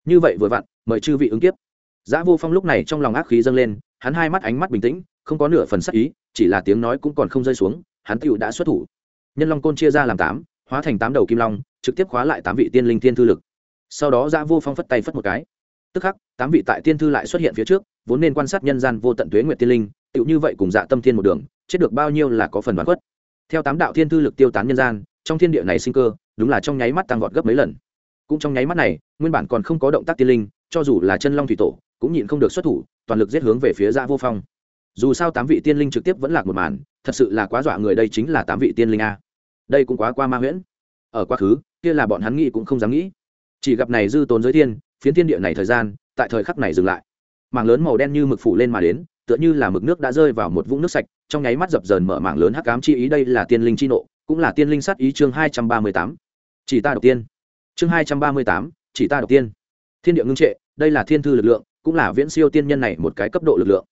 như vậy vừa vặn mời chư vị ứng kiếp Dã Vô Phong lúc này trong lòng ác khí dâng lên, hắn hai mắt ánh mắt bình tĩnh, không có nửa phần sắc ý, chỉ là tiếng nói cũng còn không rơi xuống, hắn tựu đã xuất thủ. Nhân Long côn chia ra làm tám, hóa thành tám đầu kim long, trực tiếp khóa lại tám vị tiên linh thiên thư lực. Sau đó Dã Vô Phong phất tay phất một cái. Tức khắc, tám vị tại tiên thư lại xuất hiện phía trước, vốn nên quan sát nhân gian vô tận tuế nguyệt tiên linh, tựu như vậy cùng Dạ Tâm Thiên một đường, chết được bao nhiêu là có phần đoán quất. Theo tám đạo thiên thư lực tiêu tán nhân gian, trong thiên địa này sinh cơ, đúng là trong nháy mắt tăng vọt gấp mấy lần. Cũng trong nháy mắt này, nguyên bản còn không có động tác tiên linh, cho dù là chân long thủy tổ, cũng nhịn không được xuất thủ toàn lực giết hướng về phía dạ vô phong. Dù sao tám vị tiên linh trực tiếp vẫn lạc một màn thật sự là quá dọa người đây chính là tám vị tiên linh a. Đây cũng quá qua ma huyễn. Ở quá khứ kia là bọn hắn nghĩ cũng không dám nghĩ. Chỉ gặp này dư tốn giới thiên phiến thiên địa này thời gian tại thời khắc này dừng lại. Mảng lớn màu đen như mực phủ lên mà đến tựa như là mực nước đã rơi vào một vũng nước sạch, trong nháy mắt dập dờn mở mảng lớn hắc ám chi ý đây là tiên linh chi nộ, cũng là tiên linh sát ý chương hai trăm ba mươi tám. Chỉ ta đầu tiên. Chương hai trăm ba mươi tám, chỉ ta đầu tiên. Thiên địa ngưng trệ, đây là thiên thư lực lượng, cũng là viễn siêu tiên nhân này một cái cấp độ lực lượng.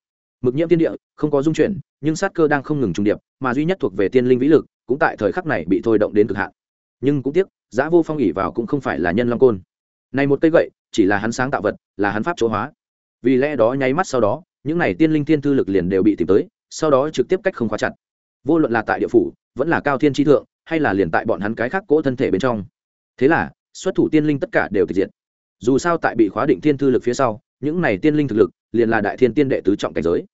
Mực nhiễm tiên địa, không có dung chuyển, nhưng sát cơ đang không ngừng trùng điệp, mà duy nhất thuộc về tiên linh vĩ lực, cũng tại thời khắc này bị thôi động đến cực hạn. Nhưng cũng tiếc, giá vô phong ỉ vào cũng không phải là nhân long côn. Này một cây gậy, chỉ là hắn sáng tạo vật, là hắn pháp chỗ hóa. Vì lẽ đó nháy mắt sau đó những này tiên linh thiên thư lực liền đều bị tìm tới, sau đó trực tiếp cách không khóa chặt. Vô luận là tại địa phủ, vẫn là cao thiên tri thượng, hay là liền tại bọn hắn cái khác cỗ thân thể bên trong. Thế là, xuất thủ tiên linh tất cả đều tịch diệt. Dù sao tại bị khóa định thiên thư lực phía sau, những này tiên linh thực lực liền là đại thiên tiên đệ tứ trọng cảnh giới.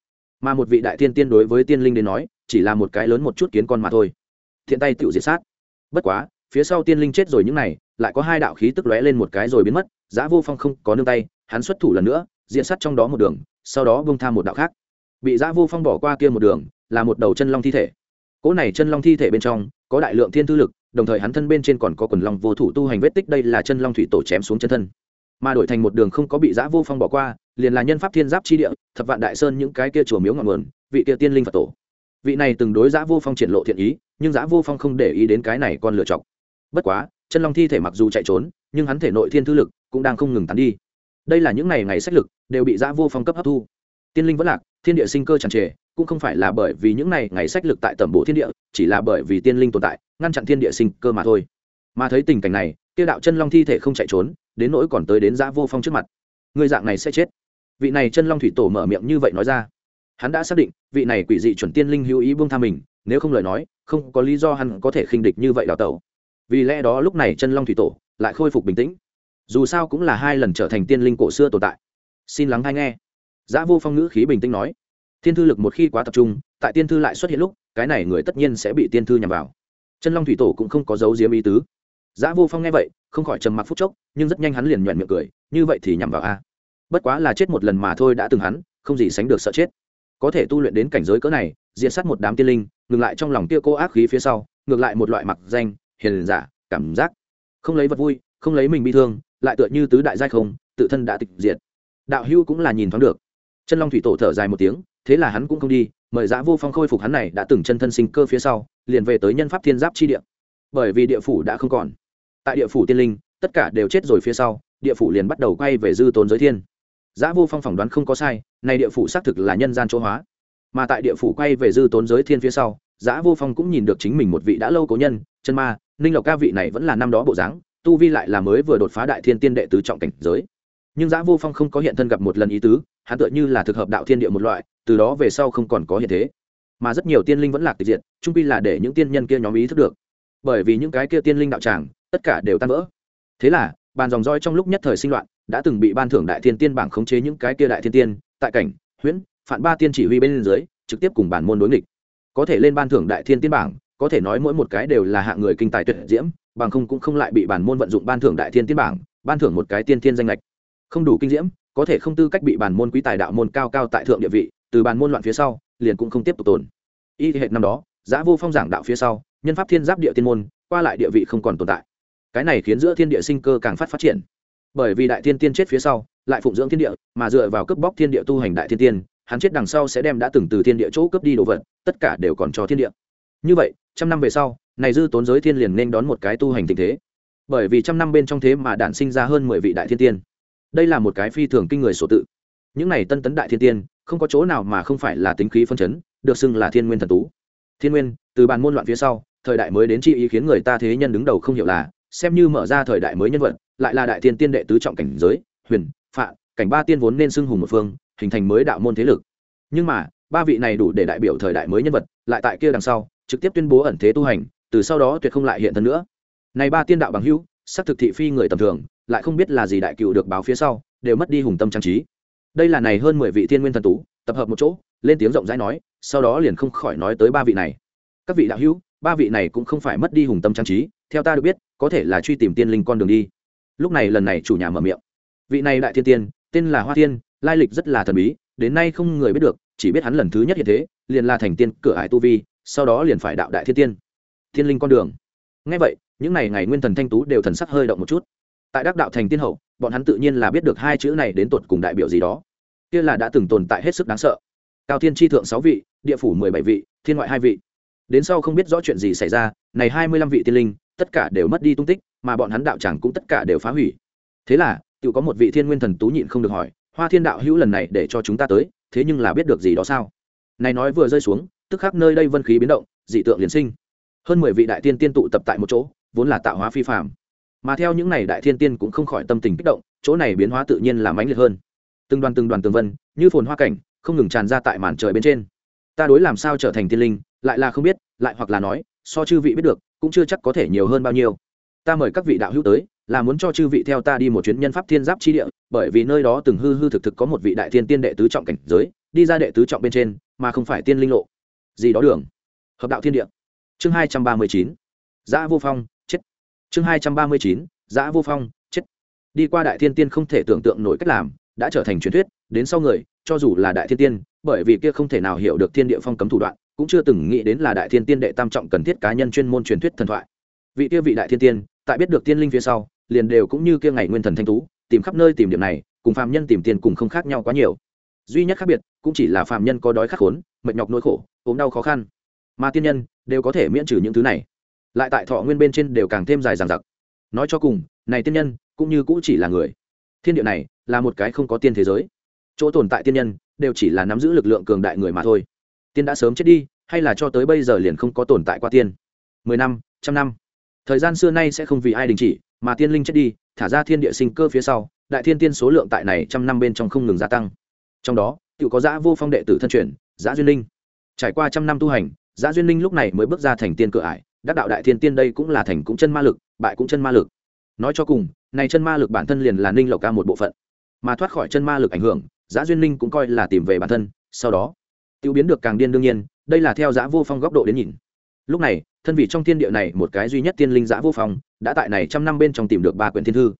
Mà một vị đại thiên tiên đối với tiên linh đến nói, chỉ là một cái lớn một chút kiến con mà thôi. Thiện tay tự diệt sát. Bất quá, phía sau tiên linh chết rồi những này, lại có hai đạo khí tức lóe lên một cái rồi biến mất dã vô phong không có nương tay, hắn xuất thủ lần nữa diện sát trong đó một đường, sau đó bông tham một đạo khác. Bị giã vô phong bỏ qua kia một đường, là một đầu chân long thi thể. Cỗ này chân long thi thể bên trong, có đại lượng thiên thư lực, đồng thời hắn thân bên trên còn có quần long vô thủ tu hành vết tích đây là chân long thủy tổ chém xuống chân thân. Mà đổi thành một đường không có bị giã vô phong bỏ qua, liền là nhân pháp thiên giáp chi địa, thập vạn đại sơn những cái kia chùa miếu ngọn nguồn, vị kia tiên linh phật tổ. Vị này từng đối giã vô phong triển lộ thiện ý, nhưng giã vô phong không để ý đến cái này còn lựa chọc bất quá, chân long thi thể mặc dù chạy trốn, nhưng hắn thể nội thiên thư lực cũng đang không ngừng tán đi đây là những ngày ngày sách lực, đều bị giã vô phong cấp hấp thu. Tiên linh vẫn lạc, thiên địa sinh cơ tràn trề, cũng không phải là bởi vì những ngày ngày sách lực tại tẩm bộ thiên địa, chỉ là bởi vì tiên linh tồn tại, ngăn chặn thiên địa sinh cơ mà thôi. Mà thấy tình cảnh này tiêu đạo chân long thi thể không chạy trốn, đến nỗi còn tới đến giã vô phong trước mặt. Người dạng này sẽ chết. Vị này chân long thủy tổ mở miệng như vậy nói ra. Hắn đã xác định, vị này quỷ dị chuẩn tiên linh hữu ý buông tha mình, nếu không lời nói, không có lý do hắn có thể khinh địch như vậy đào tẩu. Vì lẽ đó lúc này chân long thủy tổ lại khôi phục bình tĩnh dù sao cũng là hai lần trở thành tiên linh cổ xưa tồn tại. Xin lắng hay nghe. Giã vô phong ngữ khí bình tĩnh nói. Thiên thư lực một khi quá tập trung, tại tiên thư lại xuất hiện lúc, cái này người tất nhiên sẽ bị tiên thư nhằm vào. Chân long thủy tổ cũng không có dấu diếm ý tứ. Giã vô phong nghe vậy, không khỏi trầm mặc phút chốc, nhưng rất nhanh hắn liền nhoẹn miệng cười, như vậy thì nhằm vào a. Bất quá là chết một lần mà thôi đã từng hắn, không gì sánh được sợ chết. Có thể tu luyện đến cảnh giới cỡ này diện sát một đám tiên linh, ngừng lại trong lòng tia cô ác khí phía sau, ngược lại một loại mặc danh, hiền giả, cảm giác. Không lấy vật vui, không lấy mình bị thương lại tựa như tứ đại giai không, tự thân đã tịch diệt. Đạo hưu cũng là nhìn thoáng được. Chân long thủy tổ thở dài một tiếng, thế là hắn cũng không đi, mời giã vô phong khôi phục hắn này đã từng chân thân sinh cơ phía sau, liền về tới nhân pháp thiên giáp chi địa. Bởi vì địa phủ đã không còn. Tại địa phủ tiên linh, tất cả đều chết rồi phía sau, địa phủ liền bắt đầu quay về dư tốn giới thiên. Giã vô phong phỏng đoán không có sai, này địa phủ xác thực là nhân gian chỗ hóa. Mà tại địa phủ quay về dư tốn giới thiên phía sau giã vô phong cũng nhìn được chính mình một vị đã lâu cố nhân, chân ma, ninh lộc ca vị này vẫn là năm đó bộ dáng tu vi lại là mới vừa đột phá đại thiên tiên đệ tứ trọng cảnh giới. Nhưng giã vô phong không có hiện thân gặp một lần ý tứ, hắn tựa như là thực hợp đạo thiên địa một loại, từ đó về sau không còn có hiện thế. Mà rất nhiều tiên linh vẫn lạc tịch diệt trung pi là để những tiên nhân kia nhóm ý thức được. Bởi vì những cái kia tiên linh đạo tràng, tất cả đều tan vỡ. Thế là, bàn dòng roi trong lúc nhất thời sinh loạn, đã từng bị ban thưởng đại thiên tiên bảng khống chế những cái kia đại thiên tiên, tại cảnh, huyễn, phản ba tiên chỉ huy bên dưới, trực tiếp cùng bản môn đối nghịch. Có thể lên ban thưởng đại thiên tiên bảng, có thể nói mỗi một cái đều là hạng người kinh tài tuyệt diễm bằng không cũng không lại bị bản môn vận dụng ban thưởng đại thiên tiên bảng, ban thưởng một cái tiên thiên danh lệch. Không đủ kinh diễm, có thể không tư cách bị bản môn quý tài đạo môn cao cao tại thượng địa vị, từ bản môn loạn phía sau, liền cũng không tiếp tục tồn. Y hệ năm đó, giã vô phong giảng đạo phía sau, nhân pháp thiên giáp địa tiên môn, qua lại địa vị không còn tồn tại. Cái này khiến giữa thiên địa sinh cơ càng phát phát triển. Bởi vì đại thiên tiên chết phía sau, lại phụng dưỡng thiên địa, mà dựa vào cướp bóc thiên địa tu hành đại thiên tiên, hắn chết đằng sau sẽ đem đã từng từ thiên địa chỗ cướp đi đồ vật, tất cả đều còn cho thiên địa. Như vậy, trăm năm về sau này dư tốn giới thiên liền nên đón một cái tu hành tình thế. Bởi vì trăm năm bên trong thế mà đản sinh ra hơn mười vị đại thiên tiên. Đây là một cái phi thường kinh người sổ tự. Những này tân tấn đại thiên tiên, không có chỗ nào mà không phải là tính khí phân chấn, được xưng là thiên nguyên thần tú. Thiên nguyên, từ bàn môn loạn phía sau, thời đại mới đến chi ý khiến người ta thế nhân đứng đầu không hiểu là, xem như mở ra thời đại mới nhân vật, lại là đại thiên tiên đệ tứ trọng cảnh giới, huyền, phạ, cảnh ba tiên vốn nên xưng hùng một phương, hình thành mới đạo môn thế lực. Nhưng mà, ba vị này đủ để đại biểu thời đại mới nhân vật, lại tại kia đằng sau, trực tiếp tuyên bố ẩn thế tu hành từ sau đó tuyệt không lại hiện thân nữa. Này ba tiên đạo bằng hữu sắc thực thị phi người tầm thường, lại không biết là gì đại cựu được báo phía sau, đều mất đi hùng tâm trang trí. Đây là này hơn mười vị thiên nguyên thần tú, tập hợp một chỗ, lên tiếng rộng rãi nói, sau đó liền không khỏi nói tới ba vị này. Các vị đạo hữu, ba vị này cũng không phải mất đi hùng tâm trang trí, theo ta được biết, có thể là truy tìm tiên linh con đường đi. Lúc này lần này chủ nhà mở miệng. Vị này đại thiên tiên, tên là hoa thiên, lai lịch rất là thần bí, đến nay không người biết được, chỉ biết hắn lần thứ nhất hiện thế, liền là thành tiên cửa ải tu vi, sau đó liền phải đạo đại thiên tiên thiên linh con đường. Ngay vậy, những ngày ngày nguyên thần thanh tú đều thần sắc hơi động một chút. Tại đắc đạo thành tiên hậu, bọn hắn tự nhiên là biết được hai chữ này đến tột cùng đại biểu gì đó. Kia là đã từng tồn tại hết sức đáng sợ. Cao thiên tri thượng sáu vị, địa phủ mười bảy vị, thiên ngoại hai vị. Đến sau không biết rõ chuyện gì xảy ra, này hai mươi lăm vị tiên linh, tất cả đều mất đi tung tích, mà bọn hắn đạo chẳng cũng tất cả đều phá hủy. Thế là, tự có một vị thiên nguyên thần tú nhịn không được hỏi, hoa thiên đạo hữu lần này để cho chúng ta tới, thế nhưng là biết được gì đó sao? Này nói vừa rơi xuống, tức khắc nơi đây vân khí biến động, dị tượng liền sinh hơn mười vị đại tiên tiên tụ tập tại một chỗ, vốn là tạo hóa phi phạm mà theo những này đại thiên tiên cũng không khỏi tâm tình kích động, chỗ này biến hóa tự nhiên là mãnh liệt hơn. Từng đoàn từng đoàn tường vân, như phồn hoa cảnh, không ngừng tràn ra tại màn trời bên trên. Ta đối làm sao trở thành tiên linh, lại là không biết, lại hoặc là nói, so chư vị biết được, cũng chưa chắc có thể nhiều hơn bao nhiêu. Ta mời các vị đạo hữu tới, là muốn cho chư vị theo ta đi một chuyến nhân pháp thiên giáp chi địa, bởi vì nơi đó từng hư hư thực thực có một vị đại thiên tiên đệ tứ trọng cảnh giới, đi ra đệ tứ trọng bên trên, mà không phải tiên linh lộ. Gì đó đường? Hợp đạo thiên địa chương hai trăm ba mươi chín, giã vô phong, chết. Chương hai trăm ba mươi chín, giã vô phong, chết. Đi qua đại thiên tiên không thể tưởng tượng nổi cách làm, đã trở thành truyền thuyết, đến sau người, cho dù là đại thiên tiên, bởi vì kia không thể nào hiểu được thiên địa phong cấm thủ đoạn, cũng chưa từng nghĩ đến là đại thiên tiên đệ tam trọng cần thiết cá nhân chuyên môn truyền thuyết thần thoại. Vị kia vị đại thiên tiên, tại biết được tiên linh phía sau, liền đều cũng như kia ngày nguyên thần thanh tú, tìm khắp nơi tìm điểm này, cùng phạm nhân tìm tiền cùng không khác nhau quá nhiều. Duy nhất khác biệt, cũng chỉ là phạm nhân có đói khắc khốn, mệt nhọc nỗi khổ, ốm đau khó khăn mà tiên nhân đều có thể miễn trừ những thứ này. Lại tại thọ nguyên bên trên đều càng thêm dài dằng dặc. Nói cho cùng, này tiên nhân cũng như cũ chỉ là người. Thiên địa này là một cái không có tiên thế giới. Chỗ tồn tại tiên nhân đều chỉ là nắm giữ lực lượng cường đại người mà thôi. Tiên đã sớm chết đi, hay là cho tới bây giờ liền không có tồn tại qua tiên? Mười năm, trăm năm. Thời gian xưa nay sẽ không vì ai đình chỉ, mà tiên linh chết đi, thả ra thiên địa sinh cơ phía sau, đại thiên tiên số lượng tại này trăm năm bên trong không ngừng gia tăng. Trong đó tự có giã vô phong đệ tử thân truyền giã duyên linh. Trải qua trăm năm tu hành Giả duyên linh lúc này mới bước ra thành tiên cửa ải, đắc đạo đại thiên tiên đây cũng là thành cũng chân ma lực, bại cũng chân ma lực. Nói cho cùng, này chân ma lực bản thân liền là ninh lộc ca một bộ phận. Mà thoát khỏi chân ma lực ảnh hưởng giả duyên linh cũng coi là tìm về bản thân, sau đó, tiêu biến được càng điên đương nhiên, đây là theo giã vô phong góc độ đến nhìn. Lúc này, thân vị trong thiên địa này một cái duy nhất tiên linh giã vô phong, đã tại này trăm năm bên trong tìm được ba quyển thiên thư.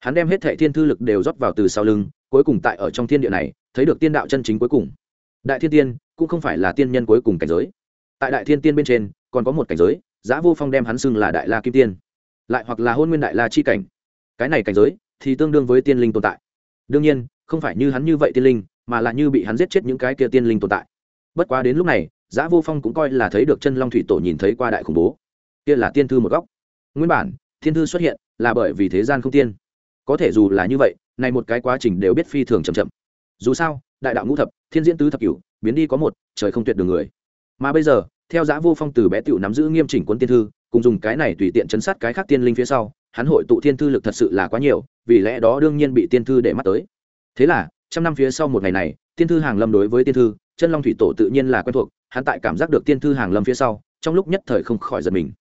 Hắn đem hết thệ thiên thư lực đều rót vào từ sau lưng, cuối cùng tại ở trong thiên địa này, thấy được tiên đạo chân chính cuối cùng. Đại thiên tiên, cũng không phải là tiên nhân cuối cùng cảnh giới tại đại thiên tiên bên trên, còn có một cảnh giới, giã vô phong đem hắn xưng là đại la kim tiên. Lại hoặc là hôn nguyên đại la chi cảnh. Cái này cảnh giới thì tương đương với tiên linh tồn tại. Đương nhiên, không phải như hắn như vậy tiên linh, mà là như bị hắn giết chết những cái kia tiên linh tồn tại. Bất quá đến lúc này, giã vô phong cũng coi là thấy được chân long thủy tổ nhìn thấy qua đại khủng bố. Kia là tiên thư một góc. Nguyên bản thiên thư xuất hiện là bởi vì thế gian không tiên. Có thể dù là như vậy, này một cái quá trình đều biết phi thường chậm chậm. Dù sao, đại đạo ngũ thập, thiên diễn tứ thập cửu, biến đi có một, trời không tuyệt đường người mà bây giờ, theo giã vô phong từ bé tiểu nắm giữ nghiêm chỉnh cuốn tiên thư, cùng dùng cái này tùy tiện chấn sát cái khác tiên linh phía sau, hắn hội tụ thiên thư lực thật sự là quá nhiều, vì lẽ đó đương nhiên bị tiên thư để mắt tới. Thế là, trăm năm phía sau một ngày này, tiên thư hàng lâm đối với tiên thư, chân long thủy tổ tự nhiên là quen thuộc, hắn tại cảm giác được tiên thư hàng lâm phía sau, trong lúc nhất thời không khỏi giật mình.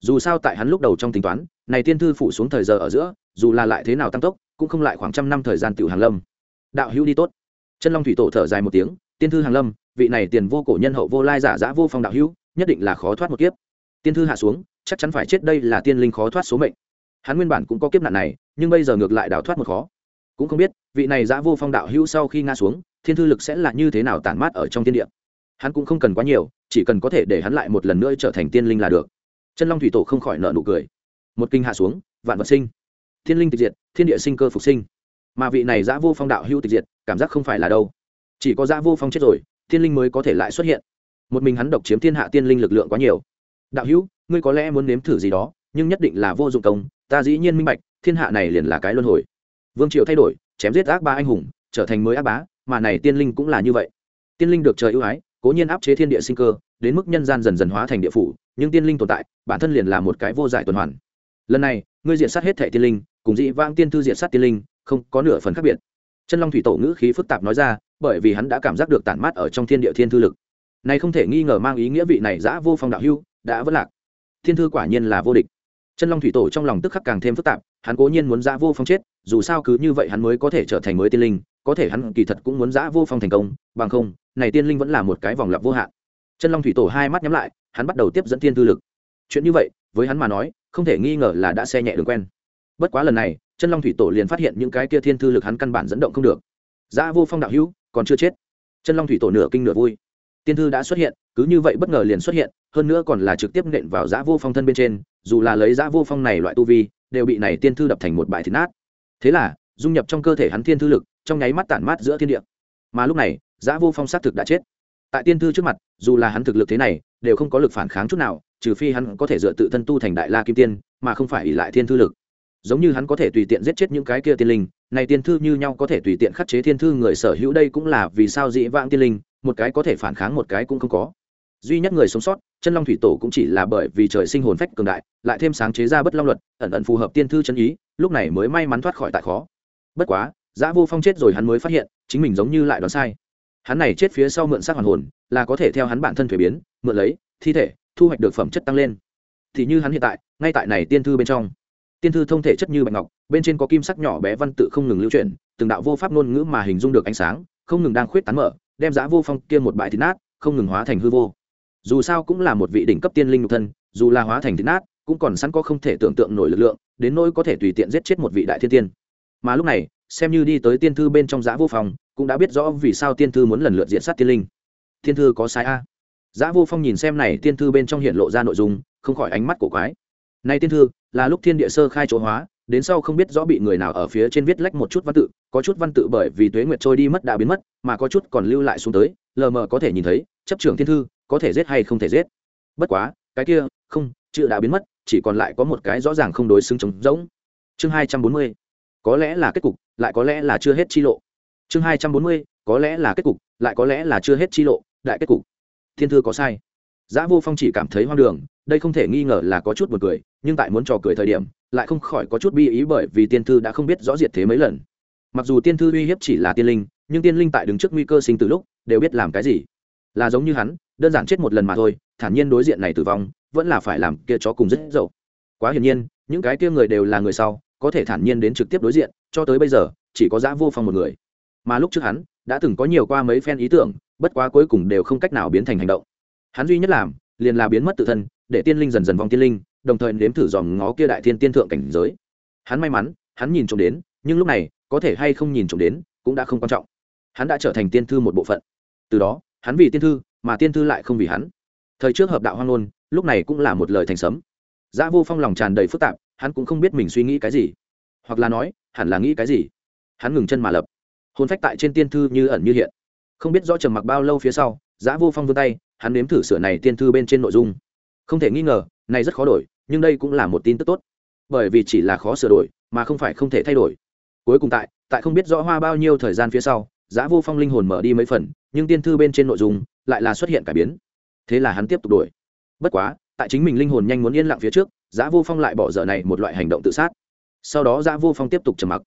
Dù sao tại hắn lúc đầu trong tính toán, này tiên thư phủ xuống thời giờ ở giữa, dù là lại thế nào tăng tốc, cũng không lại khoảng trăm năm thời gian tiểu hàng lâm. Đạo hữu đi tốt. Chân long thủy tổ thở dài một tiếng, tiên thư hàng lâm vị này tiền vô cổ nhân hậu vô lai giả giã vô phong đạo hữu, nhất định là khó thoát một kiếp. Tiên thư hạ xuống, chắc chắn phải chết đây là tiên linh khó thoát số mệnh. Hắn nguyên bản cũng có kiếp nạn này, nhưng bây giờ ngược lại đào thoát một khó. Cũng không biết, vị này giã vô phong đạo hữu sau khi ngã xuống, thiên thư lực sẽ là như thế nào tản mát ở trong thiên địa. Hắn cũng không cần quá nhiều, chỉ cần có thể để hắn lại một lần nữa trở thành tiên linh là được. Chân long thủy tổ không khỏi nợ nụ cười. Một kinh hạ xuống, vạn vật sinh. Thiên linh tịch diệt, thiên địa sinh cơ phục sinh. Mà vị này giã vô phong đạo hữu tịch diệt, cảm giác không phải là đâu. Chỉ có giã vô phong chết rồi thiên linh mới có thể lại xuất hiện. Một mình hắn độc chiếm thiên hạ tiên linh lực lượng quá nhiều. Đạo hữu, ngươi có lẽ muốn nếm thử gì đó, nhưng nhất định là vô dụng công, ta dĩ nhiên minh bạch, thiên hạ này liền là cái luân hồi. Vương triều thay đổi, chém giết ác ba anh hùng, trở thành mới ác bá, mà này tiên linh cũng là như vậy. Tiên linh được trời ưu ái, cố nhiên áp chế thiên địa sinh cơ, đến mức nhân gian dần dần hóa thành địa phủ, nhưng tiên linh tồn tại, bản thân liền là một cái vô giải tuần hoàn. Lần này, ngươi diện sát hết thảy tiên linh, cùng dị vãng tiên thư diện sát tiên linh, không có nửa phần khác biệt. Chân long thủy tổ ngữ khí phức tạp nói ra bởi vì hắn đã cảm giác được tản mát ở trong thiên địa thiên thư lực. Này không thể nghi ngờ mang ý nghĩa vị này giã vô phong đạo hưu, đã vỡ lạc. Thiên thư quả nhiên là vô địch. Chân long thủy tổ trong lòng tức khắc càng thêm phức tạp, hắn cố nhiên muốn giã vô phong chết, dù sao cứ như vậy hắn mới có thể trở thành mới tiên linh, có thể hắn kỳ thật cũng muốn giã vô phong thành công, bằng không, này tiên linh vẫn là một cái vòng lặp vô hạn. Chân long thủy tổ hai mắt nhắm lại, hắn bắt đầu tiếp dẫn thiên thư lực. Chuyện như vậy, với hắn mà nói, không thể nghi ngờ là đã xe nhẹ đường quen. Bất quá lần này, chân long thủy tổ liền phát hiện những cái kia thiên thư lực hắn căn bản dẫn động không được giã vô phong đạo hữu, còn chưa chết. Chân long thủy tổ nửa kinh nửa vui. Tiên thư đã xuất hiện, cứ như vậy bất ngờ liền xuất hiện, hơn nữa còn là trực tiếp nện vào giã vô phong thân bên trên, dù là lấy giã vô phong này loại tu vi, đều bị này tiên thư đập thành một bãi thịt nát. Thế là, dung nhập trong cơ thể hắn Tiên thư lực, trong nháy mắt tản mát giữa thiên địa. Mà lúc này, giã vô phong xác thực đã chết. Tại tiên thư trước mặt, dù là hắn thực lực thế này, đều không có lực phản kháng chút nào, trừ phi hắn có thể dựa tự thân tu thành đại la kim tiên, mà không phải ỷ lại thiên thư lực. Giống như hắn có thể tùy tiện giết chết những cái kia tiên linh này tiên thư như nhau có thể tùy tiện khắc chế thiên thư người sở hữu đây cũng là vì sao dị vãng tiên linh, một cái có thể phản kháng một cái cũng không có. Duy nhất người sống sót, chân long thủy tổ cũng chỉ là bởi vì trời sinh hồn phách cường đại, lại thêm sáng chế ra bất long luật, ẩn ẩn phù hợp tiên thư chân ý, lúc này mới may mắn thoát khỏi tại khó. Bất quá, giã vô phong chết rồi hắn mới phát hiện, chính mình giống như lại đoán sai. Hắn này chết phía sau mượn xác hoàn hồn, là có thể theo hắn bản thân thuế biến, mượn lấy, thi thể, thu hoạch được phẩm chất tăng lên. Thì như hắn hiện tại, ngay tại này tiên thư bên trong tiên thư thông thể chất như bạch ngọc, bên trên có kim sắc nhỏ bé văn tự không ngừng lưu chuyển, từng đạo vô pháp ngôn ngữ mà hình dung được ánh sáng, không ngừng đang khuyết tán mở, đem giã vô phong kia một bãi thịt nát, không ngừng hóa thành hư vô. Dù sao cũng là một vị đỉnh cấp tiên linh nhục thân, dù là hóa thành thịt nát, cũng còn sẵn có không thể tưởng tượng nổi lực lượng, đến nỗi có thể tùy tiện giết chết một vị đại thiên tiên. Mà lúc này, xem như đi tới tiên thư bên trong giã vô phong, cũng đã biết rõ vì sao tiên thư muốn lần lượt diện sát tiên linh. Tiên thư có sai a? Giã vô phong nhìn xem này, tiên thư bên trong hiện lộ ra nội dung, không khỏi ánh mắt của quái. Này tiên thư là lúc thiên địa sơ khai chỗ hóa đến sau không biết rõ bị người nào ở phía trên viết lách một chút văn tự có chút văn tự bởi vì tuế nguyệt trôi đi mất đã biến mất mà có chút còn lưu lại xuống tới lờ mờ có thể nhìn thấy chấp trưởng thiên thư có thể giết hay không thể giết. Bất quá cái kia không chữ đã biến mất chỉ còn lại có một cái rõ ràng không đối xứng trống rỗng. Chương hai trăm bốn mươi có lẽ là kết cục lại có lẽ là chưa hết chi lộ. Chương hai trăm bốn mươi có lẽ là kết cục lại có lẽ là chưa hết chi lộ đại kết cục. Thiên thư có sai. Giá Vô Phong chỉ cảm thấy hoang đường, đây không thể nghi ngờ là có chút buồn cười, nhưng tại muốn trò cười thời điểm, lại không khỏi có chút bi ý bởi vì tiên thư đã không biết rõ diệt thế mấy lần. Mặc dù tiên thư uy hiếp chỉ là tiên linh, nhưng tiên linh tại đứng trước nguy cơ sinh tử lúc, đều biết làm cái gì. Là giống như hắn, đơn giản chết một lần mà thôi, thản nhiên đối diện này tử vong, vẫn là phải làm kia chó cùng rất dậu. Quá hiển nhiên, những cái kia người đều là người sau, có thể thản nhiên đến trực tiếp đối diện, cho tới bây giờ, chỉ có giã Vô Phong một người. Mà lúc trước hắn, đã từng có nhiều qua mấy phen ý tưởng, bất quá cuối cùng đều không cách nào biến thành hành động hắn duy nhất làm liền là biến mất tự thân để tiên linh dần dần vong tiên linh đồng thời nếm thử dòm ngó kia đại thiên tiên thượng cảnh giới. Hắn may mắn, hắn nhìn trộm đến, nhưng lúc này, có thể hay không nhìn trộm đến, cũng đã không quan trọng. Hắn đã trở thành tiên thư một bộ phận. Từ đó, hắn vì tiên thư, mà tiên thư lại không vì hắn. Thời trước hợp đạo hoang ngôn, lúc này cũng là một lời thành sấm. Giá vô phong lòng tràn đầy phức tạp, hắn cũng không biết mình suy nghĩ cái gì. Hoặc là nói, hẳn là nghĩ cái gì? Hắn ngừng chân mà lập. Hôn phách tại trên tiên thư như ẩn như hiện. Không biết rõ trầm mặc bao lâu phía sau Giá vô phong vươn tay, hắn nếm thử sửa này tiên thư bên trên nội dung. Không thể nghi ngờ này rất khó đổi, nhưng đây cũng là một tin tức tốt. Bởi vì chỉ là khó sửa đổi, mà không phải không thể thay đổi. Cuối cùng tại tại không biết rõ hoa bao nhiêu thời gian phía sau, giá vô phong linh hồn mở đi mấy phần, nhưng tiên thư bên trên nội dung lại là xuất hiện cải biến. Thế là hắn tiếp tục đổi. Bất quá, tại chính mình linh hồn nhanh muốn yên lặng phía trước, giá vô phong lại bỏ dở này một loại hành động tự sát. Sau đó giá vô phong tiếp tục trầm mặc.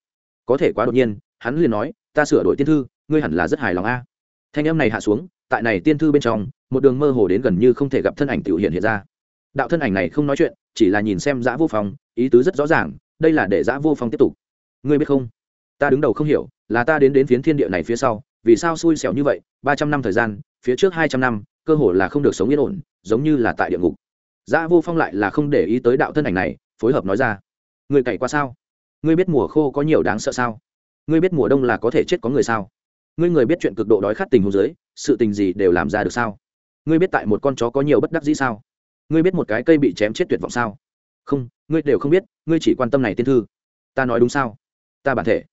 Có thể quá đột nhiên, hắn liền nói, ta sửa đổi tiên thư, ngươi hẳn là rất hài lòng a. Thanh âm này hạ xuống, tại này tiên thư bên trong, một đường mơ hồ đến gần như không thể gặp thân ảnh tiểu hiện hiện ra đạo thân ảnh này không nói chuyện, chỉ là nhìn xem giã vô phong, ý tứ rất rõ ràng, đây là để giã vô phong tiếp tục. Ngươi biết không? Ta đứng đầu không hiểu, là ta đến đến phiến thiên địa này phía sau, vì sao xui xẻo như vậy, ba trăm năm thời gian, phía trước hai trăm năm, cơ hồ là không được sống yên ổn, giống như là tại địa ngục. Giã vô phong lại là không để ý tới đạo thân ảnh này, phối hợp nói ra. Người cày qua sao? Ngươi biết mùa khô có nhiều đáng sợ sao? Ngươi biết mùa đông là có thể chết có người sao? Ngươi người biết chuyện cực độ đói khát tình hồ dưới, sự tình gì đều làm ra được sao? Ngươi biết tại một con chó có nhiều bất đắc dĩ sao? Ngươi biết một cái cây bị chém chết tuyệt vọng sao? Không, ngươi đều không biết, ngươi chỉ quan tâm này tiên thư. Ta nói đúng sao? Ta bản thể.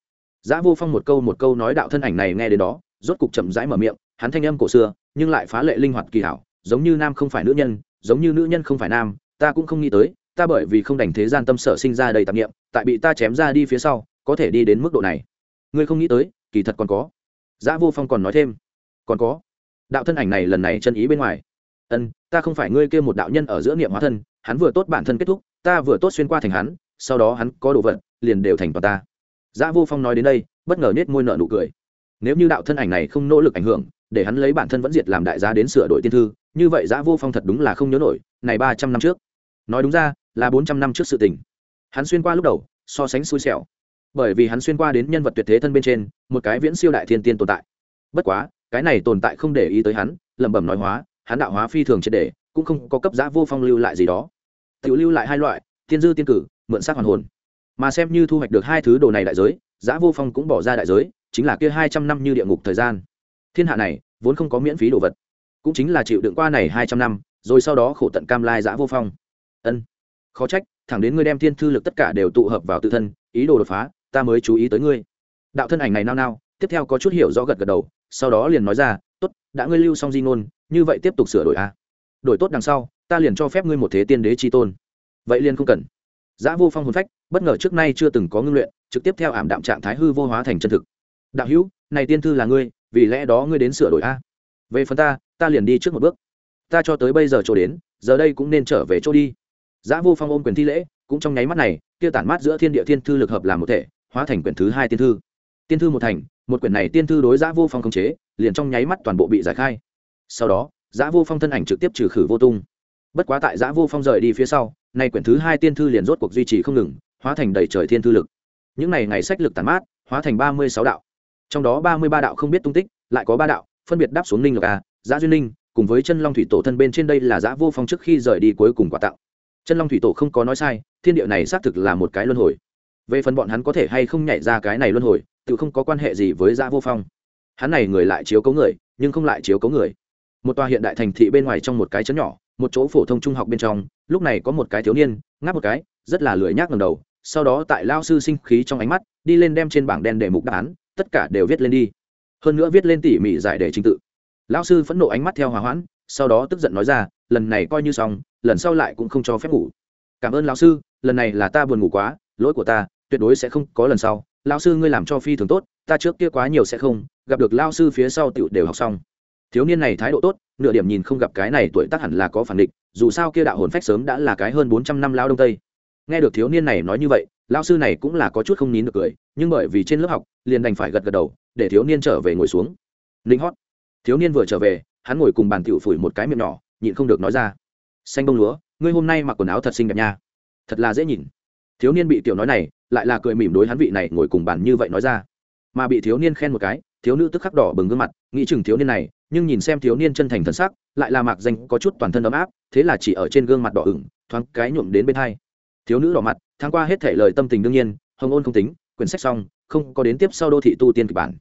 Giã vô phong một câu một câu nói đạo thân ảnh này nghe đến đó, rốt cục chậm rãi mở miệng, hắn thanh âm cổ xưa, nhưng lại phá lệ linh hoạt kỳ hảo, giống như nam không phải nữ nhân, giống như nữ nhân không phải nam, ta cũng không nghĩ tới, ta bởi vì không đành thế gian tâm sở sinh ra đầy tạp nghiệm tại bị ta chém ra đi phía sau, có thể đi đến mức độ này. Ngươi không nghĩ tới, kỳ thật còn có. Giã vô phong còn nói thêm. Còn có. Đạo thân ảnh này lần này chân ý bên ngoài ân, ta không phải ngươi kia một đạo nhân ở giữa niệm hóa thân, hắn vừa tốt bản thân kết thúc, ta vừa tốt xuyên qua thành hắn, sau đó hắn có đồ vật, liền đều thành toàn ta. Giã vô phong nói đến đây, bất ngờ nết môi nợ nụ cười. Nếu như đạo thân ảnh này không nỗ lực ảnh hưởng, để hắn lấy bản thân vẫn diệt làm đại gia đến sửa đổi tiên thư, như vậy giã vô phong thật đúng là không nhớ nổi, này ba trăm năm trước. Nói đúng ra, là bốn trăm năm trước sự tình. Hắn xuyên qua lúc đầu, so sánh xui xẻo. Bởi vì hắn xuyên qua đến nhân vật tuyệt thế thân bên trên, một cái viễn siêu đại thiên tiên tồn tại. Bất quá, cái này tồn tại không để ý tới hắn, lẩm bẩm nói hóa hắn đạo hóa phi thường triệt đề cũng không có cấp giá vô phong lưu lại gì đó. Tự lưu lại hai loại, tiên dư tiên cử, mượn xác hoàn hồn. Mà xem như thu hoạch được hai thứ đồ này đại giới, giá vô phong cũng bỏ ra đại giới, chính là kia hai trăm năm như địa ngục thời gian. Thiên hạ này, vốn không có miễn phí đồ vật. Cũng chính là chịu đựng qua này hai trăm năm, rồi sau đó khổ tận cam lai giã vô phong. Ân. Khó trách, thẳng đến ngươi đem thiên thư lực tất cả đều tụ hợp vào tự thân, ý đồ đột phá, ta mới chú ý tới ngươi. Đạo thân ảnh này nao nao, tiếp theo có chút hiểu rõ gật gật đầu, sau đó liền nói ra, tốt, đã ngươi lưu xong di ngôn như vậy tiếp tục sửa đổi a đổi tốt đằng sau ta liền cho phép ngươi một thế tiên đế chi tôn vậy liền không cần giã vô phong hồn phách, bất ngờ trước nay chưa từng có ngưng luyện, trực tiếp theo ảm đạm trạng thái hư vô hóa thành chân thực. Đạo hữu, này tiên thư là ngươi, vì lẽ đó ngươi đến sửa đổi a. Về phần ta, ta liền đi trước một bước. Ta cho tới bây giờ chỗ đến, giờ đây cũng nên trở về chỗ đi. giã vô phong ôm quyền thi lễ, cũng trong nháy mắt này, kia tản mát giữa thiên địa thiên thư lực hợp làm một thể, hóa thành quyển thứ hai tiên thư. Tiên thư một thành, một quyển này tiên thư đối giã vô phong khống chế, liền trong nháy mắt toàn bộ bị giải khai. Sau đó, giã vô phong thân ảnh trực tiếp trừ khử vô tung. Bất quá tại giã vô phong rời đi phía sau nay quyển thứ hai tiên thư liền rốt cuộc duy trì không ngừng hóa thành đầy trời thiên thư lực. Những n à y ngày sách lực tàn mát hóa thành ba mươi sáu đạo. Trong đó ba mươi ba đạo không biết tung tích lại có ba đạo phân biệt đáp xuống ninh lộc a giã duyên ninh cùng với chân long thủy tổ thân bên trên đây là giã vô phong trước khi rời đi cuối cùng quả tạo chân long thủy tổ không có nói sai thiên địa này xác thực là một cái luân hồi. Về phần bọn hắn có thể hay không nhảy ra cái này luân hồi tự không có quan hệ gì với giã vô phong. Hắn này người lại chiếu cấu người nhưng không lại chiếu cấu người một tòa hiện đại thành thị bên ngoài trong một cái chấn nhỏ, một chỗ phổ thông trung học bên trong, lúc này có một cái thiếu niên, ngáp một cái, rất là lười nhác ngầm đầu, sau đó tại lao sư sinh khí trong ánh mắt, đi lên đem trên bảng đen đề mục đáp án, tất cả đều viết lên đi. Hơn nữa viết lên tỉ mỉ giải đề trình tự. Lao sư phẫn nộ ánh mắt theo hòa hoãn, sau đó tức giận nói ra, lần này coi như xong, lần sau lại cũng không cho phép ngủ. Cảm ơn lao sư, lần này là ta buồn ngủ quá, lỗi của ta, tuyệt đối sẽ không có lần sau. Lao sư ngươi làm cho phi thường tốt, ta trước kia quá nhiều sẽ không, gặp được lao sư phía sau tựu đều học xong thiếu niên này thái độ tốt, nửa điểm nhìn không gặp cái này tuổi tác hẳn là có phản định dù sao kia đạo hồn phách sớm đã là cái hơn bốn trăm năm lao đông tây. Nghe được thiếu niên này nói như vậy lao sư này cũng là có chút không nín được cười, nhưng bởi vì trên lớp học, liền đành phải gật gật đầu, để thiếu niên trở về ngồi xuống. Linh hót. Thiếu niên vừa trở về, hắn ngồi cùng bàn tiểu phủi một cái miệng nhỏ, nhịn không được nói ra. Xanh bông lúa, ngươi hôm nay mặc quần áo thật xinh đẹp nha. Thật là dễ nhìn. Thiếu niên bị tiểu nói này, lại là cười mỉm đối hắn vị này ngồi cùng bàn như vậy nói ra. Mà bị thiếu niên khen một cái, thiếu nữ tức khắc đỏ bừng gương mặt, nghĩ chừng thiếu niên này nhưng nhìn xem thiếu niên chân thành thân sắc, lại là mạc danh có chút toàn thân ấm áp, thế là chỉ ở trên gương mặt đỏ ửng, thoáng cái nhuộm đến bên hai. Thiếu nữ đỏ mặt tháng qua hết thể lời tâm tình đương nhiên, hồng ôn không tính, quyển sách xong, không có đến tiếp sau đô thị tu tiên kịch bản.